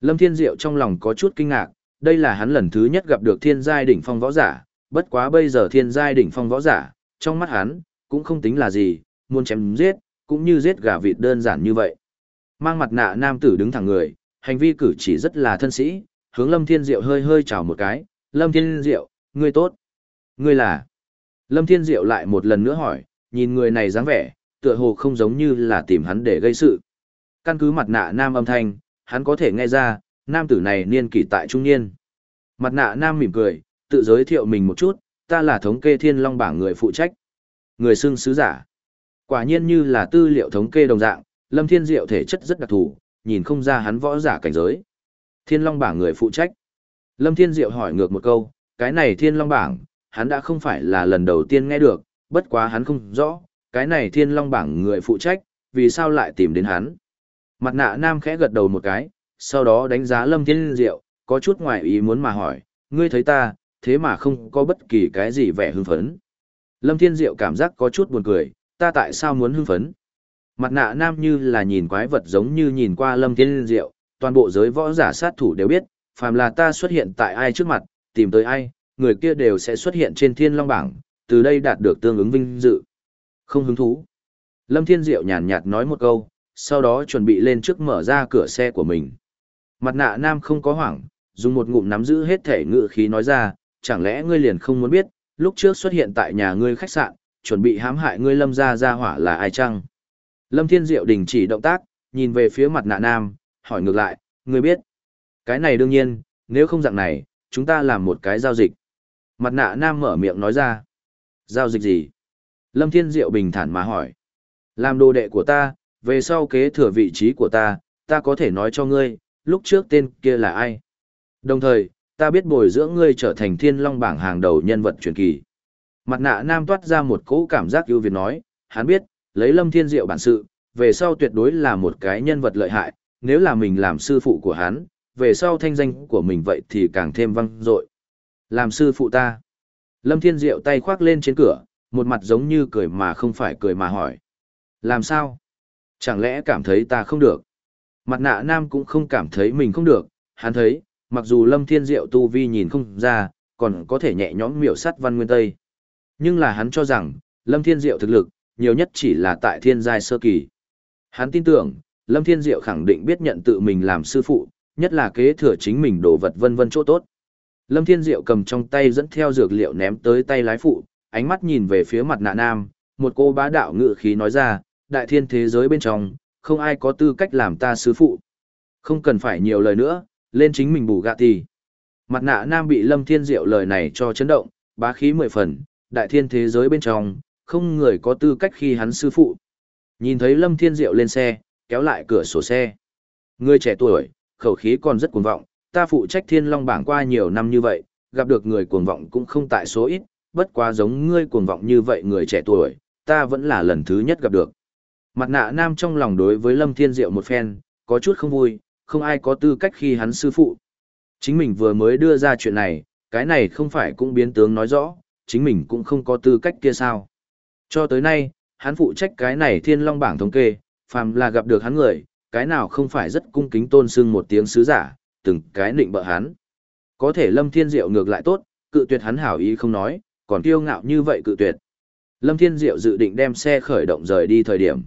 Lâm Thiên Diệu trong lòng có chút kinh ngạc, đây là hắn lần thứ nhất gặp được thiên giai đỉnh phong võ giả, bất quá bây giờ thiên giai đỉnh phong võ giả, trong mắt hắn, cũng không tính là gì, muốn chém giết, cũng như giết gà vịt đơn giản như vậy. Mang mặt nạ nam tử đứng thẳng người, hành vi cử chỉ rất là thân sĩ, hướng Lâm Thiên Diệu hơi hơi chào một cái, Lâm Thiên Diệu, ngươi tốt. Ngươi là? Lâm Thiên Diệu lại một lần nữa hỏi, nhìn người này dáng vẻ, tựa hồ không giống như là tìm hắn để gây sự. Căn cứ mặt nạ nam âm thanh, hắn có thể nghe ra, nam tử này niên kỷ tại trung niên. Mặt nạ nam mỉm cười, tự giới thiệu mình một chút, ta là thống kê thiên long bảng người phụ trách. Người xưng sứ giả. Quả nhiên như là tư liệu thống kê đồng dạng, Lâm Thiên Diệu thể chất rất đặc thù, nhìn không ra hắn võ giả cảnh giới. Thiên long bảng người phụ trách. Lâm Thiên Diệu hỏi ngược một câu, cái này thiên long bảng, hắn đã không phải là lần đầu tiên nghe được, bất quá hắn không rõ, cái này thiên long bảng người phụ trách, vì sao lại tìm đến hắn. Mặt nạ nam khẽ gật đầu một cái, sau đó đánh giá Lâm Thiên Diệu, có chút ngoài ý muốn mà hỏi, ngươi thấy ta, thế mà không có bất kỳ cái gì vẻ hưng phấn. Lâm Thiên Diệu cảm giác có chút buồn cười, ta tại sao muốn hưng phấn? Mặt nạ nam như là nhìn quái vật giống như nhìn qua Lâm Thiên Diệu, toàn bộ giới võ giả sát thủ đều biết, phàm là ta xuất hiện tại ai trước mặt, tìm tới ai, người kia đều sẽ xuất hiện trên thiên long bảng, từ đây đạt được tương ứng vinh dự. Không hứng thú. Lâm Thiên Diệu nhàn nhạt nói một câu, sau đó chuẩn bị lên trước mở ra cửa xe của mình. Mặt nạ nam không có hoảng, dùng một ngụm nắm giữ hết thể ngự khí nói ra, chẳng lẽ ngươi liền không muốn biết, lúc trước xuất hiện tại nhà ngươi khách sạn, chuẩn bị hãm hại ngươi lâm gia gia hỏa là ai chăng? Lâm Thiên Diệu đình chỉ động tác, nhìn về phía mặt nạ nam, hỏi ngược lại, ngươi biết. Cái này đương nhiên, nếu không dạng này, chúng ta làm một cái giao dịch. Mặt nạ nam mở miệng nói ra. Giao dịch gì? Lâm Thiên Diệu bình thản mà hỏi. Làm đồ đệ của ta, về sau kế thừa vị trí của ta, ta có thể nói cho ngươi, lúc trước tên kia là ai. Đồng thời, ta biết bồi dưỡng ngươi trở thành thiên long bảng hàng đầu nhân vật truyền kỳ. Mặt nạ nam toát ra một cỗ cảm giác ưu việt nói, hắn biết, lấy lâm thiên diệu bản sự, về sau tuyệt đối là một cái nhân vật lợi hại, nếu là mình làm sư phụ của hắn, về sau thanh danh của mình vậy thì càng thêm văng dội. Làm sư phụ ta. Lâm thiên diệu tay khoác lên trên cửa, một mặt giống như cười mà không phải cười mà hỏi. Làm sao? Chẳng lẽ cảm thấy ta không được? Mặt nạ nam cũng không cảm thấy mình không được, hắn thấy, mặc dù lâm thiên diệu tu vi nhìn không ra, còn có thể nhẹ nhõm miểu sát văn nguyên tây. Nhưng là hắn cho rằng, lâm thiên diệu thực lực, nhiều nhất chỉ là tại thiên giai sơ kỳ. Hắn tin tưởng, lâm thiên diệu khẳng định biết nhận tự mình làm sư phụ, nhất là kế thừa chính mình đồ vật vân vân chỗ tốt. Lâm Thiên Diệu cầm trong tay dẫn theo dược liệu ném tới tay lái phụ, ánh mắt nhìn về phía mặt nạ nam, một cô bá đạo ngự khí nói ra, đại thiên thế giới bên trong, không ai có tư cách làm ta sư phụ. Không cần phải nhiều lời nữa, lên chính mình bù gạ thì Mặt nạ nam bị Lâm Thiên Diệu lời này cho chấn động, bá khí mười phần, đại thiên thế giới bên trong, không người có tư cách khi hắn sư phụ. Nhìn thấy Lâm Thiên Diệu lên xe, kéo lại cửa sổ xe. Người trẻ tuổi, khẩu khí còn rất cuồng vọng, ta phụ trách thiên long bảng qua nhiều năm như vậy, gặp được người cuồng vọng cũng không tại số ít, bất quá giống ngươi cuồng vọng như vậy người trẻ tuổi, ta vẫn là lần thứ nhất gặp được. Mặt nạ nam trong lòng đối với Lâm Thiên Diệu một phen, có chút không vui, không ai có tư cách khi hắn sư phụ. Chính mình vừa mới đưa ra chuyện này, cái này không phải cũng biến tướng nói rõ, chính mình cũng không có tư cách kia sao. Cho tới nay, hắn phụ trách cái này thiên long bảng thống kê, phàm là gặp được hắn người, cái nào không phải rất cung kính tôn sưng một tiếng sứ giả, từng cái định bợ hắn. Có thể Lâm Thiên Diệu ngược lại tốt, cự tuyệt hắn hảo ý không nói, còn kiêu ngạo như vậy cự tuyệt. Lâm Thiên Diệu dự định đem xe khởi động rời đi thời điểm.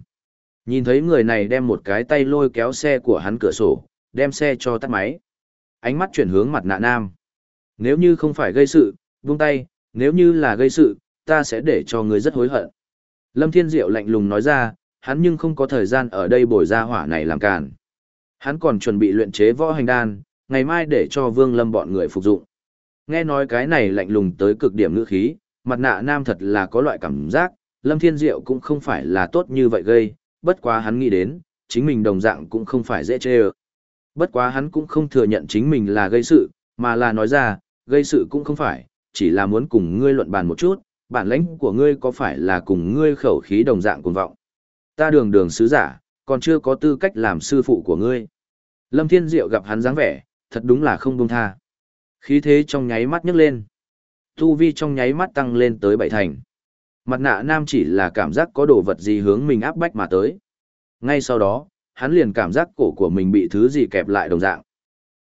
Nhìn thấy người này đem một cái tay lôi kéo xe của hắn cửa sổ, đem xe cho tắt máy. Ánh mắt chuyển hướng mặt nạ nam. Nếu như không phải gây sự, buông tay, nếu như là gây sự, ta sẽ để cho người rất hối hận. Lâm Thiên Diệu lạnh lùng nói ra, hắn nhưng không có thời gian ở đây bồi ra hỏa này làm càn. Hắn còn chuẩn bị luyện chế võ hành đan, ngày mai để cho Vương Lâm bọn người phục dụng. Nghe nói cái này lạnh lùng tới cực điểm ngữ khí, mặt nạ nam thật là có loại cảm giác, Lâm Thiên Diệu cũng không phải là tốt như vậy gây, bất quá hắn nghĩ đến, chính mình đồng dạng cũng không phải dễ chê ơ. Bất quá hắn cũng không thừa nhận chính mình là gây sự, mà là nói ra, gây sự cũng không phải, chỉ là muốn cùng ngươi luận bàn một chút, bản lãnh của ngươi có phải là cùng ngươi khẩu khí đồng dạng cuồng vọng. Ta đường đường sứ giả, còn chưa có tư cách làm sư phụ của ngươi. Lâm Thiên Diệu gặp hắn dáng vẻ, thật đúng là không buông tha. Khí thế trong nháy mắt nhấc lên. Tu vi trong nháy mắt tăng lên tới bảy thành. Mặt nạ nam chỉ là cảm giác có đồ vật gì hướng mình áp bách mà tới. Ngay sau đó, hắn liền cảm giác cổ của mình bị thứ gì kẹp lại đồng dạng.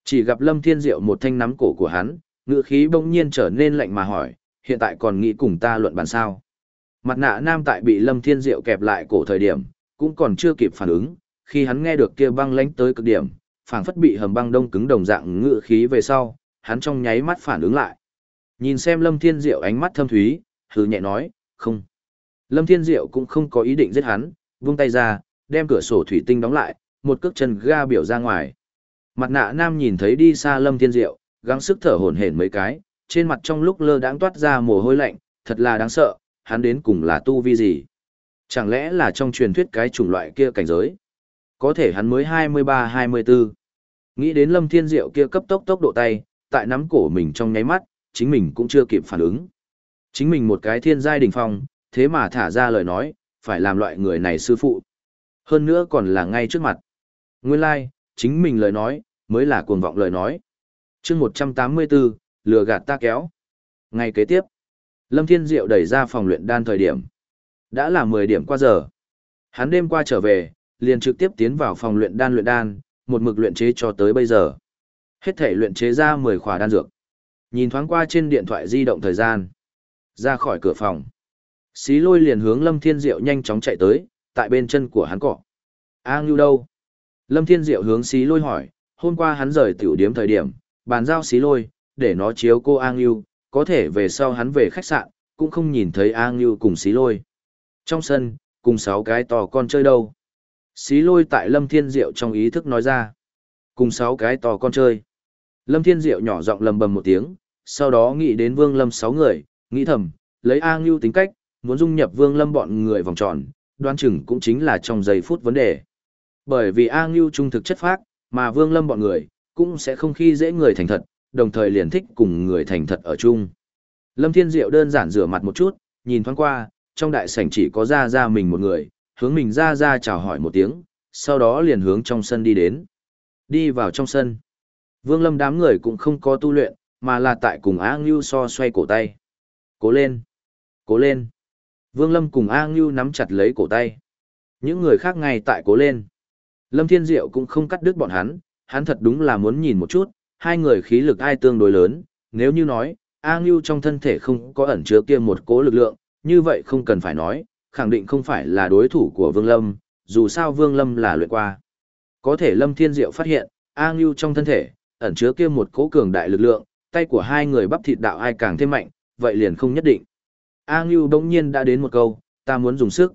Chỉ gặp Lâm Thiên Diệu một thanh nắm cổ của hắn, ngựa khí bỗng nhiên trở nên lạnh mà hỏi, hiện tại còn nghĩ cùng ta luận bàn sao. Mặt nạ nam tại bị Lâm Thiên Diệu kẹp lại cổ thời điểm, cũng còn chưa kịp phản ứng, khi hắn nghe được kia băng lánh tới cực điểm, phảng phất bị hầm băng đông cứng đồng dạng ngựa khí về sau, hắn trong nháy mắt phản ứng lại. Nhìn xem Lâm Thiên Diệu ánh mắt thâm thúy, hừ nhẹ nói, không. Lâm Thiên Diệu cũng không có ý định giết hắn, vung tay ra, đem cửa sổ thủy tinh đóng lại, một cước chân ga biểu ra ngoài. Mặt nạ nam nhìn thấy đi xa Lâm Thiên Diệu, gắng sức thở hổn hển mấy cái, trên mặt trong lúc lơ đãng toát ra mồ hôi lạnh, thật là đáng sợ, hắn đến cùng là tu vi gì? Chẳng lẽ là trong truyền thuyết cái chủng loại kia cảnh giới? Có thể hắn mới 23-24. Nghĩ đến Lâm Thiên Diệu kia cấp tốc tốc độ tay, tại nắm cổ mình trong nháy mắt, chính mình cũng chưa kịp phản ứng. Chính mình một cái thiên giai đỉnh phong, thế mà thả ra lời nói, phải làm loại người này sư phụ. Hơn nữa còn là ngay trước mặt. Nguyên lai, like, chính mình lời nói, mới là cuồng vọng lời nói chương 184, lừa gạt ta kéo. ngày kế tiếp, Lâm Thiên Diệu đẩy ra phòng luyện đan thời điểm. Đã là 10 điểm qua giờ. Hắn đêm qua trở về, liền trực tiếp tiến vào phòng luyện đan luyện đan, một mực luyện chế cho tới bây giờ. Hết thể luyện chế ra 10 khỏa đan dược. Nhìn thoáng qua trên điện thoại di động thời gian. Ra khỏi cửa phòng. Xí lôi liền hướng Lâm Thiên Diệu nhanh chóng chạy tới, tại bên chân của hắn cọ. A Ngưu đâu? Lâm Thiên Diệu hướng xí lôi hỏi, hôm qua hắn rời tiểu điếm thời điểm, bàn giao xí lôi, để nó chiếu cô An Yêu, có thể về sau hắn về khách sạn, cũng không nhìn thấy An Yêu cùng xí lôi. Trong sân, cùng sáu cái to con chơi đâu. Xí lôi tại Lâm Thiên Diệu trong ý thức nói ra. Cùng sáu cái to con chơi. Lâm Thiên Diệu nhỏ giọng lầm bầm một tiếng, sau đó nghĩ đến Vương Lâm sáu người, nghĩ thầm, lấy A Ngưu tính cách, muốn dung nhập Vương Lâm bọn người vòng tròn, đoán chừng cũng chính là trong giây phút vấn đề. Bởi vì A Ngưu trung thực chất phác, mà Vương Lâm bọn người, cũng sẽ không khi dễ người thành thật, đồng thời liền thích cùng người thành thật ở chung. Lâm Thiên Diệu đơn giản rửa mặt một chút, nhìn thoáng qua, trong đại sảnh chỉ có ra ra mình một người, hướng mình ra ra chào hỏi một tiếng, sau đó liền hướng trong sân đi đến. Đi vào trong sân. Vương Lâm đám người cũng không có tu luyện, mà là tại cùng A Ngưu so xoay cổ tay. Cố lên! Cố lên! Vương Lâm cùng A Ngưu nắm chặt lấy cổ tay. Những người khác ngay tại cố lên. Lâm Thiên Diệu cũng không cắt đứt bọn hắn, hắn thật đúng là muốn nhìn một chút, hai người khí lực ai tương đối lớn, nếu như nói, A Ngưu trong thân thể không có ẩn chứa kia một cố lực lượng, như vậy không cần phải nói, khẳng định không phải là đối thủ của Vương Lâm, dù sao Vương Lâm là luyện qua. Có thể Lâm Thiên Diệu phát hiện, A Ngưu trong thân thể, ẩn chứa kia một cố cường đại lực lượng, tay của hai người bắp thịt đạo ai càng thêm mạnh, vậy liền không nhất định. A Ngưu bỗng nhiên đã đến một câu, ta muốn dùng sức.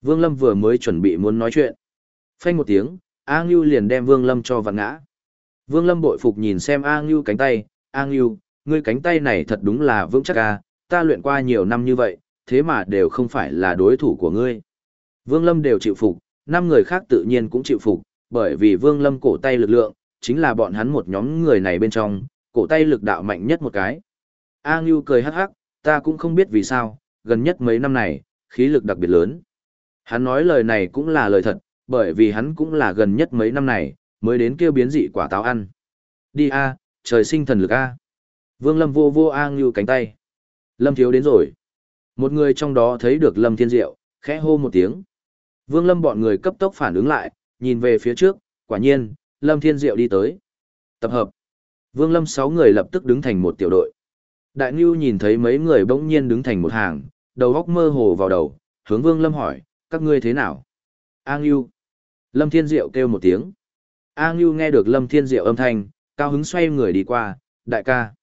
Vương Lâm vừa mới chuẩn bị muốn nói chuyện. Phanh một tiếng, A Ngưu liền đem Vương Lâm cho vặn ngã. Vương Lâm bội phục nhìn xem A Ngưu cánh tay, A Ngưu, ngươi cánh tay này thật đúng là vững chắc a, ta luyện qua nhiều năm như vậy, thế mà đều không phải là đối thủ của ngươi. Vương Lâm đều chịu phục, năm người khác tự nhiên cũng chịu phục, bởi vì Vương Lâm cổ tay lực lượng, chính là bọn hắn một nhóm người này bên trong, cổ tay lực đạo mạnh nhất một cái. A Ngưu cười hắc hắc, ta cũng không biết vì sao, gần nhất mấy năm này, khí lực đặc biệt lớn. Hắn nói lời này cũng là lời thật, bởi vì hắn cũng là gần nhất mấy năm này, mới đến kêu biến dị quả táo ăn. Đi A, trời sinh thần lực A. Vương Lâm vô vô A Ngưu cánh tay. Lâm thiếu đến rồi. Một người trong đó thấy được Lâm Thiên Diệu, khẽ hô một tiếng. Vương Lâm bọn người cấp tốc phản ứng lại, nhìn về phía trước, quả nhiên, Lâm Thiên Diệu đi tới. Tập hợp. Vương Lâm sáu người lập tức đứng thành một tiểu đội. Đại Ngưu nhìn thấy mấy người bỗng nhiên đứng thành một hàng, đầu góc mơ hồ vào đầu, hướng Vương Lâm hỏi, các ngươi thế nào? A Ngưu. Lâm Thiên Diệu kêu một tiếng. A Ngưu nghe được Lâm Thiên Diệu âm thanh, cao hứng xoay người đi qua, đại ca.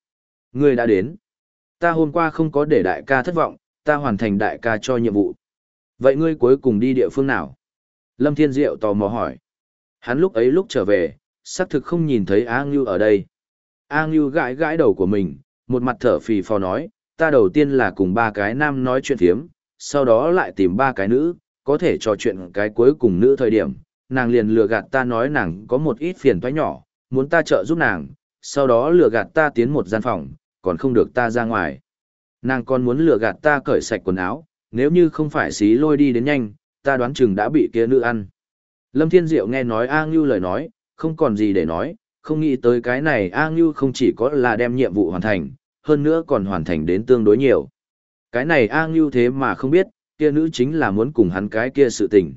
người đã đến. Ta hôm qua không có để đại ca thất vọng, ta hoàn thành đại ca cho nhiệm vụ. Vậy ngươi cuối cùng đi địa phương nào? Lâm Thiên Diệu tò mò hỏi. Hắn lúc ấy lúc trở về, xác thực không nhìn thấy A Ngưu ở đây. A Ngưu gãi gãi đầu của mình, một mặt thở phì phò nói, ta đầu tiên là cùng ba cái nam nói chuyện thiếm, sau đó lại tìm ba cái nữ, có thể trò chuyện cái cuối cùng nữ thời điểm, nàng liền lừa gạt ta nói nàng có một ít phiền toái nhỏ, muốn ta trợ giúp nàng, sau đó lừa gạt ta tiến một gian phòng, còn không được ta ra ngoài. Nàng còn muốn lừa gạt ta cởi sạch quần áo, nếu như không phải xí lôi đi đến nhanh, ta đoán chừng đã bị kia nữ ăn. Lâm Thiên Diệu nghe nói A Ngưu lời nói, không còn gì để nói, không nghĩ tới cái này A Ngưu không chỉ có là đem nhiệm vụ hoàn thành, hơn nữa còn hoàn thành đến tương đối nhiều. Cái này A Ngưu thế mà không biết, kia nữ chính là muốn cùng hắn cái kia sự tình.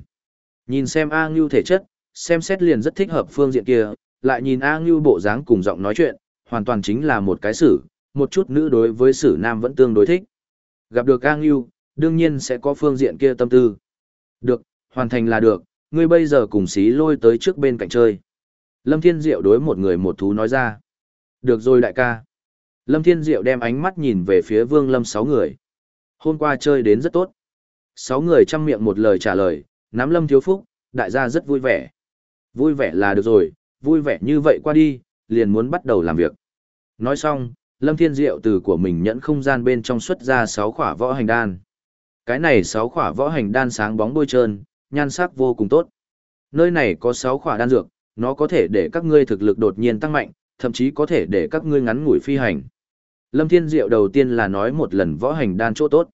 Nhìn xem A Ngưu thể chất, xem xét liền rất thích hợp phương diện kia, lại nhìn A Ngưu bộ dáng cùng giọng nói chuyện, hoàn toàn chính là một cái sử, một chút nữ đối với sử nam vẫn tương đối thích. Gặp được A Ngưu, đương nhiên sẽ có phương diện kia tâm tư. Được, hoàn thành là được, ngươi bây giờ cùng xí lôi tới trước bên cạnh chơi. Lâm Thiên Diệu đối một người một thú nói ra. Được rồi đại ca. Lâm Thiên Diệu đem ánh mắt nhìn về phía Vương Lâm sáu người. Hôm qua chơi đến rất tốt. Sáu người chăm miệng một lời trả lời, nắm Lâm Thiếu Phúc, đại gia rất vui vẻ. Vui vẻ là được rồi, vui vẻ như vậy qua đi, liền muốn bắt đầu làm việc. Nói xong, Lâm Thiên Diệu từ của mình nhẫn không gian bên trong xuất ra sáu khỏa võ hành đan. Cái này sáu khỏa võ hành đan sáng bóng bôi trơn, nhan sắc vô cùng tốt. Nơi này có sáu khỏa đan dược, nó có thể để các ngươi thực lực đột nhiên tăng mạnh, thậm chí có thể để các ngươi ngắn ngủi phi hành. Lâm Thiên Diệu đầu tiên là nói một lần võ hành đan chỗ tốt.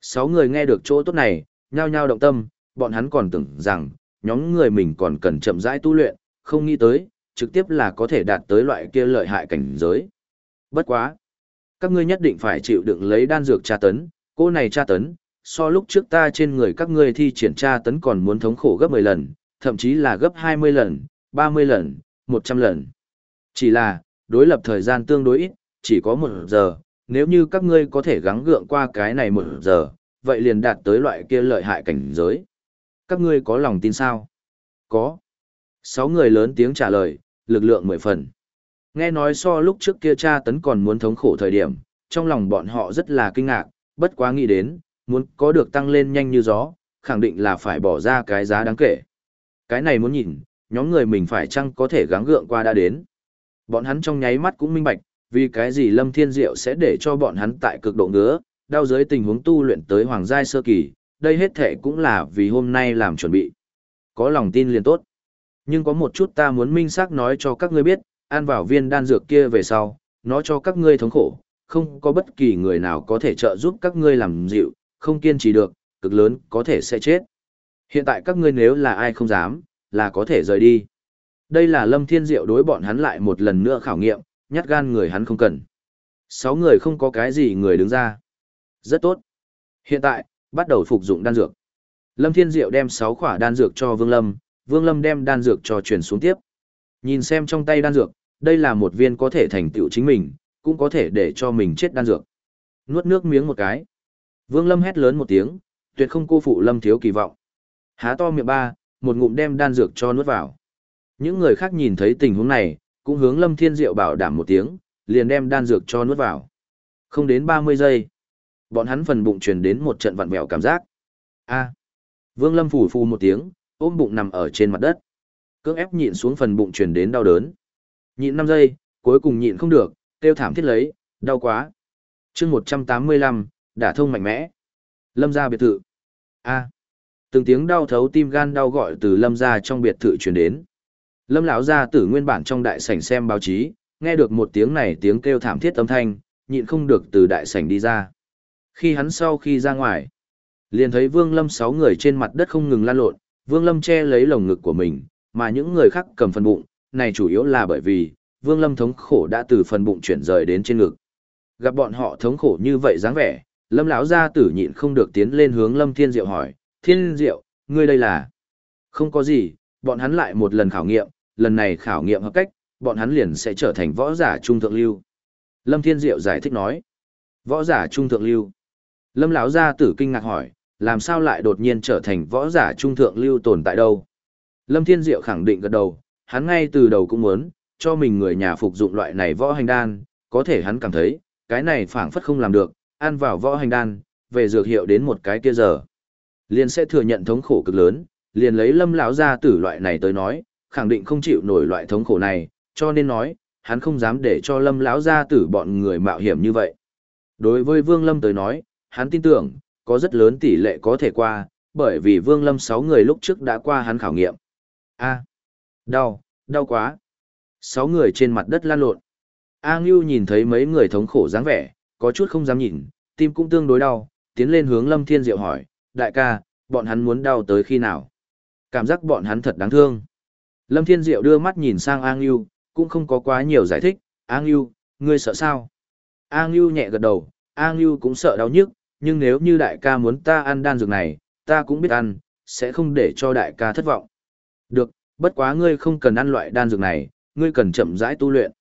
Sáu người nghe được chỗ tốt này, nhao nhao động tâm, bọn hắn còn tưởng rằng, nhóm người mình còn cần chậm rãi tu luyện, không nghĩ tới, trực tiếp là có thể đạt tới loại kia lợi hại cảnh giới. Bất quá. Các ngươi nhất định phải chịu đựng lấy đan dược tra tấn, cô này tra tấn, so lúc trước ta trên người các ngươi thi triển tra tấn còn muốn thống khổ gấp 10 lần, thậm chí là gấp 20 lần, 30 lần, 100 lần. Chỉ là, đối lập thời gian tương đối ít, chỉ có một giờ, nếu như các ngươi có thể gắng gượng qua cái này một giờ, vậy liền đạt tới loại kia lợi hại cảnh giới. Các ngươi có lòng tin sao? Có. Sáu người lớn tiếng trả lời, lực lượng mười phần. Nghe nói so lúc trước kia cha tấn còn muốn thống khổ thời điểm, trong lòng bọn họ rất là kinh ngạc, bất quá nghĩ đến, muốn có được tăng lên nhanh như gió, khẳng định là phải bỏ ra cái giá đáng kể. Cái này muốn nhìn, nhóm người mình phải chăng có thể gắng gượng qua đã đến. Bọn hắn trong nháy mắt cũng minh bạch, vì cái gì Lâm Thiên Diệu sẽ để cho bọn hắn tại cực độ ngứa, đau dưới tình huống tu luyện tới hoàng giai sơ kỳ, đây hết thể cũng là vì hôm nay làm chuẩn bị. Có lòng tin liền tốt. Nhưng có một chút ta muốn minh xác nói cho các ngươi biết, ăn vào viên đan dược kia về sau, nó cho các ngươi thống khổ, không có bất kỳ người nào có thể trợ giúp các ngươi làm dịu, không kiên trì được, cực lớn có thể sẽ chết. Hiện tại các ngươi nếu là ai không dám, là có thể rời đi. Đây là Lâm Thiên Diệu đối bọn hắn lại một lần nữa khảo nghiệm, nhát gan người hắn không cần. Sáu người không có cái gì người đứng ra. Rất tốt. Hiện tại, bắt đầu phục dụng đan dược. Lâm Thiên Diệu đem sáu khỏa đan dược cho Vương Lâm, Vương Lâm đem đan dược cho truyền xuống tiếp. Nhìn xem trong tay đan dược, đây là một viên có thể thành tựu chính mình, cũng có thể để cho mình chết đan dược. Nuốt nước miếng một cái. Vương Lâm hét lớn một tiếng, tuyệt không cô phụ Lâm thiếu kỳ vọng. Há to miệng ba, một ngụm đem đan dược cho nuốt vào. Những người khác nhìn thấy tình huống này, cũng hướng Lâm Thiên Diệu bảo đảm một tiếng, liền đem đan dược cho nuốt vào. Không đến 30 giây, bọn hắn phần bụng truyền đến một trận vặn vẹo cảm giác. A. Vương Lâm phủ phù một tiếng, ôm bụng nằm ở trên mặt đất. Cưỡng ép nhịn xuống phần bụng truyền đến đau đớn. Nhịn năm giây, cuối cùng nhịn không được, kêu thảm thiết lấy, đau quá. Chương 185, đả thông mạnh mẽ. Lâm gia biệt thự. A. Từng tiếng đau thấu tim gan đau gọi từ Lâm gia trong biệt thự truyền đến. Lâm lão gia tử nguyên bản trong đại sảnh xem báo chí, nghe được một tiếng này tiếng kêu thảm thiết âm thanh, nhịn không được từ đại sảnh đi ra. Khi hắn sau khi ra ngoài, liền thấy Vương Lâm sáu người trên mặt đất không ngừng lan lộn, Vương Lâm che lấy lồng ngực của mình, mà những người khác cầm phần bụng, này chủ yếu là bởi vì Vương Lâm thống khổ đã từ phần bụng chuyển rời đến trên ngực. Gặp bọn họ thống khổ như vậy dáng vẻ, Lâm lão gia tử nhịn không được tiến lên hướng Lâm Thiên Diệu hỏi, "Thiên Diệu, ngươi đây là?" "Không có gì, bọn hắn lại một lần khảo nghiệm, lần này khảo nghiệm hợp cách, bọn hắn liền sẽ trở thành võ giả trung thượng lưu. Lâm Thiên Diệu giải thích nói, võ giả trung thượng lưu. Lâm lão gia tử kinh ngạc hỏi, làm sao lại đột nhiên trở thành võ giả trung thượng lưu tồn tại đâu? Lâm Thiên Diệu khẳng định gật đầu, hắn ngay từ đầu cũng muốn, cho mình người nhà phục dụng loại này võ hành đan, có thể hắn cảm thấy, cái này phảng phất không làm được, ăn vào võ hành đan, về dược hiệu đến một cái kia giờ. Liền sẽ thừa nhận thống khổ cực lớn, liền lấy lâm lão gia tử loại này tới nói, khẳng định không chịu nổi loại thống khổ này, cho nên nói, hắn không dám để cho lâm lão gia tử bọn người mạo hiểm như vậy. Đối với Vương Lâm tới nói, hắn tin tưởng, có rất lớn tỷ lệ có thể qua, bởi vì Vương Lâm 6 người lúc trước đã qua hắn khảo nghiệm. A, đau, đau quá. 6 người trên mặt đất lan lộn. A Ngưu nhìn thấy mấy người thống khổ dáng vẻ, có chút không dám nhìn, tim cũng tương đối đau, tiến lên hướng Lâm Thiên Diệu hỏi, đại ca, bọn hắn muốn đau tới khi nào? Cảm giác bọn hắn thật đáng thương. Lâm Thiên Diệu đưa mắt nhìn sang A Ngưu, cũng không có quá nhiều giải thích, A Ngưu, ngươi sợ sao? A Ngưu nhẹ gật đầu, A Ngưu cũng sợ đau nhức, nhưng nếu như đại ca muốn ta ăn đan dược này, ta cũng biết ăn, sẽ không để cho đại ca thất vọng. Được, bất quá ngươi không cần ăn loại đan dược này, ngươi cần chậm rãi tu luyện.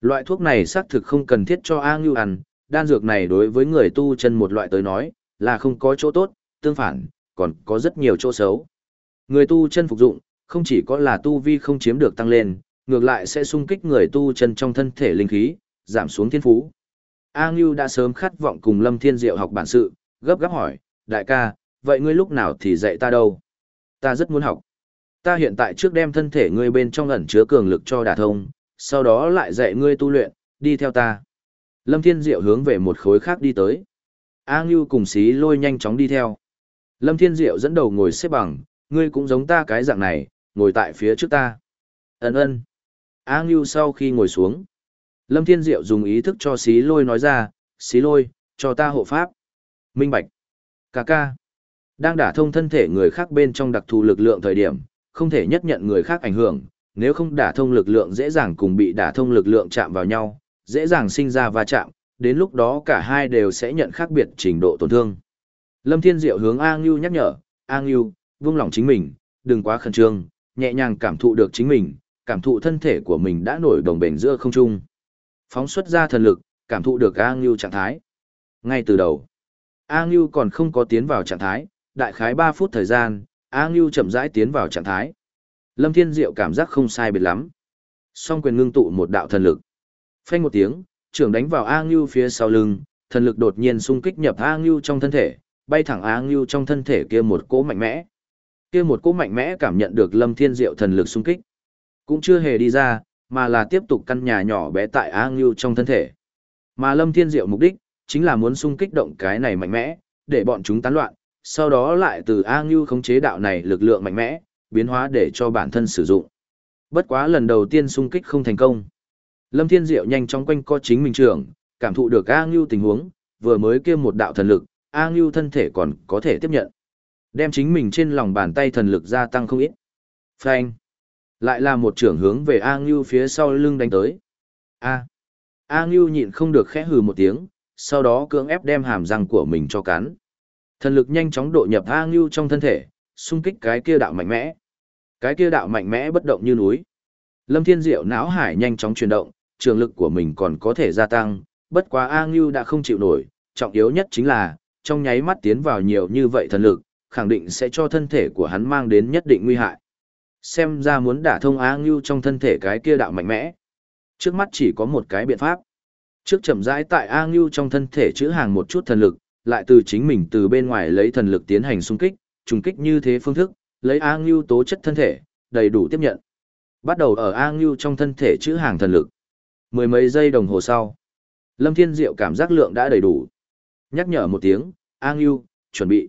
Loại thuốc này xác thực không cần thiết cho A Ngưu ăn, đan dược này đối với người tu chân một loại tới nói, là không có chỗ tốt, tương phản, còn có rất nhiều chỗ xấu. Người tu chân phục dụng, không chỉ có là tu vi không chiếm được tăng lên, ngược lại sẽ sung kích người tu chân trong thân thể linh khí, giảm xuống thiên phú. A Ngưu đã sớm khát vọng cùng Lâm Thiên Diệu học bản sự, gấp gáp hỏi, đại ca, vậy ngươi lúc nào thì dạy ta đâu? Ta rất muốn học. Ta hiện tại trước đem thân thể ngươi bên trong ẩn chứa cường lực cho đả thông, sau đó lại dạy ngươi tu luyện, đi theo ta. Lâm Thiên Diệu hướng về một khối khác đi tới. A Ngưu cùng xí lôi nhanh chóng đi theo. Lâm Thiên Diệu dẫn đầu ngồi xếp bằng, ngươi cũng giống ta cái dạng này, ngồi tại phía trước ta. Ấn ơn. A Ngưu sau khi ngồi xuống. Lâm Thiên Diệu dùng ý thức cho xí lôi nói ra, xí lôi, cho ta hộ pháp. Minh Bạch. Cà ca. Đang đả thông thân thể người khác bên trong đặc thù lực lượng thời điểm, không thể nhất nhận người khác ảnh hưởng, nếu không đả thông lực lượng dễ dàng cùng bị đả thông lực lượng chạm vào nhau, dễ dàng sinh ra va chạm, đến lúc đó cả hai đều sẽ nhận khác biệt trình độ tổn thương. Lâm Thiên Diệu hướng A Ngưu nhắc nhở, A Ngưu, vung lòng chính mình, đừng quá khẩn trương, nhẹ nhàng cảm thụ được chính mình, cảm thụ thân thể của mình đã nổi đồng bền giữa không trung. Phóng xuất ra thần lực, cảm thụ được A Ngưu trạng thái. Ngay từ đầu, A Ngưu còn không có tiến vào trạng thái, đại khái 3 phút thời gian, A Ngưu chậm rãi tiến vào trạng thái. Lâm Thiên Diệu cảm giác không sai biệt lắm. Song quyền ngưng tụ một đạo thần lực. Phanh một tiếng, trưởng đánh vào A Ngưu phía sau lưng, thần lực đột nhiên xung kích nhập A Ngưu trong thân thể, bay thẳng A Ngưu trong thân thể kia một cỗ mạnh mẽ. Kia một cỗ mạnh mẽ cảm nhận được Lâm Thiên Diệu thần lực xung kích. Cũng chưa hề đi ra, mà là tiếp tục căn nhà nhỏ bé tại A Ngưu trong thân thể. Mà Lâm Thiên Diệu mục đích, chính là muốn xung kích động cái này mạnh mẽ, để bọn chúng tán loạn, sau đó lại từ A Ngưu khống chế đạo này lực lượng mạnh mẽ, biến hóa để cho bản thân sử dụng. Bất quá lần đầu tiên xung kích không thành công. Lâm Thiên Diệu nhanh chóng quanh co chính mình trưởng, cảm thụ được A Ngưu tình huống, vừa mới kia một đạo thần lực, A Ngưu thân thể còn có thể tiếp nhận. Đem chính mình trên lòng bàn tay thần lực gia tăng không ít. Phanh. Lại là một trưởng hướng về A Ngưu phía sau lưng đánh tới. A. A Ngưu nhịn không được khẽ hừ một tiếng, sau đó cưỡng ép đem hàm răng của mình cho cắn. Thần lực nhanh chóng độ nhập A Ngưu trong thân thể, xung kích cái kia đạo mạnh mẽ. Cái kia đạo mạnh mẽ bất động như núi. Lâm Thiên Diệu não hải nhanh chóng chuyển động, trường lực của mình còn có thể gia tăng, bất quá A Ngưu đã không chịu nổi, trọng yếu nhất chính là, trong nháy mắt tiến vào nhiều như vậy thần lực, khẳng định sẽ cho thân thể của hắn mang đến nhất định nguy hại. Xem ra muốn đả thông á Ngưu trong thân thể cái kia đạo mạnh mẽ. Trước mắt chỉ có một cái biện pháp. Trước chậm rãi tại A Ngưu trong thân thể chữ hàng một chút thần lực, lại từ chính mình từ bên ngoài lấy thần lực tiến hành xung kích, trùng kích như thế phương thức, lấy A Ngưu tố chất thân thể, đầy đủ tiếp nhận. Bắt đầu ở A Ngưu trong thân thể chữ hàng thần lực. Mười mấy giây đồng hồ sau, Lâm Thiên Diệu cảm giác lượng đã đầy đủ. Nhắc nhở một tiếng, A Ngưu, chuẩn bị.